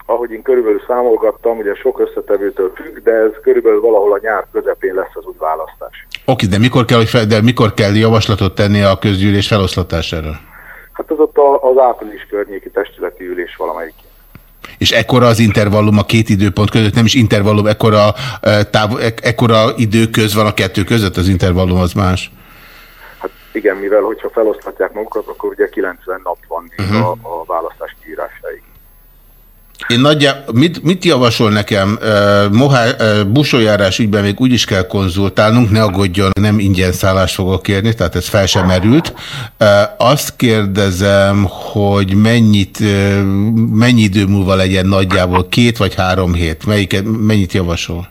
ahogy én körülbelül számolgattam, ugye sok összetevőtől függ, de ez körülbelül valahol a nyár közepén lesz az úgy választás. Oké, de mikor kell, fel, de mikor kell javaslatot tenni a közgyűlés feloszlatására? Hát az ott a, az április környéki testületi ülés valamelyik. És ekkora az intervallum a két időpont között, nem is intervallum, ekkora, táv, ek, ekkora időköz van a kettő között, az intervallum az más. Hát igen, mivel hogyha felosztatják magukat, akkor ugye 90 nap van még Mhm. a, a választás kiírásáig. Én nagyjá, mit, mit javasol nekem? Mohá, uh, busójárás ügyben még úgy is kell konzultálnunk, ne aggódjon, nem ingyen szállást fogok kérni, tehát ez fel sem merült. Azt kérdezem, hogy mennyit, mennyi idő múlva legyen nagyjából, két vagy három hét? Melyiket, mennyit javasol?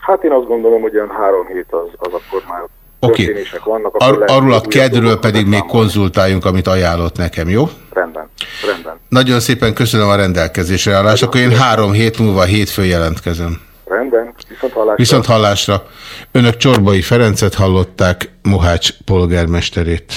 Hát én azt gondolom, hogy olyan három hét az, az akkor már Oké. vannak. akkor Ar lehet, arról a kedről pedig még beszámolni. konzultáljunk, amit ajánlott nekem, jó? Rendben, rendben. Nagyon szépen köszönöm a rendelkezésre állás, akkor én három hét múlva hétfőn jelentkezem. Rendben, viszont hallásra. Viszont hallásra. Önök Csorbai Ferencet hallották, Mohács polgármesterét.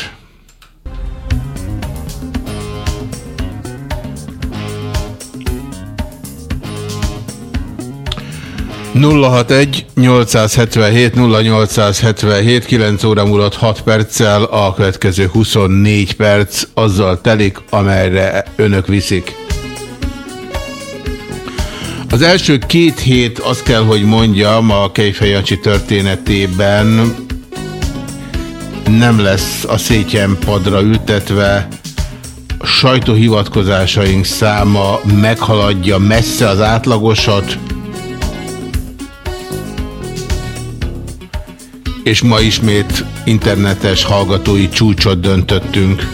Nulla hat egy 877 0877 9 óra múlott 6 perccel a következő 24 perc azzal telik, amelyre önök viszik. Az első két hét azt kell, hogy mondjam, a Kejfej Jancsi történetében nem lesz a szétyen padra ültetve, a sajtóhivatkozásaink száma meghaladja messze az átlagosat, és ma ismét internetes hallgatói csúcsot döntöttünk.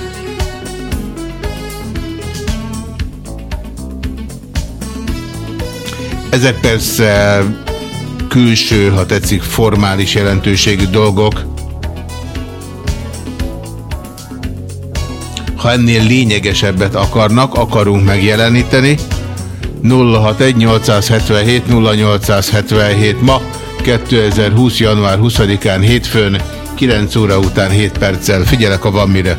Ezek persze külső, ha tetszik, formális jelentőségű dolgok. Ha ennél lényegesebbet akarnak, akarunk megjeleníteni. 061 877 0877 ma 2020. január 20-án hétfőn 9 óra után 7 perccel. Figyelek, ha van mire.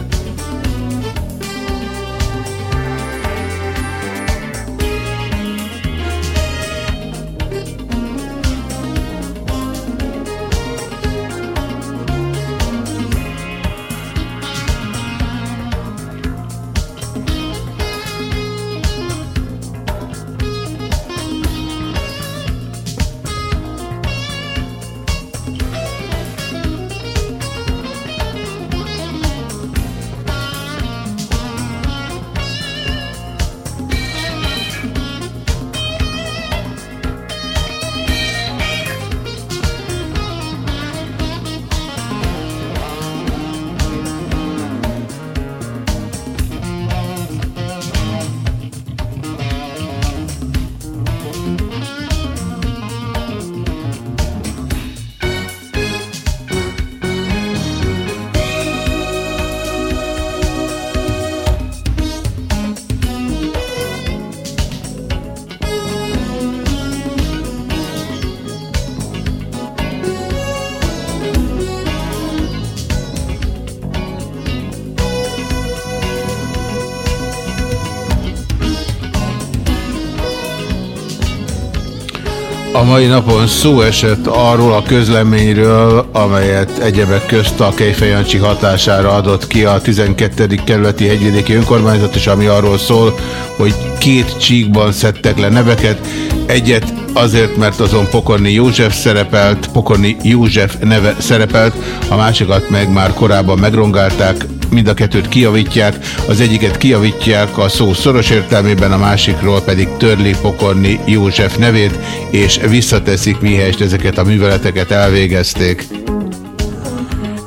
Mai napon szó esett arról a közleményről, amelyet egyebek közt a Kejfejancsi hatására adott ki a 12. kerületi hegyvidéki önkormányzat, és ami arról szól, hogy két csíkban szedtek le neveket. Egyet azért, mert azon Pokorni József szerepelt, Pokorni József neve szerepelt, a másikat meg már korábban megrongálták, mind a kettőt kiavítják, az egyiket kiavítják a szó szoros értelmében, a másikról pedig törli Pokorni József nevét, és visszateszik, mihelyest ezeket a műveleteket elvégezték.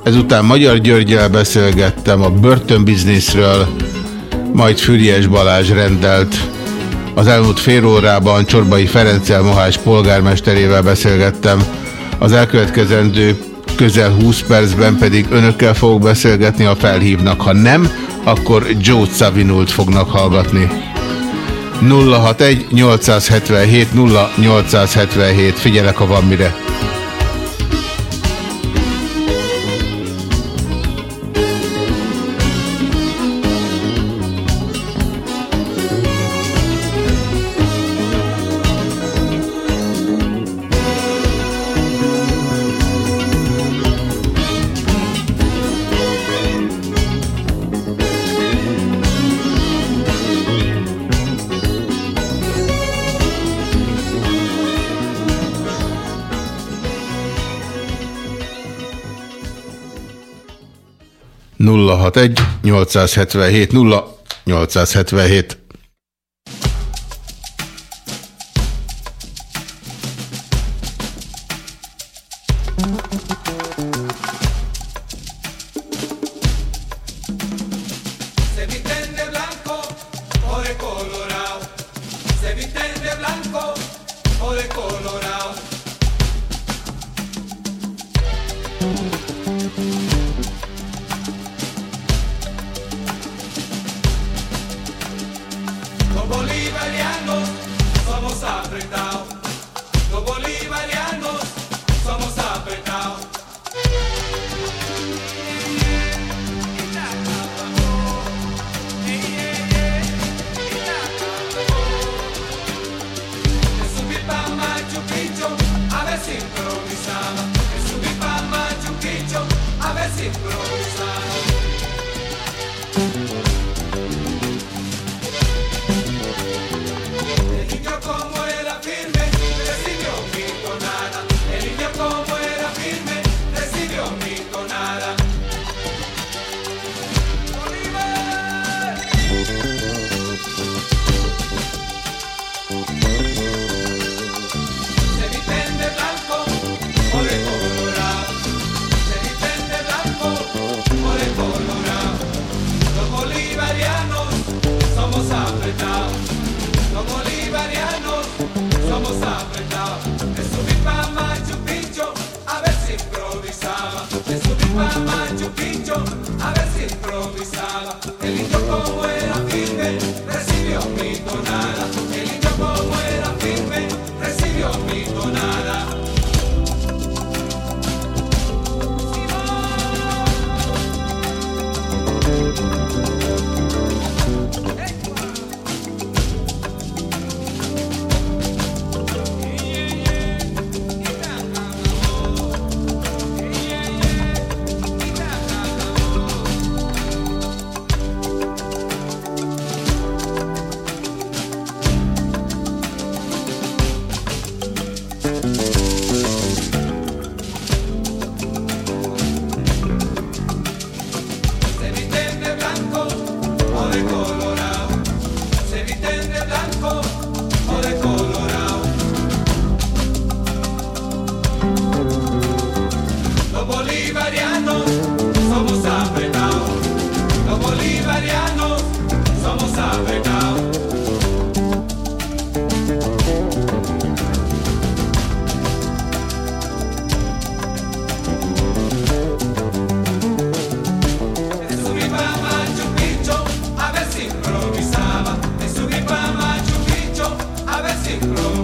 Ezután Magyar Györgyel beszélgettem a börtönbizniszről, majd Füriás Balázs rendelt. Az elmúlt fél órában Csorbai Ferenccel Mohás polgármesterével beszélgettem. Az elkövetkezendő közel 20 percben pedig önökkel fogok beszélgetni, ha felhívnak. Ha nem, akkor Joe Savinult fognak hallgatni. 061 877 0877. Figyelek, ha van mire. Nulla hat egy 877 0 a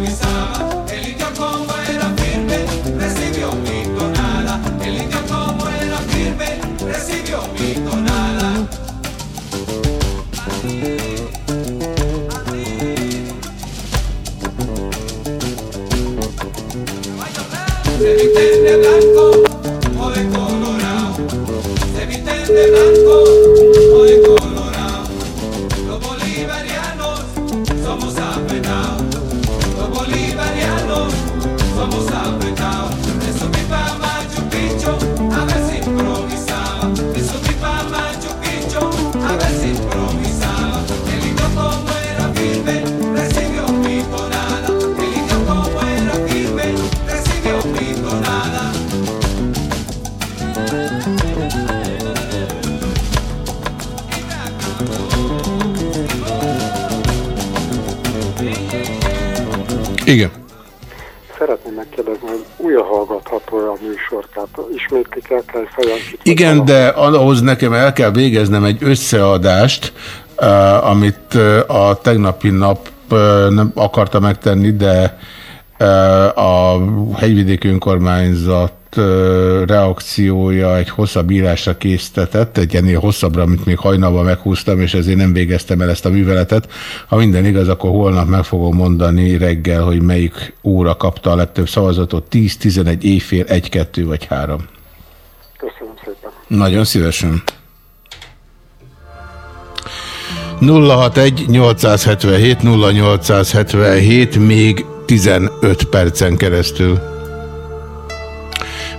Igen, de ahhoz nekem el kell végeznem egy összeadást, uh, amit uh, a tegnapi nap uh, nem akarta megtenni, de a hegyvidéki önkormányzat reakciója egy hosszabb írásra késztetett, egy ennél hosszabbra, amit még hajnalban meghúztam, és ezért nem végeztem el ezt a műveletet. Ha minden igaz, akkor holnap meg fogom mondani reggel, hogy melyik óra kapta a legtöbb szavazatot, 10, 11, éjfél, 1, 2 vagy 3. Köszönöm szépen. Nagyon szívesen. 061 877 0877 még 15 percen keresztül.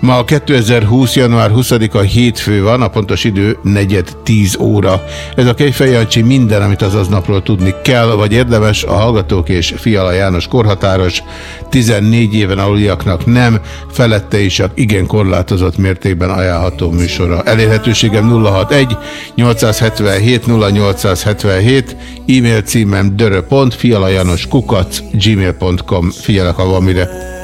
Ma 2020. január 20-a hétfő van, a pontos idő negyed 10 óra. Ez a Kejfej Jancsi minden, amit az aznapról tudni kell, vagy érdemes, a Hallgatók és Fiala János korhatáros, 14 éven aluliaknak nem, felette is csak igen korlátozott mértékben ajánlható műsora. Elérhetőségem 061 877 0877, e-mail címem dörö.fialajanos kukac gmail.com. Figyelek, ha van mire.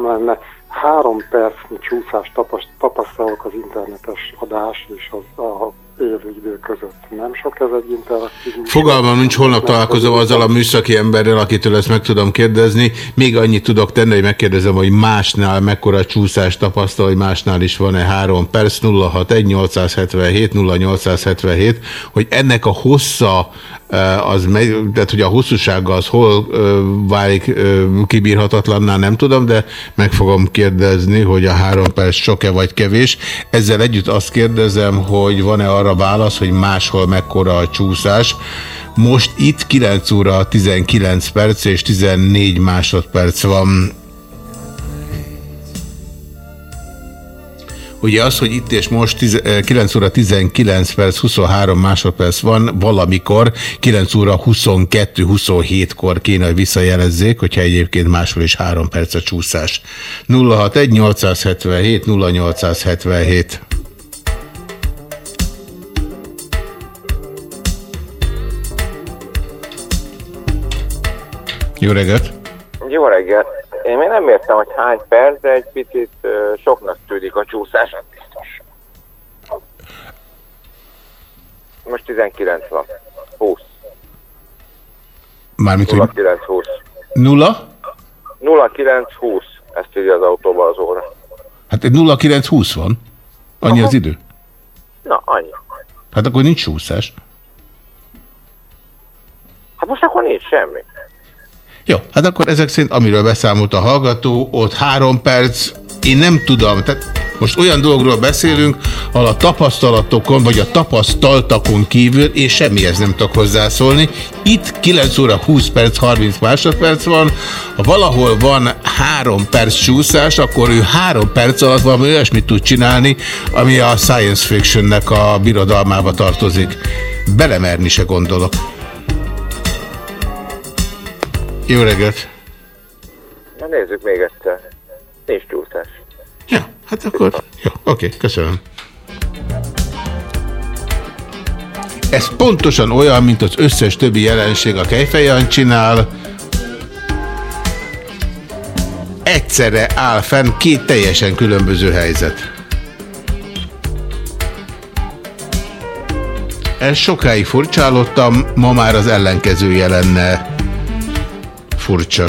Kérdésem lenne. Három percnyi csúszást tapas- tapasztalok az internetes adás és az a élő idő között. Nem sok ez egy interaktív? Fogalmam nincs, holnap találkozom azzal a műszaki emberrel, akitől ezt meg tudom kérdezni. Még annyit tudok tenni, hogy megkérdezem, hogy másnál mekkora csúszás tapasztal, hogy másnál is van-e 3 perc 061 877 0877, hogy ennek a hossza az megy, tehát hogy a hosszúsága az hol ö, válik ö, kibírhatatlanná, nem tudom, de meg fogom kérdezni, hogy a három perc sok-e vagy kevés. Ezzel együtt azt kérdezem, hogy van-e arra válasz, hogy máshol mekkora a csúszás. Most itt 9 óra 19 perc és 14 másodperc van. Ugye az, hogy itt és most 10, eh, 9 óra 19 perc, 23 másodperc van, valamikor 9 óra 22-27-kor kéne, hogy visszajelezzék, hogyha egyébként máshol is 3 perc a csúszás. 061 877 0877 Jó reggelt! Jó reggelt! Én még nem értem, hogy hány perc, de egy picit soknak tűnik a csúszás, az biztos. Most 19 van. 20. Mármint, hogy 09 20. nulla? 09 20. Ezt írja az autóba az óra. Hát egy 0920 van. Annyi az idő. Na, annyi. Hát akkor nincs csúszás. Hát most akkor nincs semmi. Jó, hát akkor ezek szerint, amiről beszámolt a hallgató, ott három perc, én nem tudom, tehát most olyan dolgokról beszélünk, ahol a tapasztalatokon, vagy a tapasztaltakon kívül én semmihez nem tudok hozzászólni. Itt 9 óra 20 perc, 30 másodperc van, ha valahol van három perc csúszás, akkor ő három perc alatt valami olyasmit tud csinálni, ami a science fictionnek a birodalmába tartozik. Belemerni se gondolok. Jó reggelt! Na nézzük még egyszer. Nincs csúszás. Hát akkor, jó, oké, köszönöm. Ez pontosan olyan, mint az összes többi jelenség a Kejfejan csinál. Egyszerre áll fenn két teljesen különböző helyzet. Ez sokáig furcsálottam, ma már az ellenkezője lenne furcsa.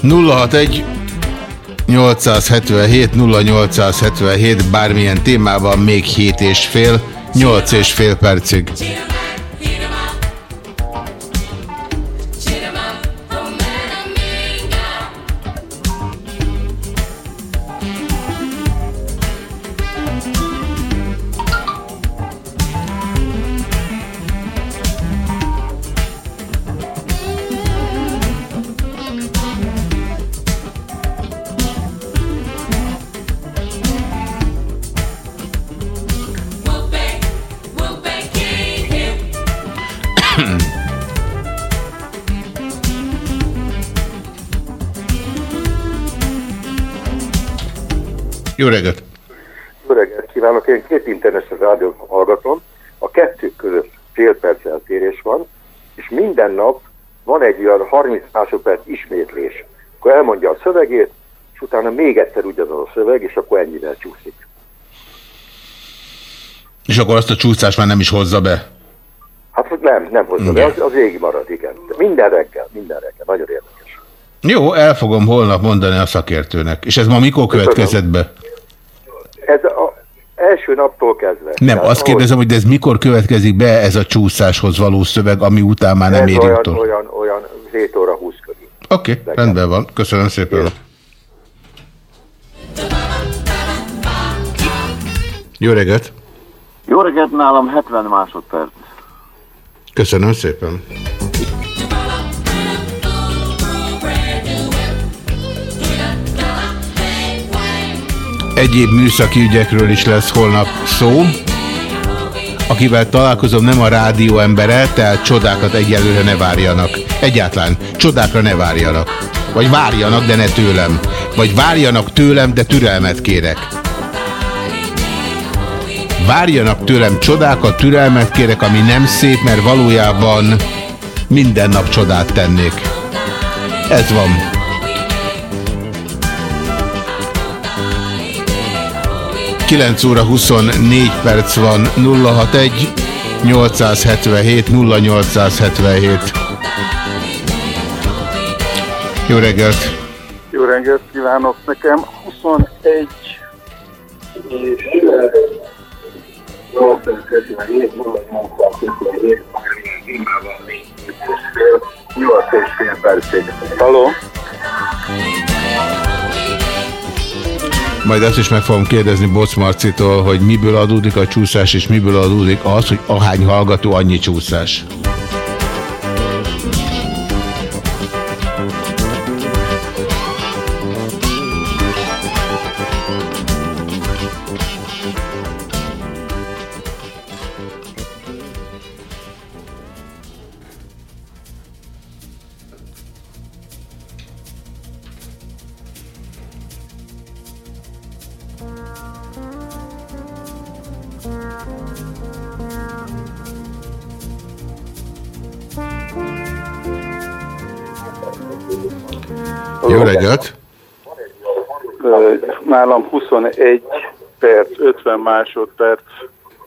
nulla hat egy 877 0877 bármilyen témában még 7 és fél, 8 és fél percig. Jó reggelt! Jó reggelt kívánok! Én két internetes rádiót hallgatom. A kettő között fél perc eltérés van, és minden nap van egy olyan 30 másodperc ismétlés. Akkor elmondja a szövegét, és utána még egyszer ugyanaz a szöveg, és akkor ennyivel csúszik. És akkor azt a csúszást már nem is hozza be. Hát nem, nem hozza be, az, az végig marad, igen. De minden reggel, minden reggel, nagyon érdekes. Jó, el fogom holnap mondani a szakértőnek. És ez ma mikor következett be? Ez a első naptól kezdve. Nem, Tehát azt kérdezem, hogy de ez mikor következik be ez a csúszáshoz való szöveg, ami után már nem éri olyan, utol? olyan, olyan 7 óra 20 körül. Oké, okay, rendben van. Köszönöm szépen. Jó reggelt! Jó reggelt, nálam 70 másodperc. Köszönöm szépen. Egyéb műszaki ügyekről is lesz holnap szó. Akivel találkozom nem a rádió embere, tehát csodákat egyelőre ne várjanak. Egyáltalán csodákra ne várjanak. Vagy várjanak, de ne tőlem. Vagy várjanak tőlem, de türelmet kérek. Várjanak tőlem csodákat, türelmet kérek, ami nem szép, mert valójában minden nap csodát tennék. Ez van. Kilenc óra 24 perc van 061 877 0877. Jó reggelt! Jó reggelt kívánok! Nekem 21 és 8 és fél percig. Halló? Majd azt is meg fogom kérdezni Boc hogy miből adódik a csúszás, és miből adódik az, hogy ahány hallgató, annyi csúszás. 21 perc, 50 másodperc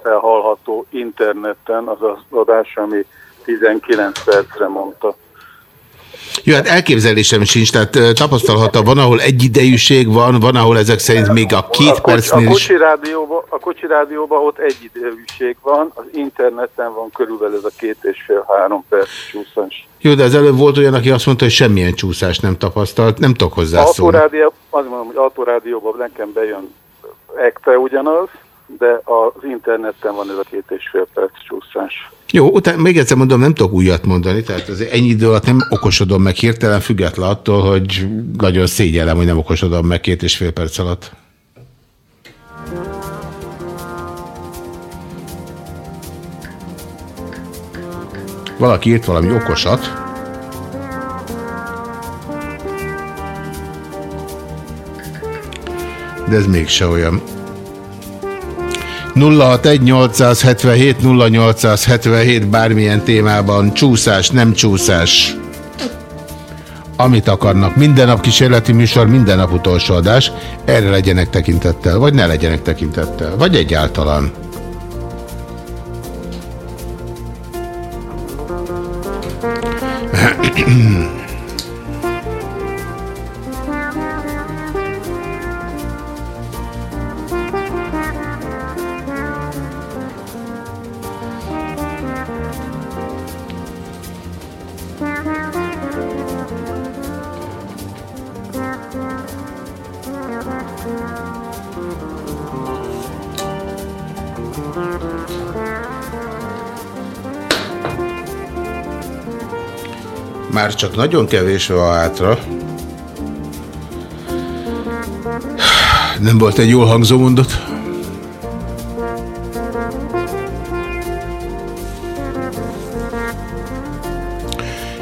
hallható interneten az az adás, ami 19 percre mondta. Jó, hát elképzelésem sincs, tehát tapasztalhatta, van, ahol egyidejűség van, van, ahol ezek szerint még a két a, kocs, a, percnél is... kocsi rádióban, a kocsi rádióban ott egyidejűség van, az interneten van körülbelül ez a két és fél-három perc csúszás. Jó, de az előbb volt olyan, aki azt mondta, hogy semmilyen csúszást nem tapasztalt, nem tudok hozzászólni. Autorádió, azt mondom, hogy autorádióban nekem bejön ekte ugyanaz, de az interneten van ez a két és fél perc csúszás. Jó, utána még egyszer mondom, nem tudok újat mondani, tehát az ennyi idő alatt nem okosodom meg hirtelen, független attól, hogy nagyon szégyellem, hogy nem okosodom meg két és fél perc alatt. Valaki írt valami okosat. De ez mégse olyan. 061 0877 bármilyen témában, csúszás, nem csúszás, amit akarnak. Minden nap kísérleti műsor, minden nap utolsó adás. Erre legyenek tekintettel, vagy ne legyenek tekintettel, vagy egyáltalán. Már [CLEARS THROAT] csak nagyon kevés van hátra. Nem volt egy jól hangzó mondat?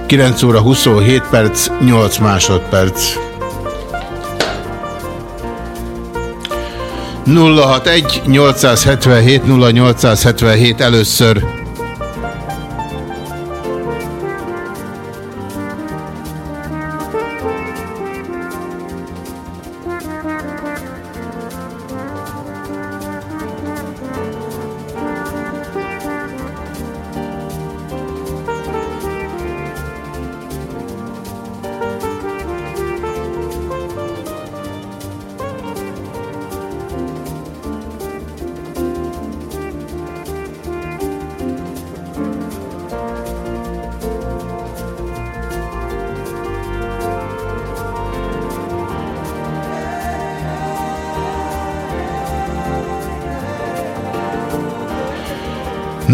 Kilenc óra 27 perc, 8 másodperc. 061 877 0877 először.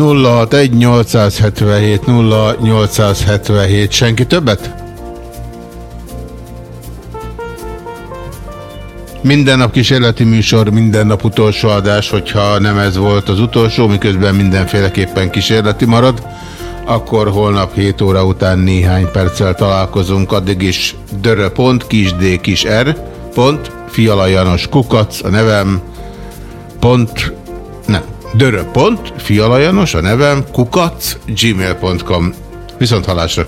061 877 0877. Senki többet? Minden nap kísérleti műsor, minden nap utolsó adás, hogyha nem ez volt az utolsó, miközben mindenféleképpen kísérleti marad, akkor holnap 7 óra után néhány perccel találkozunk, addig is dörö.pont, kis d, kis r, pont, Fiala Janos Kukac, a nevem, pont, dörö.pont, Fiala Janos, a nevem, kukac, gmail.com. Viszont halásra!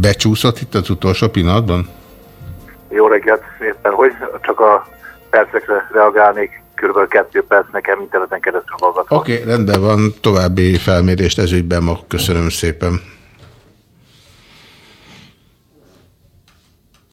Becsúszott itt az utolsó pillanatban? Jó reggelt, éppen hogy csak a percekre reagálnék, kb. kettő perc nekem interneten keresztül hallgatva. Oké, okay, rendben van, további felmérést ezügyben ma köszönöm szépen.